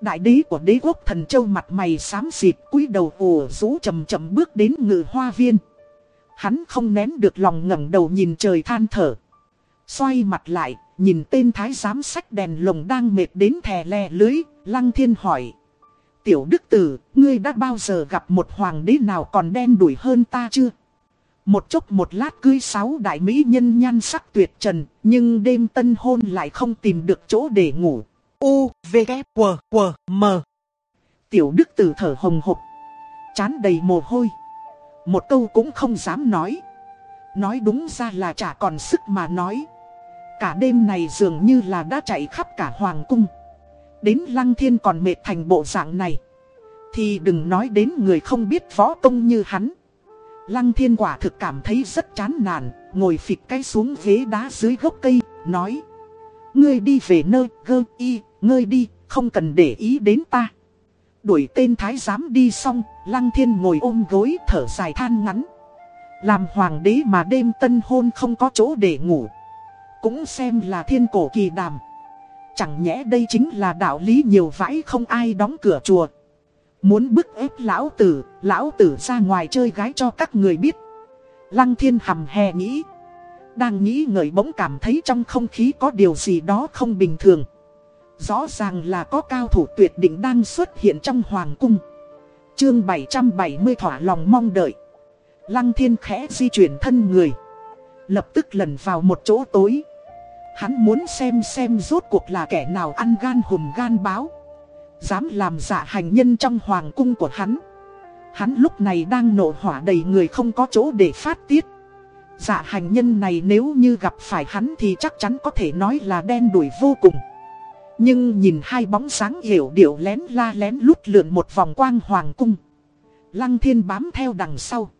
Đại đế của đế quốc thần châu mặt mày xám xịt cúi đầu ồ rũ chầm chậm bước đến ngự hoa viên Hắn không nén được lòng ngẩng đầu nhìn trời than thở Xoay mặt lại, nhìn tên thái giám sách đèn lồng đang mệt đến thè lè lưới, lăng thiên hỏi. Tiểu đức tử, ngươi đã bao giờ gặp một hoàng đế nào còn đen đuổi hơn ta chưa? Một chốc một lát cưới sáu đại mỹ nhân nhan sắc tuyệt trần, nhưng đêm tân hôn lại không tìm được chỗ để ngủ. U, V, K, W, W, M. Tiểu đức tử thở hồng hộc, chán đầy mồ hôi. Một câu cũng không dám nói. Nói đúng ra là chả còn sức mà nói. Cả đêm này dường như là đã chạy khắp cả hoàng cung. Đến lăng thiên còn mệt thành bộ dạng này. Thì đừng nói đến người không biết võ công như hắn. Lăng thiên quả thực cảm thấy rất chán nản, ngồi phịch cái xuống ghế đá dưới gốc cây, nói. Ngươi đi về nơi, gơ y, ngươi đi, không cần để ý đến ta. Đuổi tên thái giám đi xong, lăng thiên ngồi ôm gối thở dài than ngắn. Làm hoàng đế mà đêm tân hôn không có chỗ để ngủ. Cũng xem là thiên cổ kỳ đàm. Chẳng nhẽ đây chính là đạo lý nhiều vãi không ai đóng cửa chùa. Muốn bức ép lão tử, lão tử ra ngoài chơi gái cho các người biết. Lăng thiên hầm hè nghĩ. Đang nghĩ ngợi bỗng cảm thấy trong không khí có điều gì đó không bình thường. Rõ ràng là có cao thủ tuyệt đỉnh đang xuất hiện trong hoàng cung. Chương 770 thỏa lòng mong đợi. Lăng thiên khẽ di chuyển thân người. Lập tức lần vào một chỗ tối. Hắn muốn xem xem rốt cuộc là kẻ nào ăn gan hùm gan báo. Dám làm dạ hành nhân trong hoàng cung của hắn. Hắn lúc này đang nổ hỏa đầy người không có chỗ để phát tiết. Dạ hành nhân này nếu như gặp phải hắn thì chắc chắn có thể nói là đen đuổi vô cùng. Nhưng nhìn hai bóng sáng hiểu điệu lén la lén lút lượn một vòng quang hoàng cung. Lăng thiên bám theo đằng sau.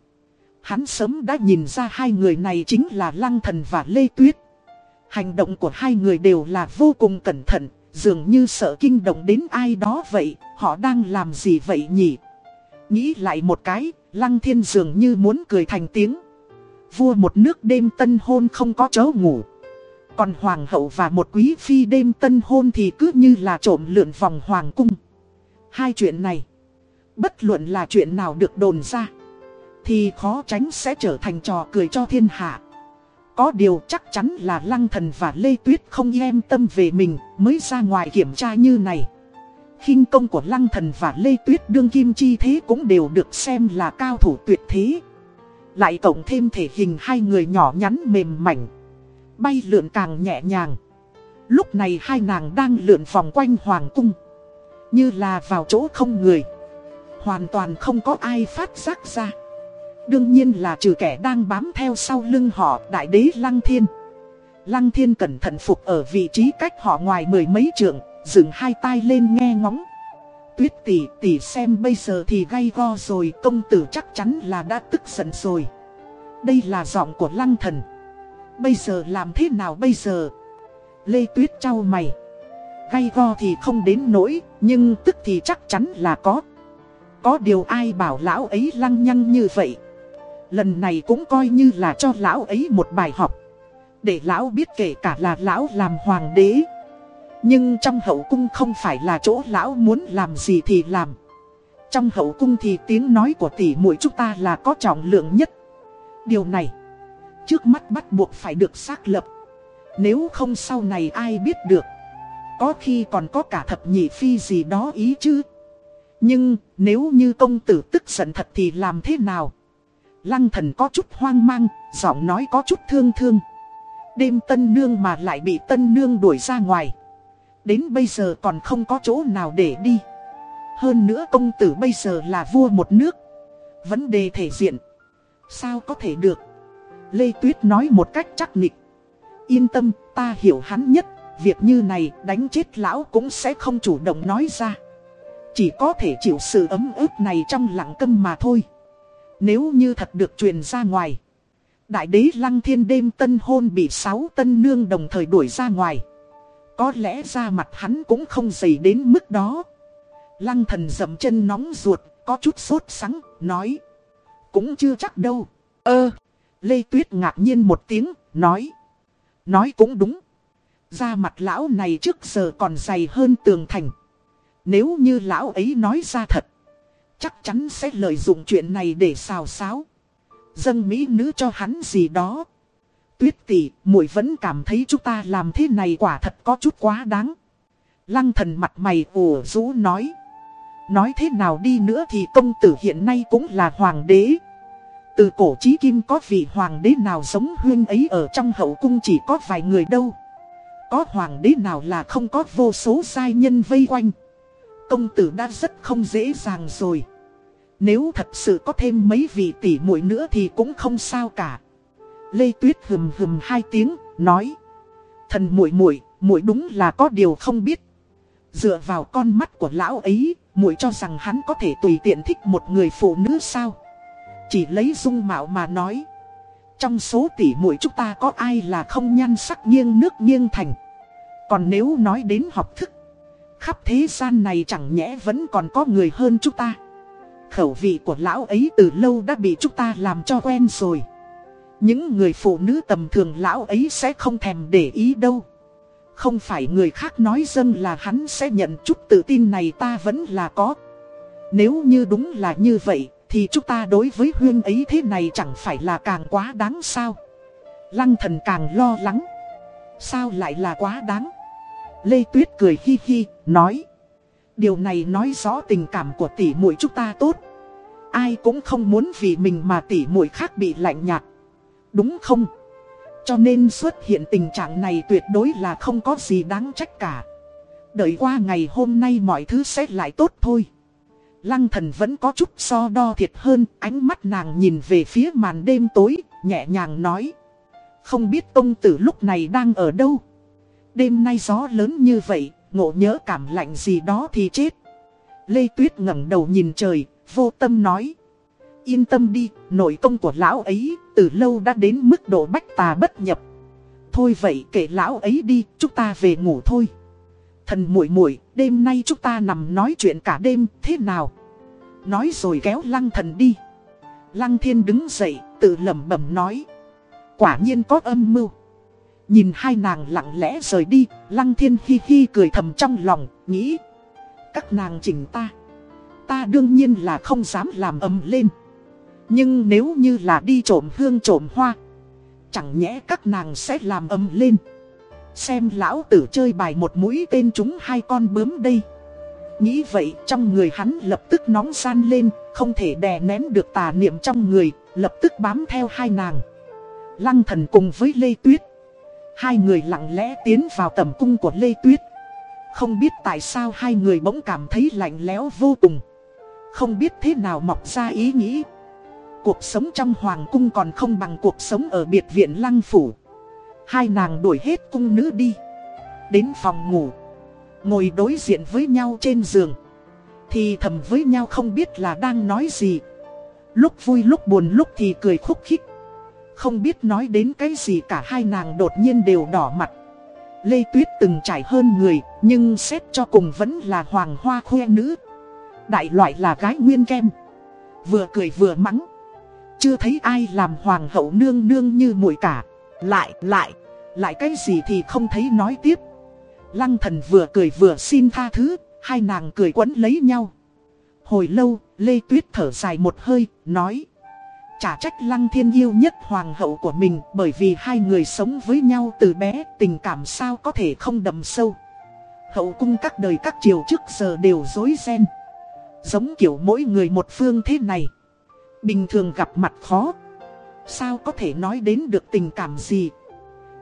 Hắn sớm đã nhìn ra hai người này chính là Lăng thần và Lê Tuyết. Hành động của hai người đều là vô cùng cẩn thận, dường như sợ kinh động đến ai đó vậy, họ đang làm gì vậy nhỉ? Nghĩ lại một cái, Lăng thiên dường như muốn cười thành tiếng. Vua một nước đêm tân hôn không có chỗ ngủ. Còn hoàng hậu và một quý phi đêm tân hôn thì cứ như là trộm lượn vòng hoàng cung. Hai chuyện này, bất luận là chuyện nào được đồn ra, thì khó tránh sẽ trở thành trò cười cho thiên hạ. Có điều chắc chắn là Lăng Thần và Lê Tuyết không em tâm về mình mới ra ngoài kiểm tra như này. khinh công của Lăng Thần và Lê Tuyết đương kim chi thế cũng đều được xem là cao thủ tuyệt thế. Lại cộng thêm thể hình hai người nhỏ nhắn mềm mảnh. Bay lượn càng nhẹ nhàng. Lúc này hai nàng đang lượn vòng quanh hoàng cung. Như là vào chỗ không người. Hoàn toàn không có ai phát giác ra. Đương nhiên là trừ kẻ đang bám theo sau lưng họ đại đế Lăng Thiên. Lăng Thiên cẩn thận phục ở vị trí cách họ ngoài mười mấy trượng, dừng hai tay lên nghe ngóng. Tuyết tỷ tỷ xem bây giờ thì gay go rồi, công tử chắc chắn là đã tức giận rồi. Đây là giọng của Lăng Thần. Bây giờ làm thế nào bây giờ? Lê Tuyết trao mày. Gay go thì không đến nỗi, nhưng tức thì chắc chắn là có. Có điều ai bảo lão ấy lăng nhăng như vậy. Lần này cũng coi như là cho lão ấy một bài học. Để lão biết kể cả là lão làm hoàng đế. Nhưng trong hậu cung không phải là chỗ lão muốn làm gì thì làm. Trong hậu cung thì tiếng nói của tỷ muội chúng ta là có trọng lượng nhất. Điều này, trước mắt bắt buộc phải được xác lập. Nếu không sau này ai biết được. Có khi còn có cả thập nhị phi gì đó ý chứ. Nhưng nếu như công tử tức giận thật thì làm thế nào? Lăng thần có chút hoang mang, giọng nói có chút thương thương. Đêm tân nương mà lại bị tân nương đuổi ra ngoài. Đến bây giờ còn không có chỗ nào để đi. Hơn nữa công tử bây giờ là vua một nước. Vấn đề thể diện. Sao có thể được? Lê Tuyết nói một cách chắc nịch. Yên tâm, ta hiểu hắn nhất. Việc như này đánh chết lão cũng sẽ không chủ động nói ra. Chỉ có thể chịu sự ấm ức này trong lặng câm mà thôi. Nếu như thật được truyền ra ngoài. Đại đế lăng thiên đêm tân hôn bị sáu tân nương đồng thời đuổi ra ngoài. Có lẽ ra mặt hắn cũng không dày đến mức đó. Lăng thần dậm chân nóng ruột, có chút sốt sắng, nói. Cũng chưa chắc đâu. Ơ, Lê Tuyết ngạc nhiên một tiếng, nói. Nói cũng đúng. Da mặt lão này trước giờ còn dày hơn tường thành. Nếu như lão ấy nói ra thật. Chắc chắn sẽ lợi dụng chuyện này để xào xáo. Dâng mỹ nữ cho hắn gì đó. Tuyết tỷ, muội vẫn cảm thấy chúng ta làm thế này quả thật có chút quá đáng. Lăng thần mặt mày ủ rũ nói. Nói thế nào đi nữa thì công tử hiện nay cũng là hoàng đế. Từ cổ chí kim có vị hoàng đế nào giống huyên ấy ở trong hậu cung chỉ có vài người đâu. Có hoàng đế nào là không có vô số sai nhân vây quanh. Công tử đã rất không dễ dàng rồi. Nếu thật sự có thêm mấy vị tỷ muội nữa thì cũng không sao cả. Lê Tuyết hừm hừm hai tiếng, nói. Thần muội muội, muội đúng là có điều không biết. Dựa vào con mắt của lão ấy, muội cho rằng hắn có thể tùy tiện thích một người phụ nữ sao? Chỉ lấy dung mạo mà nói. Trong số tỷ muội chúng ta có ai là không nhan sắc nghiêng nước nghiêng thành. Còn nếu nói đến học thức, khắp thế gian này chẳng nhẽ vẫn còn có người hơn chúng ta. Khẩu vị của lão ấy từ lâu đã bị chúng ta làm cho quen rồi. Những người phụ nữ tầm thường lão ấy sẽ không thèm để ý đâu. Không phải người khác nói dân là hắn sẽ nhận chút tự tin này ta vẫn là có. Nếu như đúng là như vậy, thì chúng ta đối với huyên ấy thế này chẳng phải là càng quá đáng sao. Lăng thần càng lo lắng. Sao lại là quá đáng? Lê Tuyết cười hi hi, nói. Điều này nói rõ tình cảm của tỷ muội chúng ta tốt. Ai cũng không muốn vì mình mà tỷ muội khác bị lạnh nhạt. Đúng không? Cho nên xuất hiện tình trạng này tuyệt đối là không có gì đáng trách cả. Đợi qua ngày hôm nay mọi thứ sẽ lại tốt thôi. Lăng thần vẫn có chút so đo thiệt hơn, ánh mắt nàng nhìn về phía màn đêm tối, nhẹ nhàng nói. Không biết công tử lúc này đang ở đâu. Đêm nay gió lớn như vậy, ngộ nhớ cảm lạnh gì đó thì chết. Lê Tuyết ngẩng đầu nhìn trời, vô tâm nói. Yên tâm đi, nội công của lão ấy từ lâu đã đến mức độ bách tà bất nhập. Thôi vậy kể lão ấy đi, chúng ta về ngủ thôi. Thần muội muội, đêm nay chúng ta nằm nói chuyện cả đêm, thế nào? Nói rồi kéo lăng thần đi. Lăng thiên đứng dậy, tự lẩm bẩm nói. Quả nhiên có âm mưu. Nhìn hai nàng lặng lẽ rời đi, lăng thiên hi hi cười thầm trong lòng, nghĩ. Các nàng chỉnh ta. Ta đương nhiên là không dám làm ầm lên. Nhưng nếu như là đi trộm hương trộm hoa Chẳng nhẽ các nàng sẽ làm ầm lên Xem lão tử chơi bài một mũi tên chúng hai con bướm đây Nghĩ vậy trong người hắn lập tức nóng san lên Không thể đè nén được tà niệm trong người Lập tức bám theo hai nàng Lăng thần cùng với Lê Tuyết Hai người lặng lẽ tiến vào tầm cung của Lê Tuyết. Không biết tại sao hai người bỗng cảm thấy lạnh lẽo vô cùng. Không biết thế nào mọc ra ý nghĩ. Cuộc sống trong hoàng cung còn không bằng cuộc sống ở biệt viện lăng phủ. Hai nàng đuổi hết cung nữ đi. Đến phòng ngủ. Ngồi đối diện với nhau trên giường. Thì thầm với nhau không biết là đang nói gì. Lúc vui lúc buồn lúc thì cười khúc khích. Không biết nói đến cái gì cả hai nàng đột nhiên đều đỏ mặt Lê Tuyết từng trải hơn người Nhưng xét cho cùng vẫn là hoàng hoa khoe nữ Đại loại là gái nguyên kem Vừa cười vừa mắng chưa thấy ai làm hoàng hậu nương nương như muội cả. Lại, lại, lại cái gì thì không thấy nói tiếp. Lăng thần vừa cười vừa xin tha thứ, hai nàng cười quấn lấy nhau. Hồi lâu, Lê Tuyết thở dài một hơi, nói. Chả trách Lăng Thiên yêu nhất hoàng hậu của mình bởi vì hai người sống với nhau từ bé, tình cảm sao có thể không đậm sâu. Hậu cung các đời các triều trước giờ đều dối ren. Giống kiểu mỗi người một phương thế này. Bình thường gặp mặt khó Sao có thể nói đến được tình cảm gì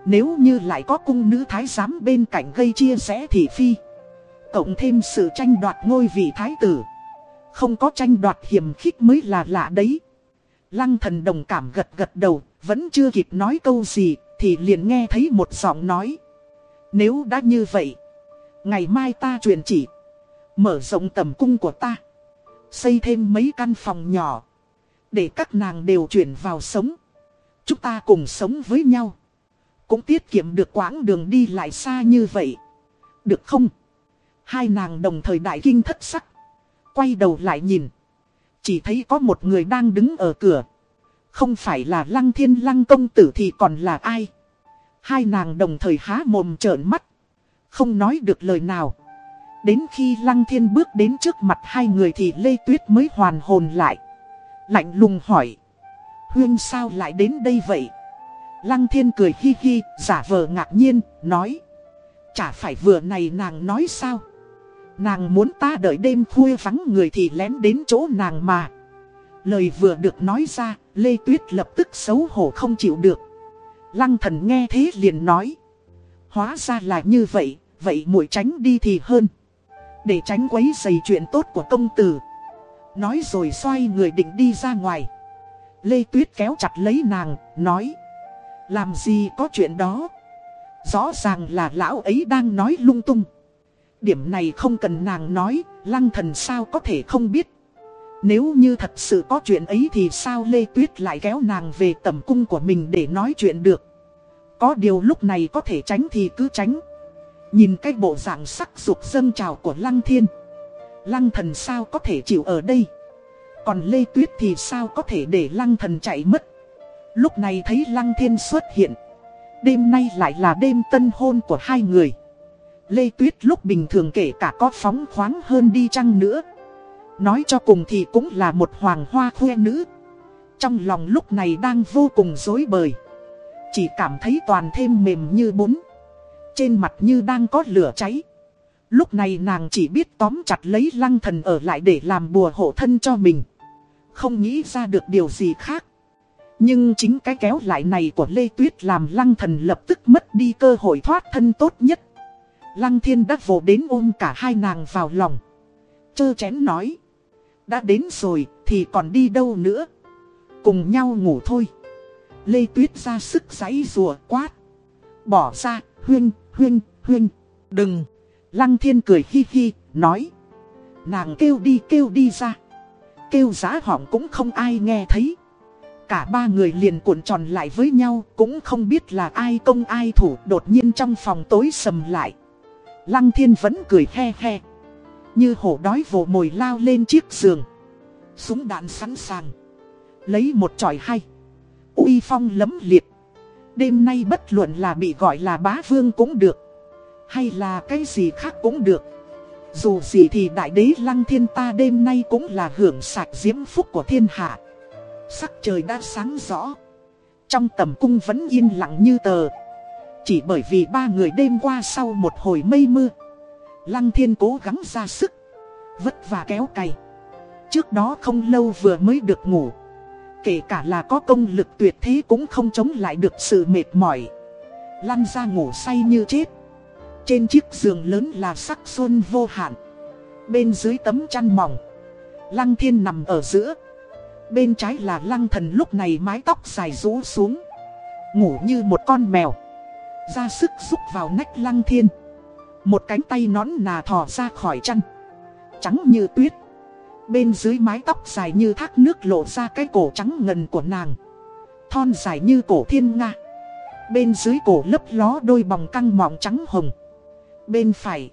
Nếu như lại có cung nữ thái giám bên cạnh gây chia rẽ thị phi Cộng thêm sự tranh đoạt ngôi vị thái tử Không có tranh đoạt hiểm khích mới là lạ đấy Lăng thần đồng cảm gật gật đầu, Vẫn chưa kịp nói câu gì, Thì liền nghe thấy một giọng nói Nếu đã như vậy, Ngày mai ta truyền chỉ, Mở rộng tầm cung của ta, Xây thêm mấy căn phòng nhỏ, để các nàng đều chuyển vào sống. Chúng ta cùng sống với nhau. Cũng tiết kiệm được quãng đường đi lại xa như vậy. Được không? Hai nàng đồng thời đại kinh thất sắc. Quay đầu lại nhìn. Chỉ thấy có một người đang đứng ở cửa. Không phải là lăng thiên lăng công tử thì còn là ai? Hai nàng đồng thời há mồm trợn mắt. Không nói được lời nào. Đến khi lăng thiên bước đến trước mặt hai người thì Lê Tuyết mới hoàn hồn lại. Lạnh lùng hỏi. Huyên sao lại đến đây vậy? Lăng thiên cười hi hi, giả vờ ngạc nhiên, nói. Chả phải vừa này nàng nói sao? Nàng muốn ta đợi đêm khuya vắng người thì lén đến chỗ nàng mà. Lời vừa được nói ra, Lê Tuyết lập tức xấu hổ không chịu được. Lăng thần nghe thế liền nói. Hóa ra là như vậy, vậy muội tránh đi thì hơn. Để tránh quấy dày chuyện tốt của công tử. Nói rồi xoay người định đi ra ngoài Lê Tuyết kéo chặt lấy nàng, nói Làm gì có chuyện đó Rõ ràng là lão ấy đang nói lung tung Điểm này không cần nàng nói, lăng thần sao có thể không biết. Nếu như thật sự có chuyện ấy thì sao Lê Tuyết lại kéo nàng về tầm cung của mình để nói chuyện được? Có điều lúc này có thể tránh thì cứ tránh. Nhìn cái bộ dạng sắc dục dâng trào của lăng thiên. Lăng thần sao có thể chịu ở đây? Còn Lê Tuyết thì sao có thể để lăng thần chạy mất? Lúc này thấy lăng thiên xuất hiện. Đêm nay lại là đêm tân hôn của hai người. Lê Tuyết lúc bình thường kể cả có phóng khoáng hơn đi chăng nữa Nói cho cùng thì cũng là một hoàng hoa khoe nữ Trong lòng lúc này đang vô cùng dối bời Chỉ cảm thấy toàn thêm mềm như bún Trên mặt như đang có lửa cháy Lúc này nàng chỉ biết tóm chặt lấy lăng thần ở lại để làm bùa hộ thân cho mình. Không nghĩ ra được điều gì khác. Nhưng chính cái kéo lại này của Lê Tuyết làm lăng thần lập tức mất đi cơ hội thoát thân tốt nhất. Lăng thiên đã vồ đến ôm cả hai nàng vào lòng. Chơ chén nói. Đã đến rồi thì còn đi đâu nữa. Cùng nhau ngủ thôi. Lê Tuyết ra sức giấy rùa quát. Bỏ ra, huyên, huyên, huyên, đừng. Lăng thiên cười hi hi, nói. Nàng kêu đi kêu đi ra. kêu giá hỏng cũng không ai nghe thấy. Cả ba người liền cuộn tròn lại với nhau, cũng không biết là ai công ai thủ, đột nhiên trong phòng tối sầm lại. Lăng thiên vẫn cười he he. Như hổ đói vồ mồi lao lên chiếc giường. Súng đạn sẵn sàng. Lấy một tròi hay. uy phong lấm liệt. Đêm nay bất luận là bị gọi là bá vương cũng được. Hay là cái gì khác cũng được. Dù gì thì đại đế lăng thiên ta đêm nay cũng là hưởng sạch diễm phúc của thiên hạ. Sắc trời đã sáng rõ. Trong tầm cung vẫn yên lặng như tờ. Chỉ bởi vì ba người đêm qua sau một hồi mây mưa. Lăng thiên cố gắng ra sức. Vất vả kéo cày. Trước đó không lâu vừa mới được ngủ. Kể cả là có công lực tuyệt thế cũng không chống lại được sự mệt mỏi. Lăn ra ngủ say như chết. Trên chiếc giường lớn là sắc xuân vô hạn. Bên dưới tấm chăn mỏng. Lăng thiên nằm ở giữa. Bên trái là lăng thần lúc này mái tóc dài rũ xuống. Ngủ như một con mèo. Ra sức rúc vào nách lăng thiên. Một cánh tay nón nà thò ra khỏi chăn. Trắng như tuyết. Bên dưới mái tóc dài như thác nước lộ ra cái cổ trắng ngần của nàng. Thon dài như cổ thiên nga. Bên dưới cổ lấp ló đôi bòng căng mỏng trắng hồng. Bên phải.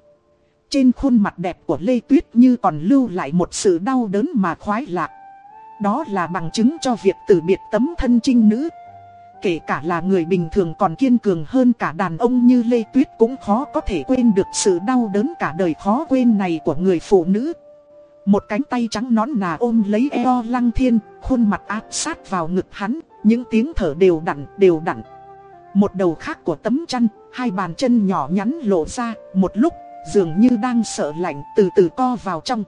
Trên khuôn mặt đẹp của Lê Tuyết như còn lưu lại một sự đau đớn mà khoái lạc. Đó là bằng chứng cho việc từ biệt tấm thân trinh nữ. Kể cả là người bình thường còn kiên cường hơn cả đàn ông như Lê Tuyết cũng khó có thể quên được sự đau đớn cả đời khó quên này của người phụ nữ. Một cánh tay trắng nón nà ôm lấy eo lăng thiên, khuôn mặt áp sát vào ngực hắn, những tiếng thở đều đặn, đều đặn. Một đầu khác của tấm chăn, hai bàn chân nhỏ nhắn lộ ra, một lúc, dường như đang sợ lạnh từ từ co vào trong.